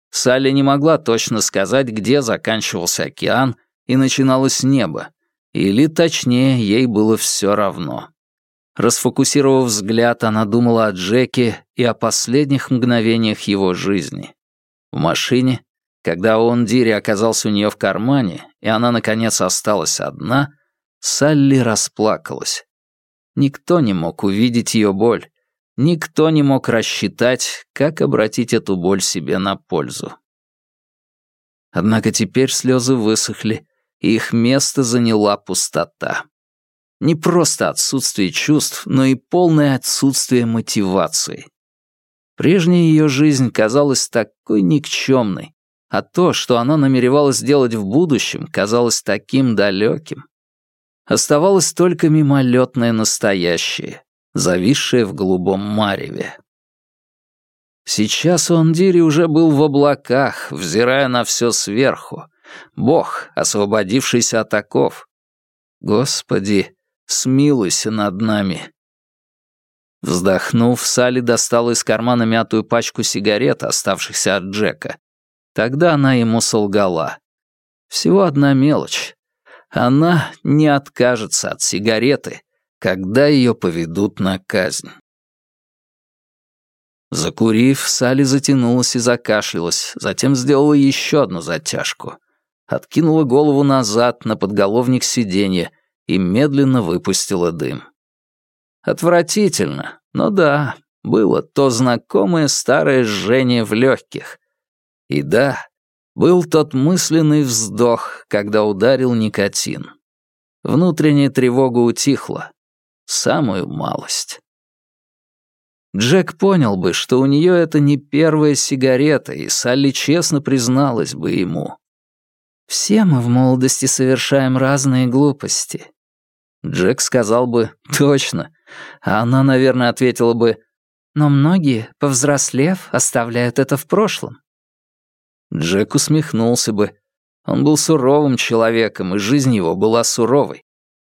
S1: Салли не могла точно сказать, где заканчивался океан и начиналось небо, или, точнее, ей было все равно. Расфокусировав взгляд, она думала о Джеке и о последних мгновениях его жизни. В машине, когда он Дири оказался у нее в кармане, и она, наконец, осталась одна, Салли расплакалась. Никто не мог увидеть ее боль. Никто не мог рассчитать, как обратить эту боль себе на пользу. Однако теперь слезы высохли, их место заняла пустота. Не просто отсутствие чувств, но и полное отсутствие мотивации. Прежняя ее жизнь казалась такой никчемной, а то, что она намеревалась сделать в будущем, казалось таким далеким. Оставалось только мимолетное настоящее, зависшее в голубом мареве. Сейчас Ондири уже был в облаках, взирая на все сверху. Бог, освободившийся от оков. Господи, смилуйся над нами. Вздохнув, Салли достала из кармана мятую пачку сигарет, оставшихся от Джека. Тогда она ему солгала. Всего одна мелочь. Она не откажется от сигареты, когда ее поведут на казнь. Закурив, Салли затянулась и закашлялась, затем сделала еще одну затяжку. Откинула голову назад на подголовник сиденья и медленно выпустила дым. Отвратительно, но да, было то знакомое старое жжение в легких. И да, был тот мысленный вздох, когда ударил никотин. Внутренняя тревога утихла. Самую малость. Джек понял бы, что у нее это не первая сигарета, и Салли честно призналась бы ему. «Все мы в молодости совершаем разные глупости». Джек сказал бы «точно», а она, наверное, ответила бы «но многие, повзрослев, оставляют это в прошлом». Джек усмехнулся бы. Он был суровым человеком, и жизнь его была суровой.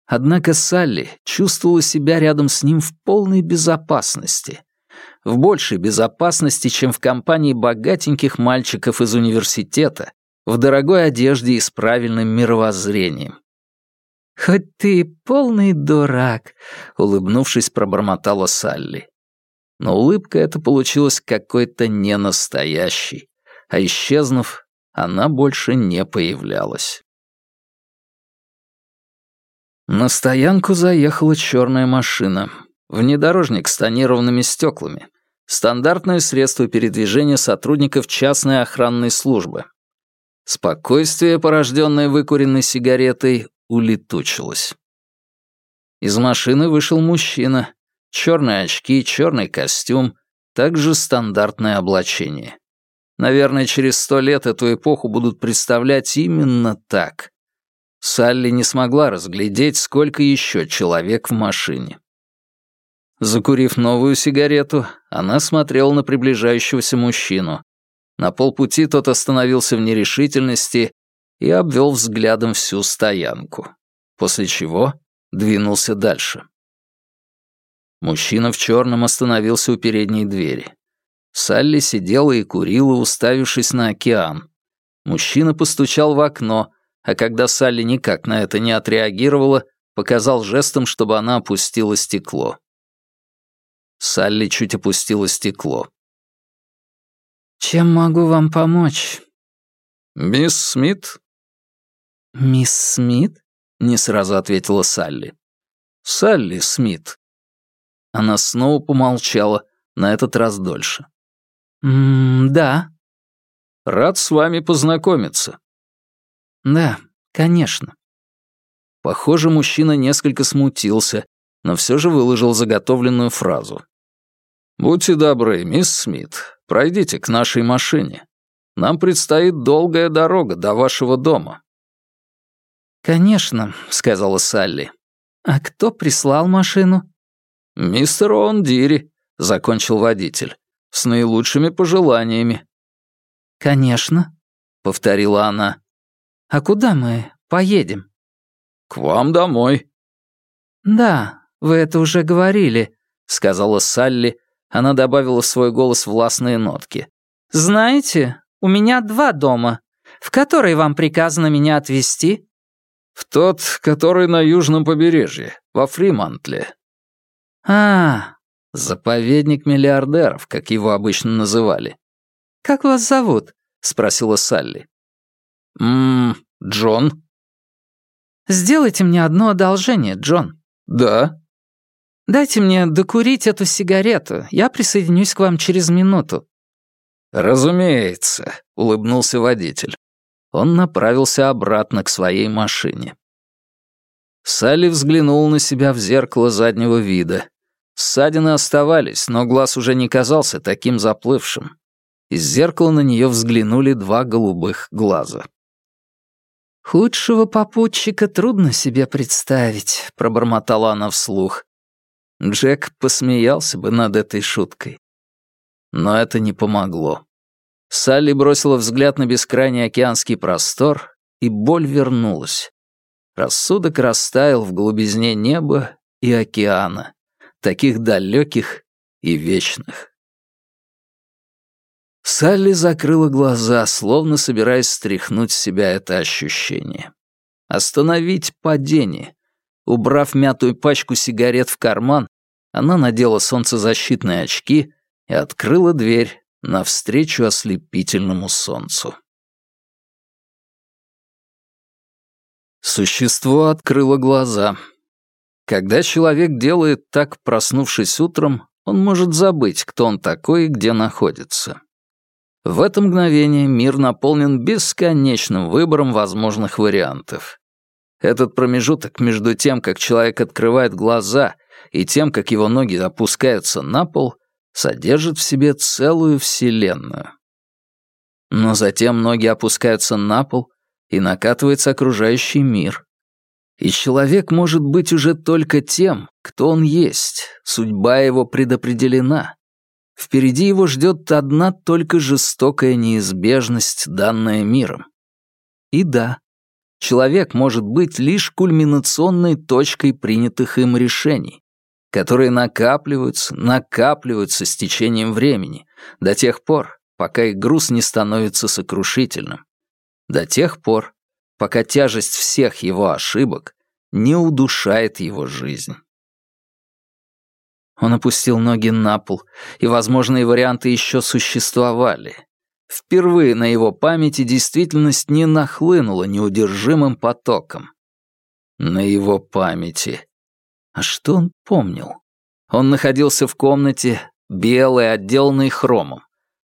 S1: Однако Салли чувствовала себя рядом с ним в полной безопасности. В большей безопасности, чем в компании богатеньких мальчиков из университета, в дорогой одежде и с правильным мировоззрением. «Хоть ты полный дурак», — улыбнувшись, пробормотала Салли. Но улыбка эта получилась какой-то ненастоящей а исчезнув, она больше не появлялась. На стоянку заехала черная машина. Внедорожник с тонированными стеклами. Стандартное средство передвижения сотрудников частной охранной службы. Спокойствие, порожденное выкуренной сигаретой, улетучилось. Из машины вышел мужчина. Черные очки, черный костюм, также стандартное облачение. Наверное, через сто лет эту эпоху будут представлять именно так. Салли не смогла разглядеть, сколько еще человек в машине. Закурив новую сигарету, она смотрела на приближающегося мужчину. На полпути тот остановился в нерешительности и обвел взглядом всю стоянку, после чего двинулся дальше. Мужчина в черном остановился у передней двери. Салли сидела и курила, уставившись на океан. Мужчина постучал в окно, а когда Салли никак на это не отреагировала, показал жестом, чтобы она опустила стекло. Салли чуть опустила стекло.
S4: «Чем могу вам помочь?»
S1: «Мисс Смит?»
S4: «Мисс Смит?»
S1: — не сразу ответила Салли. «Салли Смит». Она снова помолчала, на этот раз дольше.
S4: «М-да».
S1: «Рад с вами познакомиться».
S4: «Да, конечно».
S1: Похоже, мужчина несколько смутился, но все же выложил заготовленную фразу. «Будьте добры, мисс Смит, пройдите к нашей машине. Нам предстоит долгая дорога до вашего дома».
S4: «Конечно», — сказала Салли. «А кто прислал машину?»
S1: «Мистер Ондири», — закончил водитель. С наилучшими пожеланиями».
S4: «Конечно», — повторила она. «А куда мы поедем?»
S1: «К вам домой».
S4: «Да, вы это уже говорили», —
S1: сказала Салли. Она добавила в свой голос властные нотки.
S4: «Знаете, у меня два дома. В который вам приказано меня отвезти?»
S1: «В тот, который на южном побережье, во Фримантле».
S4: «А,
S1: заповедник миллиардеров, как его обычно называли».
S4: «Как вас зовут?»
S1: — спросила Салли. «Ммм, Джон».
S4: «Сделайте мне одно одолжение, Джон».
S1: «Да».
S4: «Дайте мне докурить эту сигарету. Я присоединюсь к вам через минуту».
S1: «Разумеется», — улыбнулся водитель. Он направился обратно к своей машине. Салли взглянул на себя в зеркало заднего вида. Ссадины оставались, но глаз уже не казался таким заплывшим. Из зеркала на нее взглянули два голубых глаза.
S4: «Худшего попутчика трудно себе представить», — пробормотала она вслух.
S1: Джек посмеялся бы над этой шуткой. Но это не помогло. Салли бросила взгляд на бескрайний океанский простор, и боль вернулась. Рассудок растаял в глубизне неба и океана, таких далеких и вечных. Салли закрыла глаза, словно собираясь стряхнуть с себя это ощущение. Остановить падение. Убрав мятую пачку сигарет в карман, она надела солнцезащитные очки и открыла дверь навстречу ослепительному солнцу. Существо открыло глаза. Когда человек делает так, проснувшись утром, он может забыть, кто он такой и где находится. В это мгновение мир наполнен бесконечным выбором возможных вариантов. Этот промежуток между тем, как человек открывает глаза, и тем, как его ноги опускаются на пол, содержит в себе целую вселенную. Но затем ноги опускаются на пол, и накатывается окружающий мир. И человек может быть уже только тем, кто он есть, судьба его предопределена. Впереди его ждет одна только жестокая неизбежность, данная миром. И да, человек может быть лишь кульминационной точкой принятых им решений, которые накапливаются, накапливаются с течением времени, до тех пор, пока их груз не становится сокрушительным, до тех пор, пока тяжесть всех его ошибок не удушает его жизнь. Он опустил ноги на пол, и возможные варианты еще существовали. Впервые на его памяти действительность не нахлынула неудержимым потоком. На его памяти. А что он помнил? Он находился в комнате, белой, отделанной хромом.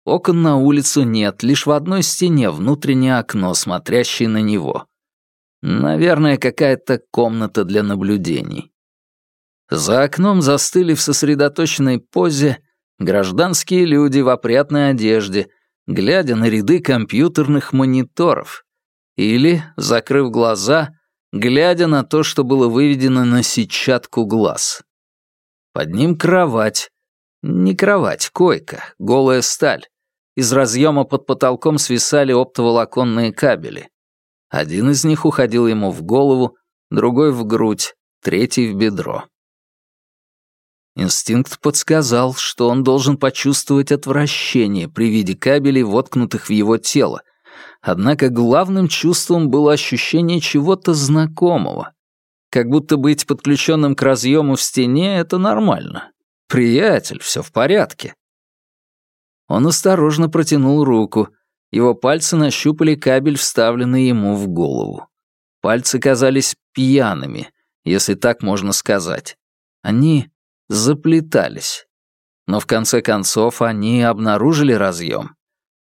S1: Окон на улицу нет, лишь в одной стене внутреннее окно, смотрящее на него. Наверное, какая-то комната для наблюдений. За окном застыли в сосредоточенной позе гражданские люди в опрятной одежде, глядя на ряды компьютерных мониторов. Или, закрыв глаза, глядя на то, что было выведено на сетчатку глаз. Под ним кровать. Не кровать, койка, голая сталь. Из разъема под потолком свисали оптоволоконные кабели. Один из них уходил ему в голову, другой в грудь, третий в бедро. Инстинкт подсказал, что он должен почувствовать отвращение при виде кабелей, воткнутых в его тело. Однако главным чувством было ощущение чего-то знакомого. Как будто быть подключенным к разъему в стене — это нормально. Приятель, все в порядке. Он осторожно протянул руку. Его пальцы нащупали кабель, вставленный ему в голову. Пальцы казались пьяными, если так можно сказать. Они заплетались. Но в конце концов они обнаружили разъем.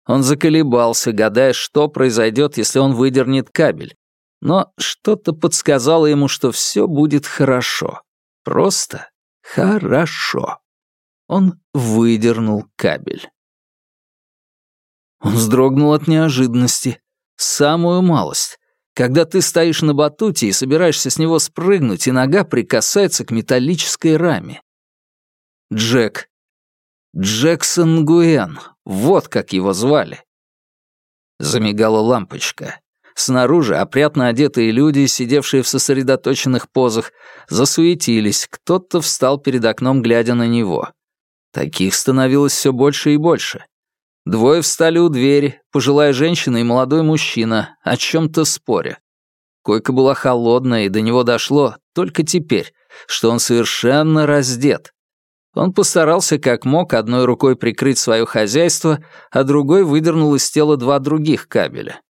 S1: Он заколебался, гадая, что произойдет, если он выдернет кабель. Но что-то подсказало ему, что все будет хорошо. Просто хорошо. Он выдернул кабель. Он вздрогнул от неожиданности. Самую малость. Когда ты стоишь на батуте и собираешься с него спрыгнуть, и нога прикасается к металлической раме. Джек. Джексон Гуэн. Вот как его звали. Замигала лампочка. Снаружи опрятно одетые люди, сидевшие в сосредоточенных позах, засуетились, кто-то встал перед окном, глядя на него. Таких становилось все больше и больше. Двое встали у двери, пожилая женщина и молодой мужчина, о чем-то споря. Койка была холодная, и до него дошло только теперь, что он совершенно раздет. Он постарался как мог одной рукой прикрыть свое хозяйство, а другой выдернул из тела два других кабеля.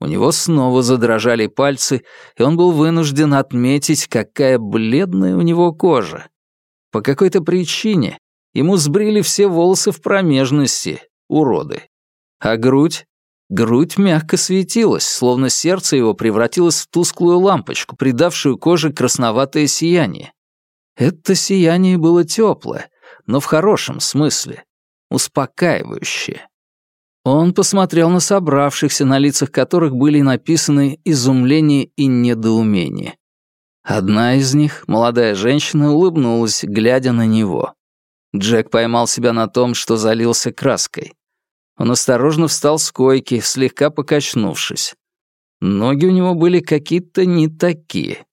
S1: У него снова задрожали пальцы, и он был вынужден отметить, какая бледная у него кожа. По какой-то причине ему сбрили все волосы в промежности, уроды. А грудь? Грудь мягко светилась, словно сердце его превратилось в тусклую лампочку, придавшую коже красноватое сияние. Это сияние было теплое, но в хорошем смысле, успокаивающее. Он посмотрел на собравшихся, на лицах которых были написаны изумление и недоумение. Одна из них, молодая женщина, улыбнулась, глядя на него. Джек поймал себя на том, что залился краской. Он осторожно встал с койки, слегка покачнувшись. Ноги у него были какие-то не такие.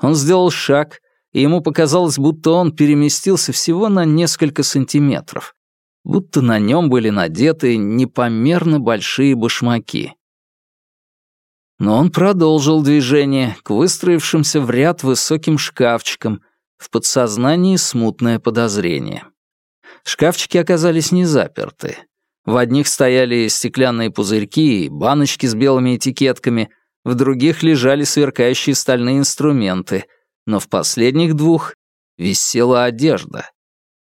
S1: Он сделал шаг, и ему показалось, будто он переместился всего на несколько сантиметров, будто на нем были надеты непомерно большие башмаки. Но он продолжил движение к выстроившимся в ряд высоким шкафчикам, в подсознании смутное подозрение. Шкафчики оказались не заперты. В одних стояли стеклянные пузырьки и баночки с белыми этикетками, в других лежали сверкающие стальные инструменты — но в последних двух висела одежда.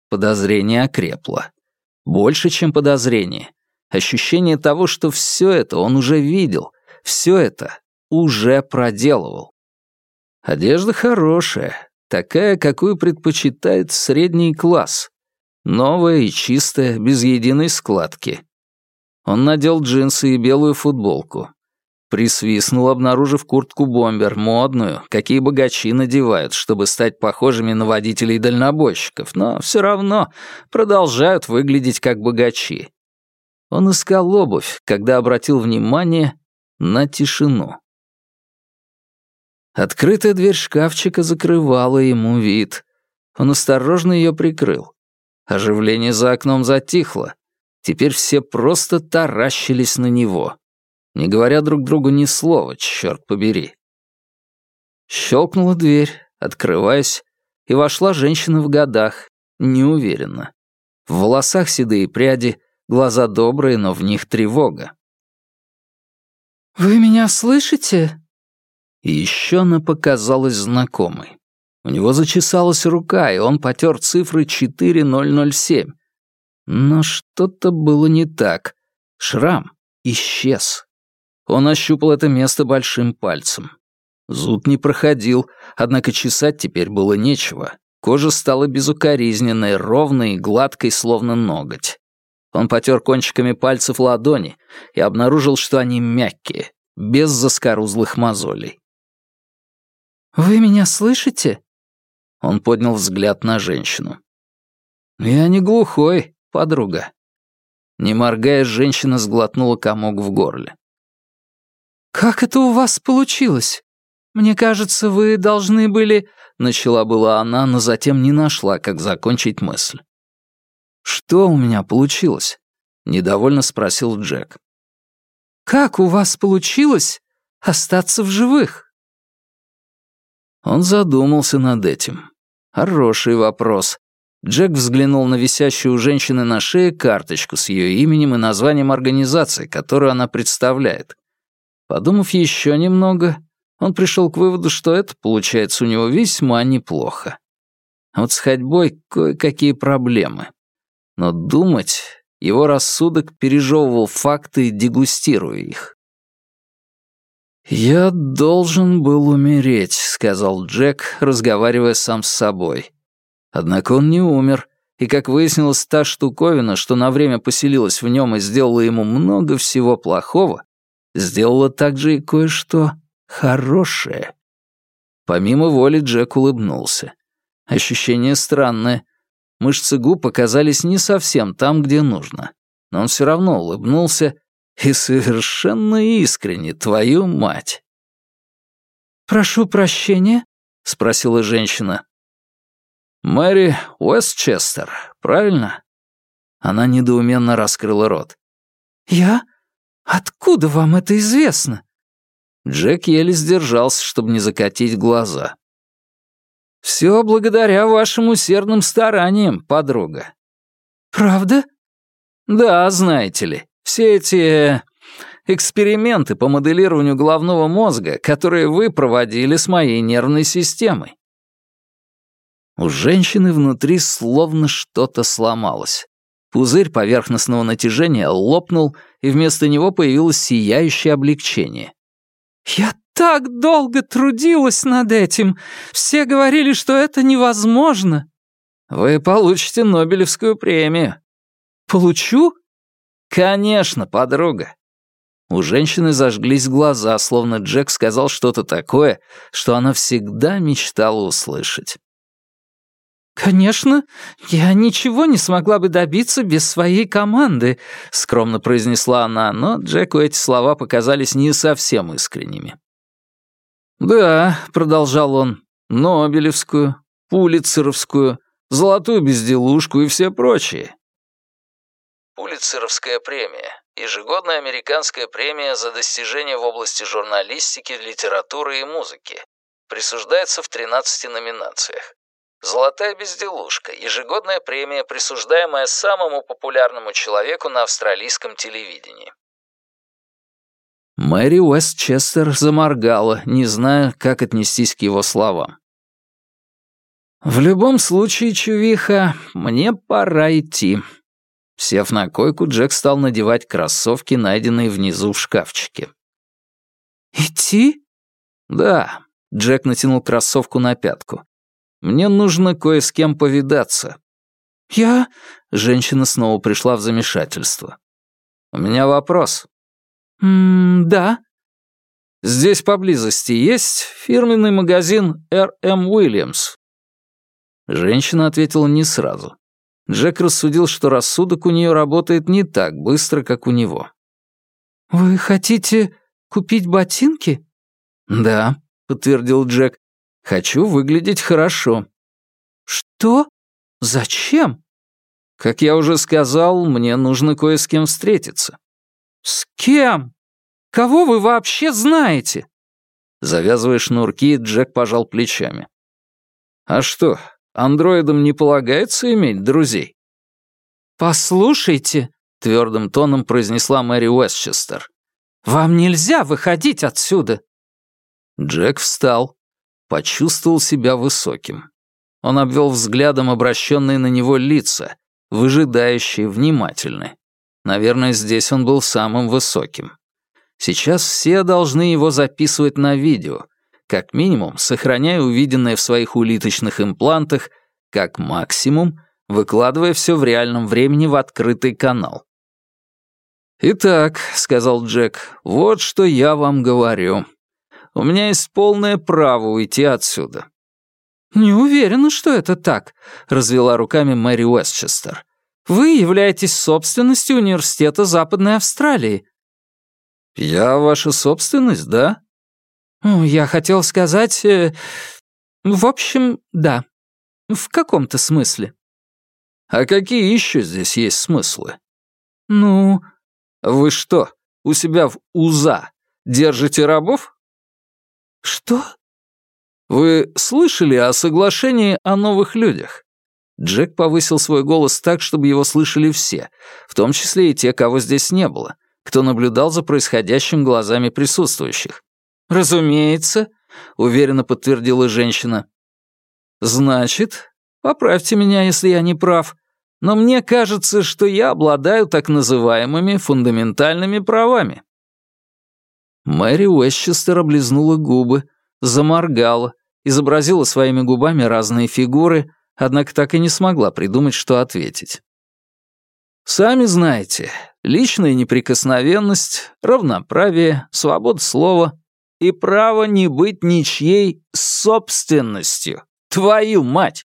S1: Подозрение окрепло. Больше, чем подозрение. Ощущение того, что все это он уже видел, все это уже проделывал. Одежда хорошая, такая, какую предпочитает средний класс. Новая и чистая, без единой складки. Он надел джинсы и белую футболку. Присвистнул, обнаружив куртку-бомбер, модную, какие богачи надевают, чтобы стать похожими на водителей-дальнобойщиков, но все равно продолжают выглядеть как богачи. Он искал обувь, когда обратил внимание на тишину. Открытая дверь шкафчика закрывала ему вид. Он осторожно ее прикрыл. Оживление за окном затихло. Теперь все просто таращились на него не говоря друг другу ни слова, черт побери. Щелкнула дверь, открываясь, и вошла женщина в годах, неуверенно. В волосах седые пряди, глаза добрые, но в них тревога.
S4: «Вы меня слышите?»
S1: И еще она показалась знакомой. У него зачесалась рука, и он потер цифры 4007. Но что-то было не так. Шрам исчез. Он ощупал это место большим пальцем. Зуд не проходил, однако чесать теперь было нечего. Кожа стала безукоризненной, ровной и гладкой, словно ноготь. Он потер кончиками пальцев ладони и обнаружил, что они мягкие, без заскорузлых мозолей.
S4: «Вы меня слышите?»
S1: Он поднял взгляд на женщину. «Я не глухой, подруга». Не моргая, женщина сглотнула комок в горле.
S4: «Как это у вас получилось? Мне кажется, вы должны были...» Начала была она, но затем не нашла, как закончить мысль.
S1: «Что у меня получилось?» — недовольно спросил Джек.
S4: «Как у вас получилось остаться в живых?»
S1: Он задумался над этим. Хороший вопрос. Джек взглянул на висящую у женщины на шее карточку с ее именем и названием организации, которую она представляет. Подумав еще немного, он пришел к выводу, что это получается у него весьма неплохо. А вот с ходьбой кое-какие проблемы. Но думать его рассудок пережевывал факты, дегустируя их. «Я должен был умереть», — сказал Джек, разговаривая сам с собой. Однако он не умер, и, как выяснилось, та штуковина, что на время поселилась в нем и сделала ему много всего плохого, сделала также и кое-что хорошее. Помимо воли Джек улыбнулся. Ощущение странное. Мышцы губ оказались не совсем там, где нужно. Но он все равно улыбнулся, И совершенно искренне, твою мать.
S4: «Прошу прощения?»
S1: — спросила женщина. «Мэри Уэстчестер, правильно?» Она недоуменно раскрыла рот.
S4: «Я? Откуда вам это известно?»
S1: Джек еле сдержался, чтобы не закатить глаза. «Все благодаря вашим усердным стараниям, подруга».
S4: «Правда?»
S1: «Да, знаете ли, все эти э, эксперименты по моделированию головного мозга, которые вы проводили с моей нервной системой». У женщины внутри словно что-то сломалось. Пузырь поверхностного натяжения лопнул, и вместо него появилось сияющее облегчение.
S4: «Я так долго трудилась над этим. Все говорили, что это невозможно».
S1: «Вы получите Нобелевскую премию».
S4: «Получу?»
S1: «Конечно, подруга». У женщины зажглись глаза, словно Джек сказал что-то такое, что она всегда мечтала услышать.
S4: «Конечно, я ничего не смогла бы добиться без своей команды», — скромно произнесла она, но Джеку эти слова показались не совсем искренними. «Да», — продолжал он, — «Нобелевскую, Пулицеровскую, Золотую безделушку и все прочие».
S2: Пулицеровская премия — ежегодная американская премия за достижения в области журналистики, литературы и музыки. Присуждается в 13 номинациях. «Золотая безделушка» — ежегодная премия, присуждаемая самому популярному человеку на австралийском телевидении.
S1: Мэри Уэстчестер заморгала, не зная, как отнестись к его словам. «В любом случае, чувиха, мне пора идти». Сев на койку, Джек стал надевать кроссовки, найденные внизу в шкафчике.
S4: «Идти?»
S1: «Да». Джек натянул кроссовку на пятку. Мне нужно кое с кем повидаться».
S4: «Я...»
S1: — женщина снова пришла в замешательство. «У меня вопрос».
S4: «Ммм, да».
S1: «Здесь поблизости есть фирменный магазин R.M. Williams?» Женщина ответила не сразу. Джек рассудил, что рассудок у нее работает не так быстро, как у него.
S4: «Вы хотите купить ботинки?»
S1: «Да», — подтвердил Джек. Хочу выглядеть хорошо».
S4: «Что? Зачем?»
S1: «Как я уже сказал, мне нужно кое с кем встретиться».
S4: «С кем? Кого вы вообще знаете?»
S1: Завязывая шнурки, Джек пожал плечами. «А что, андроидам не полагается иметь друзей?»
S4: «Послушайте», — твердым тоном произнесла Мэри Уэстчестер, «вам нельзя выходить отсюда».
S1: Джек встал, почувствовал себя высоким. Он обвел взглядом обращенные на него лица, выжидающие, внимательные. Наверное, здесь он был самым высоким. Сейчас все должны его записывать на видео, как минимум, сохраняя увиденное в своих улиточных имплантах, как максимум, выкладывая все в реальном времени в открытый канал. «Итак», — сказал Джек, — «вот что я вам говорю. У меня есть полное право уйти отсюда».
S4: «Не уверена, что это так», — развела руками Мэри Уэстчестер. «Вы являетесь собственностью Университета Западной Австралии».
S1: «Я ваша собственность, да?»
S4: «Я хотел сказать... Э, в общем, да. В каком-то смысле».
S1: «А какие еще здесь есть смыслы?»
S4: «Ну...»
S1: «Вы что, у себя в УЗА держите рабов?»
S4: «Что?»
S1: «Вы слышали о соглашении о новых людях?» Джек повысил свой голос так, чтобы его слышали все, в том числе и те, кого здесь не было, кто наблюдал за происходящим глазами присутствующих.
S4: «Разумеется», — уверенно подтвердила женщина.
S1: «Значит, поправьте меня, если я не прав, но мне кажется, что я обладаю так называемыми фундаментальными правами». Мэри Уэстчестер облизнула губы, заморгала, изобразила своими губами разные фигуры, однако так и не смогла придумать, что ответить. Сами знаете, личная неприкосновенность, равноправие, свобода слова и право не быть ничьей собственностью. Твою мать!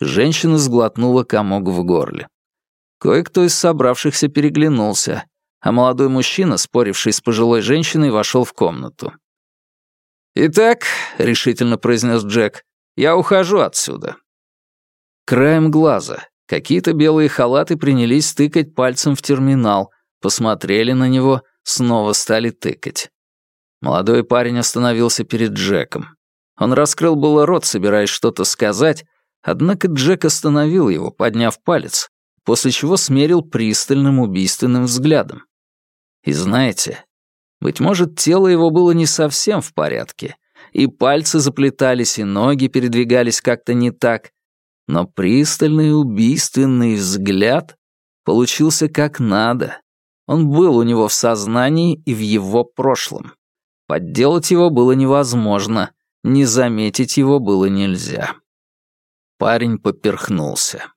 S1: Женщина сглотнула комок в горле. Кое-кто из собравшихся переглянулся. А молодой мужчина, споривший с пожилой женщиной, вошел в комнату. «Итак», — решительно произнес Джек, — «я ухожу отсюда». Краем глаза какие-то белые халаты принялись тыкать пальцем в терминал, посмотрели на него, снова стали тыкать. Молодой парень остановился перед Джеком. Он раскрыл было рот, собираясь что-то сказать, однако Джек остановил его, подняв палец, после чего смерил пристальным убийственным взглядом. И знаете, быть может, тело его было не совсем в порядке, и пальцы заплетались, и ноги передвигались как-то не так, но пристальный убийственный взгляд получился как надо. Он был у него в сознании и в его прошлом. Подделать его было невозможно, не заметить его было нельзя. Парень поперхнулся.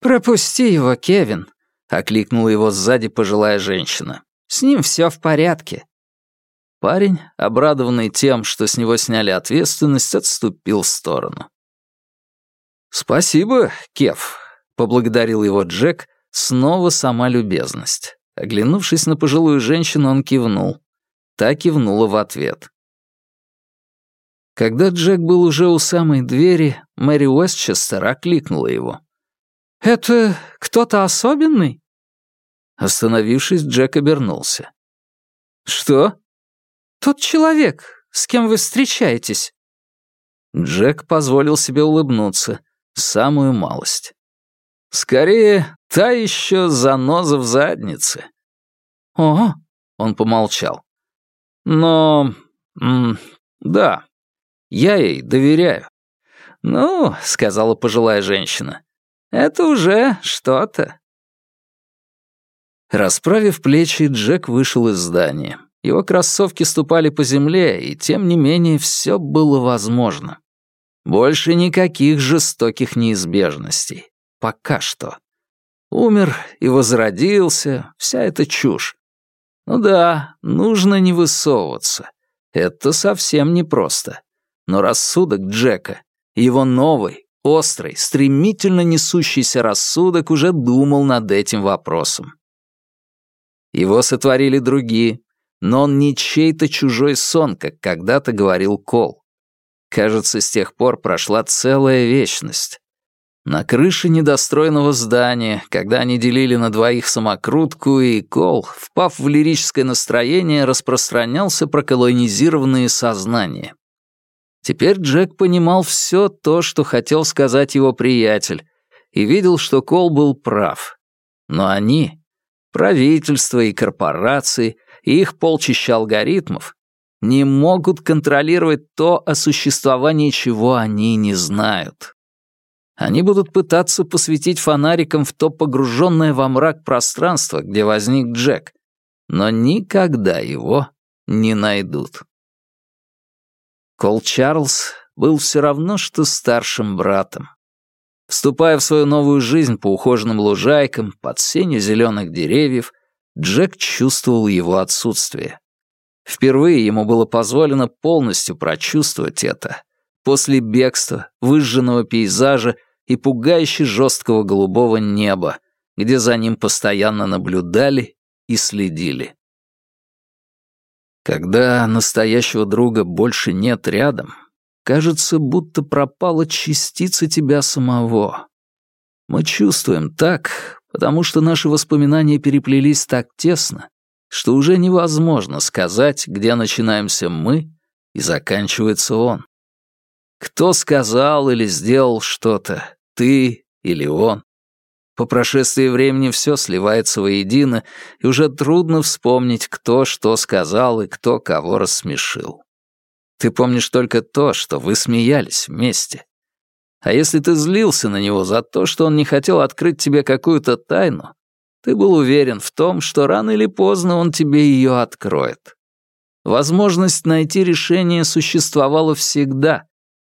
S4: «Пропусти его, Кевин», — окликнула его сзади пожилая женщина. С ним все в порядке».
S1: Парень, обрадованный тем, что с него сняли ответственность, отступил в сторону. «Спасибо, Кев», — поблагодарил его Джек, снова сама любезность. Оглянувшись на пожилую женщину, он кивнул. Та кивнула в ответ. Когда Джек был уже у самой двери, Мэри Уэстчестер окликнула его.
S4: «Это кто-то особенный?»
S1: Остановившись, Джек обернулся. «Что?»
S4: «Тот человек, с кем вы встречаетесь».
S1: Джек позволил себе улыбнуться, самую малость. «Скорее, та еще заноза в заднице».
S4: «О!»
S1: — он помолчал. «Но... да, я ей доверяю». «Ну», — сказала пожилая женщина, — «это уже что-то». Расправив плечи, Джек вышел из здания. Его кроссовки ступали по земле, и тем не менее все было возможно. Больше никаких жестоких неизбежностей. Пока что. Умер и возродился, вся эта чушь. Ну да, нужно не высовываться. Это совсем непросто. Но рассудок Джека, его новый, острый, стремительно несущийся рассудок уже думал над этим вопросом. Его сотворили другие, но он не чей-то чужой сон, как когда-то говорил Кол. Кажется, с тех пор прошла целая вечность. На крыше недостроенного здания, когда они делили на двоих самокрутку, и Кол, впав в лирическое настроение, распространялся про колонизированные сознания. Теперь Джек понимал все то, что хотел сказать его приятель, и видел, что Кол был прав. Но они, Правительства и корпорации, и их полчища алгоритмов не могут контролировать то, о существовании чего они не знают. Они будут пытаться посветить фонариком в то погруженное во мрак пространство, где возник Джек, но никогда его не найдут. Кол Чарльз был все равно, что старшим братом. Вступая в свою новую жизнь по ухоженным лужайкам, под сенью зеленых деревьев, Джек чувствовал его отсутствие. Впервые ему было позволено полностью прочувствовать это. После бегства, выжженного пейзажа и пугающе жесткого голубого неба, где за ним постоянно наблюдали и следили. Когда настоящего друга больше нет рядом, Кажется, будто пропала частица тебя самого. Мы чувствуем так, потому что наши воспоминания переплелись так тесно, что уже невозможно сказать, где начинаемся мы и заканчивается он. Кто сказал или сделал что-то, ты или он? По прошествии времени все сливается воедино, и уже трудно вспомнить, кто что сказал и кто кого рассмешил. Ты помнишь только то, что вы смеялись вместе. А если ты злился на него за то, что он не хотел открыть тебе какую-то тайну, ты был уверен в том, что рано или поздно он тебе ее откроет. Возможность найти решение существовала всегда,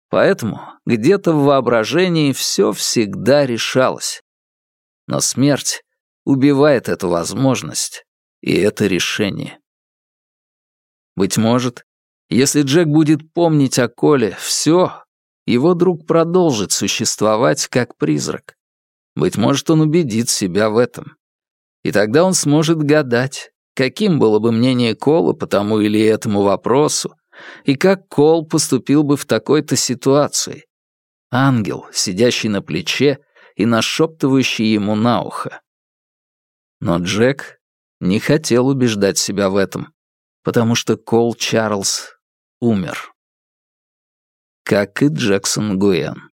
S1: поэтому где-то в воображении все всегда решалось. Но смерть убивает эту возможность и это решение. Быть может, если Джек будет помнить о Коле все, его друг продолжит существовать как призрак. Быть может, он убедит себя в этом. И тогда он сможет гадать, каким было бы мнение Кола по тому или этому вопросу, и как Кол поступил бы в такой-то ситуации. Ангел, сидящий на плече и нашептывающий ему на ухо. Но Джек не хотел убеждать себя в этом, потому что Кол Чарльз умер. Как и Джексон Гуэн.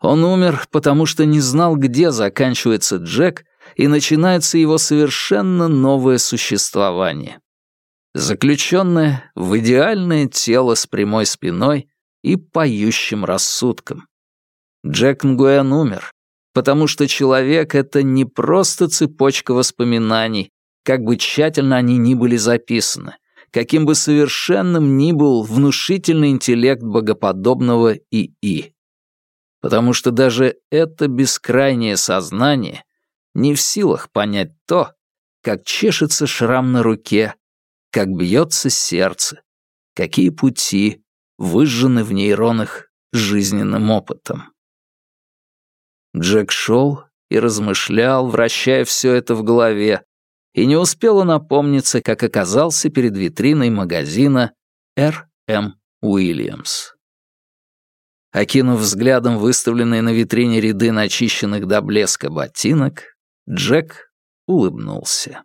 S1: Он умер, потому что не знал, где заканчивается Джек и начинается его совершенно новое существование. Заключенное в идеальное тело с прямой спиной и поющим рассудком. Джек Нгуэн умер, потому что человек — это не просто цепочка воспоминаний, как бы тщательно они ни были записаны, каким бы совершенным ни был внушительный интеллект богоподобного ИИ. Потому что даже это бескрайнее сознание не в силах понять то, как чешется шрам на руке, как бьется сердце, какие пути выжжены в нейронах жизненным опытом. Джек шел и размышлял, вращая все это в голове, и не успел он опомниться, как оказался перед витриной магазина Р. М. Уильямс. Окинув взглядом выставленные на витрине ряды начищенных до блеска ботинок, Джек улыбнулся.